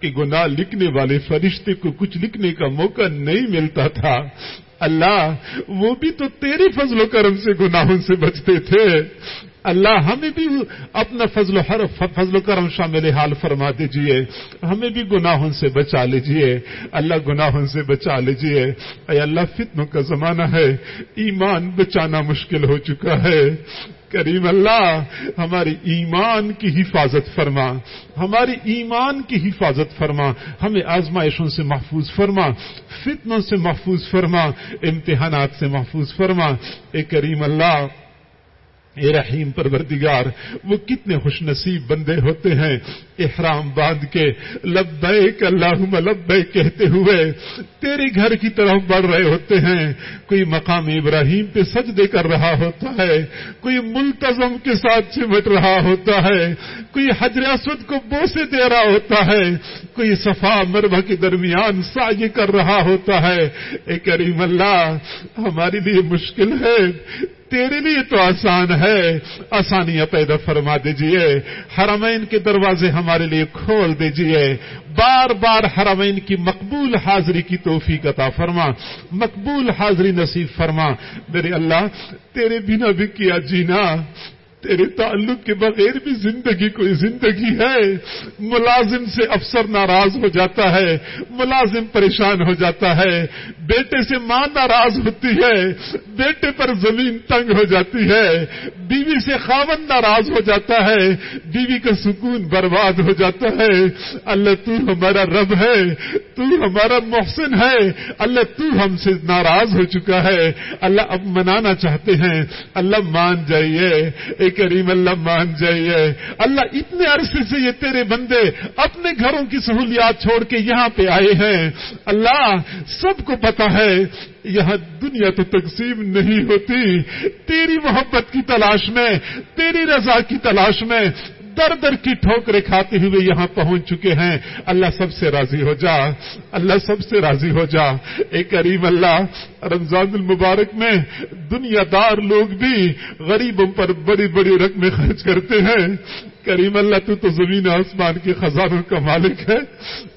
کہ گناہ لکھنے والے فرشتے کو کچھ لکھنے کا موقع نہیں ملتا تھا اللہ، وہ بھی تو تیری فضل و کرم سے، گناہوں سے بچتے تھے۔ اللہ ہمیں بھی اپنا فضل و ہر فضل و کرم شامل حال فرما دیجیے۔ ہمیں بھی گناہوں سے بچا لیجیے۔ اللہ گناہوں سے بچا لیجیے۔ اے اللہ، فتنوں کا زمانہ ہے۔ ایمان بچانا مشکل ہو چکا ہے۔ کریم اللہ، ہماری ایمان کی حفاظت فرما، ہماری ایمان کی حفاظت فرما، ہمیں آزمائشوں سے محفوظ فرما، فتنوں سے محفوظ فرما، امتحانات سے محفوظ فرما۔ اے کریم اللہ اے رحیم پروردگار، وہ کتنے خوش نصیب بندے ہوتے ہیں۔ احرام باندھ کے لبیک اللہم، لبیک کہتے ہوئے تیرے گھر کی طرف بڑھ رہے ہوتے ہیں۔ کوئی مقام ابراہیم پہ سجدے کر رہا ہوتا ہے، کوئی ملتظم کے ساتھ چمٹ رہا ہوتا ہے، کوئی حجر اسود کو بوسے دے رہا ہوتا ہے، کوئی صفا مربع کے درمیان سائی کر رہا ہوتا ہے۔ اے کریم اللہ، ہمارے لیے مشکل ہے۔ تیرے لیے تو آسان ہے۔ آسانیاں پیدا فرما دیجیے۔ حرمین کے دروازے ہمارے لیے کھول دیجیے۔ بار بار حرمین کی مقبول حاضری کی توفیق عطا فرما۔ مقبول حاضری نصیب فرما۔ میرے اللہ، تیرے بنا بھی کیا جینا۔ تیرے تعلق کے بغیر بھی زندگی کوئی زندگی ہے؟ ملازم سے افسر ناراض ہو جاتا ہے، ملازم پریشان ہو جاتا ہے۔ بیٹے سے ماں ناراض ہوتی ہے، بیٹے پر زمین تنگ ہو جاتی ہے۔ بیوی سے خاون ناراض ہو جاتا ہے، بیوی کا سکون برباد ہو جاتا ہے۔ اللہ تو ہمارا رب ہے، تو ہمارا محسن ہے۔ اللہ تو ہم سے ناراض ہو چکا ہے۔ اللہ اب منانا چاہتے ہیں۔ اللہ مان جائیے۔ ایک کریم اللہ مان جائیے۔ اللہ اتنے عرصے سے یہ تیرے بندے اپنے گھروں کی سہولیات چھوڑ کے یہاں پہ آئے ہیں۔ اللہ سب کو پتا ہے، یہاں دنیا تو تقسیم نہیں ہوتی۔ تیری محبت کی تلاش میں، تیری رضا کی تلاش میں در در کی ٹھوکریں کھاتے ہوئے یہاں پہنچ چکے ہیں۔ اللہ سب سے راضی ہو جا۔ اللہ سب سے راضی ہو جا۔ اے کریم اللہ، رمضان المبارک میں دنیا دار لوگ بھی غریبوں پر بڑی بڑی رقمیں خرچ کرتے ہیں۔ کریم اللہ، تو تو زمین آسمان کے خزانوں کا مالک ہے۔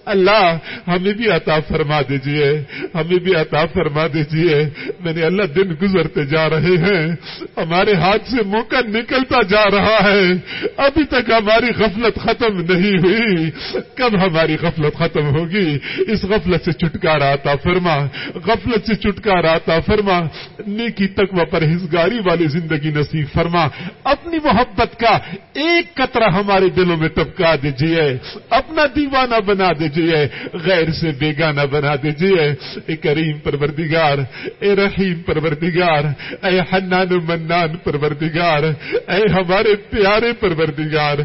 اللہ ہمیں بھی عطا فرما دیجیے، ہمیں بھی عطا فرما دیجیے۔ میں نے اللہ دن گزرتے جا رہے ہیں، ہمارے ہاتھ سے موقع نکلتا جا رہا ہے۔ ابھی تک ہماری غفلت ختم نہیں ہوئی۔ کب ہماری غفلت ختم ہوگی؟ اس غفلت سے چھٹکارا عطا فرما۔ غفلت سے چھٹکارا عطا فرما۔ نیکی، تقوی، پرہیزگاری والی زندگی نصیب فرما۔ اپنی محبت کا ایک قطرہ ہمارے دلوں میں ٹپکا دیجیے۔ اپنا دیوانہ بنا دیجیے، غیر سے بیگانہ بنا دیجیے۔ اے کریم پروردگار، اے رحیم پروردگار، اے حنان و منان پروردگار، اے ہمارے پیارے پروردگار،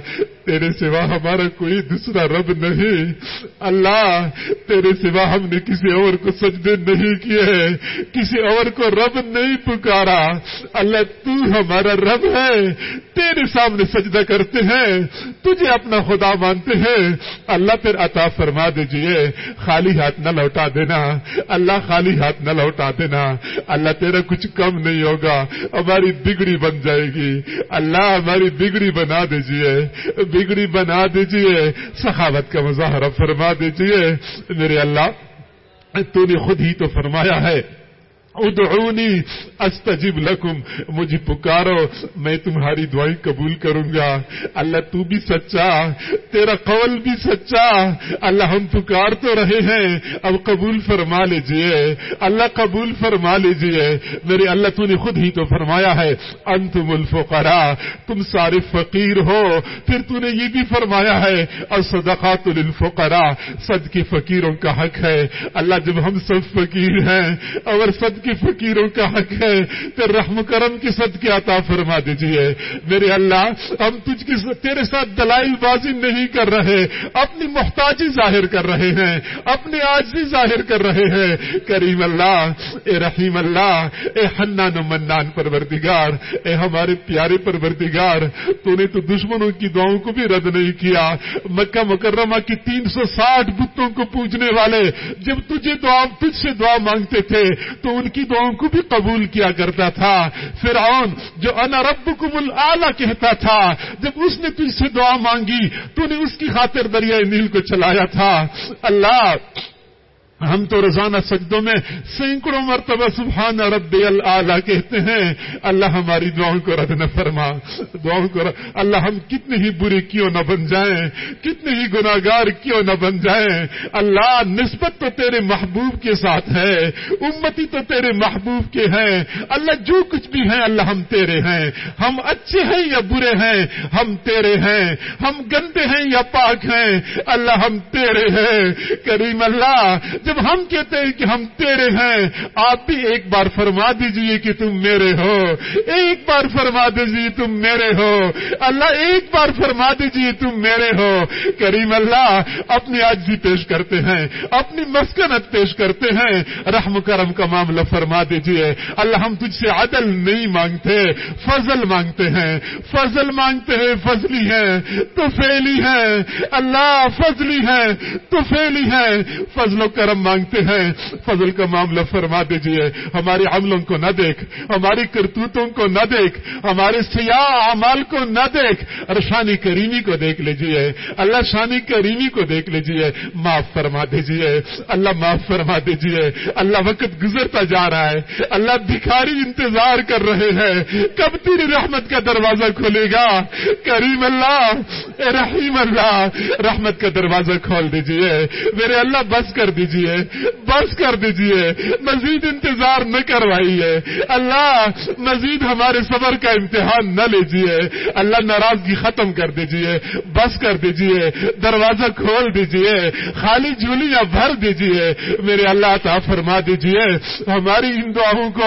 تیرے سوا ہمارا کوئی دوسرا رب نہیں۔ اللہ، تیرے سوا ہم نے کسی اور کو سجدے نہیں کیے، کسی اور کو رب نہیں پکارا۔ اللہ، تو ہمارا رب ہے۔ تیرے سامنے سجدہ کرتے ہیں، تجھے اپنا خدا مانتے ہیں۔ اللہ پھر عطا فرما دیجیے، خالی ہاتھ نہ لوٹا دینا۔ اللہ خالی ہاتھ نہ لوٹا دینا۔ اللہ تیرا کچھ کم نہیں ہوگا، ہماری بگڑی بن جائے گی۔ اللہ ہماری بگڑی بنا دیجیے، بگڑی بنا دیجیے۔ سخاوت کا مظاہرہ فرما دیجیے۔ میرے اللہ، تو نے خود ہی تو فرمایا ہے۔ ادعونی، استجب لکم، مجھے پکارو، میں تمہاری دعائیں قبول کروں گا۔ اللہ تو بھی سچا، تیرا قول بھی سچا۔ اللہ ہم پکار تو رہے ہیں۔ اب قبول فرما لیجیے۔ اللہ قبول فرما لیجیے۔ میرے اللہ تو نے خود ہی تو فرمایا ہے، انتم الفقراء، تم سارے فقیر ہو۔ پھر تو نے یہ بھی فرمایا ہے اور صدقات للفقراء صد کے فقیروں کا حق ہے۔ اللہ جب ہم سب فقیر ہیں، اور صد کے فقیروں کا حق ہے، پھر رحم کرم کی صدقے عطا فرما دیجیے میرے اللہ، ہم تجھ کی تیرے ساتھ دلائل بازی نہیں کر رہے، اپنی محتاجی ظاہر کر رہے ہیں اپنے آجزی ظاہر کر رہے ہیں۔ کریم اللہ، اے رحیم اللہ، اے حنان و منان پروردگار، اے ہمارے پیارے پروردگار تو نے تو دشمنوں کی دعاؤں کو بھی رد نہیں کیا۔ مکہ مکرمہ کی تین سو ساٹھ بتوں کو پوجنے والے، جب تجھے دعا، تجھ سے دعا مانگتے تھے، تو ان کی دعاؤں کو بھی قبول کیا کرتا تھا۔ فرعون، جو انا ربکم العالی کہتا تھا، جب اس نے تجھ سے دعا مانگی، تو نے اس کی خاطر دریائے نیل کو چلایا تھا۔ اللہ ہم تو روزانہ سجدوں میں سینکڑوں مرتبہ سبحان رب اللہ کہتے ہیں، اللہ ہماری دعاؤں کو رد نہ فرما، دعاؤں کو رد اللہ ہم کتنے ہی برے کیوں نہ بن جائیں کتنے ہی گناگار کیوں نہ بن جائیں، اللہ نسبت تو تیرے محبوب کے ساتھ ہے، امتی تو تیرے محبوب کے ہیں، اللہ جو کچھ بھی ہیں اللہ ہم تیرے ہیں، ہم اچھے ہیں یا برے ہیں، ہم تیرے ہیں، ہم گندے ہیں یا پاک ہیں، اللہ ہم تیرے ہیں، کریم اللہ جب ہم کہتے ہیں کہ ہم تیرے ہیں، آپ بھی ایک بار فرما دیجیے کہ تم میرے ہو۔ ایک بار فرما دیجیے تم میرے ہو۔ اللہ ایک بار فرما دیجیے تم میرے ہو۔ کریم اللہ، اپنی آج بھی پیش کرتے ہیں، اپنی مسکنت پیش کرتے ہیں۔ رحم کرم کا معاملہ فرما دیجیے۔ اللہ ہم تجھ سے عدل نہیں مانگتے، فضل مانگتے ہیں۔ فضل مانگتے ہیں، فضلی ہیں۔ تو فیلی ہیں۔ اللہ فضلی ہیں، تو فیلی ہیں۔ فضل و کرم مانگتے ہیں، فضل کا معاملہ فرما دیجیے۔ ہمارے عملوں کو نہ دیکھ، ہماری کرتوتوں کو نہ دیکھ، ہمارے سیاح اعمال کو نہ دیکھ۔ اور شانی کریمی کو دیکھ لیجیے۔ اللہ شانی کریمی کو دیکھ لیجیے۔ معاف فرما دیجیے۔ اللہ معاف فرما دیجیے۔ اللہ وقت گزرتا جا رہا ہے۔ اللہ بھکاری انتظار کر رہے ہیں۔ کب تیری رحمت کا دروازہ کھلے گا؟ کریم اللہ، اے رحیم اللہ، رحمت کا دروازہ کھول دیجیے۔ میرے اللہ بس کر دیجیے، بس کر دیجیے۔ مزید انتظار نہ کروائیے۔ اللہ، مزید ہمارے صبر کا امتحان نہ لیجیے اللہ ناراضگی ختم کر دیجیے۔ بس کر دیجیے۔ دروازہ کھول دیجیے۔ خالی جھولیاں بھر دیجیے۔ میرے اللہ عطا فرما دیجیے۔ ہماری ان دعاؤں کو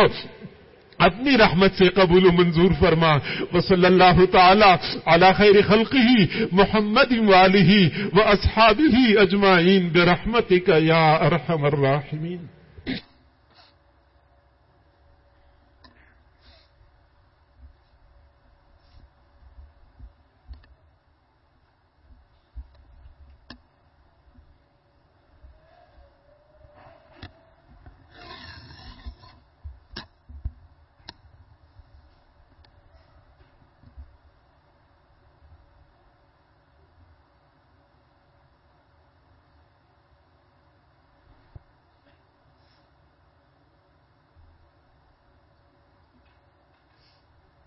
اپنی رحمت سے قبول و منظور فرما۔ وصلی صلی اللہ تعالی علی خیر خلقی محمد والی و اصحابی اجمعین برحمتک یا ارحم الراحمین۔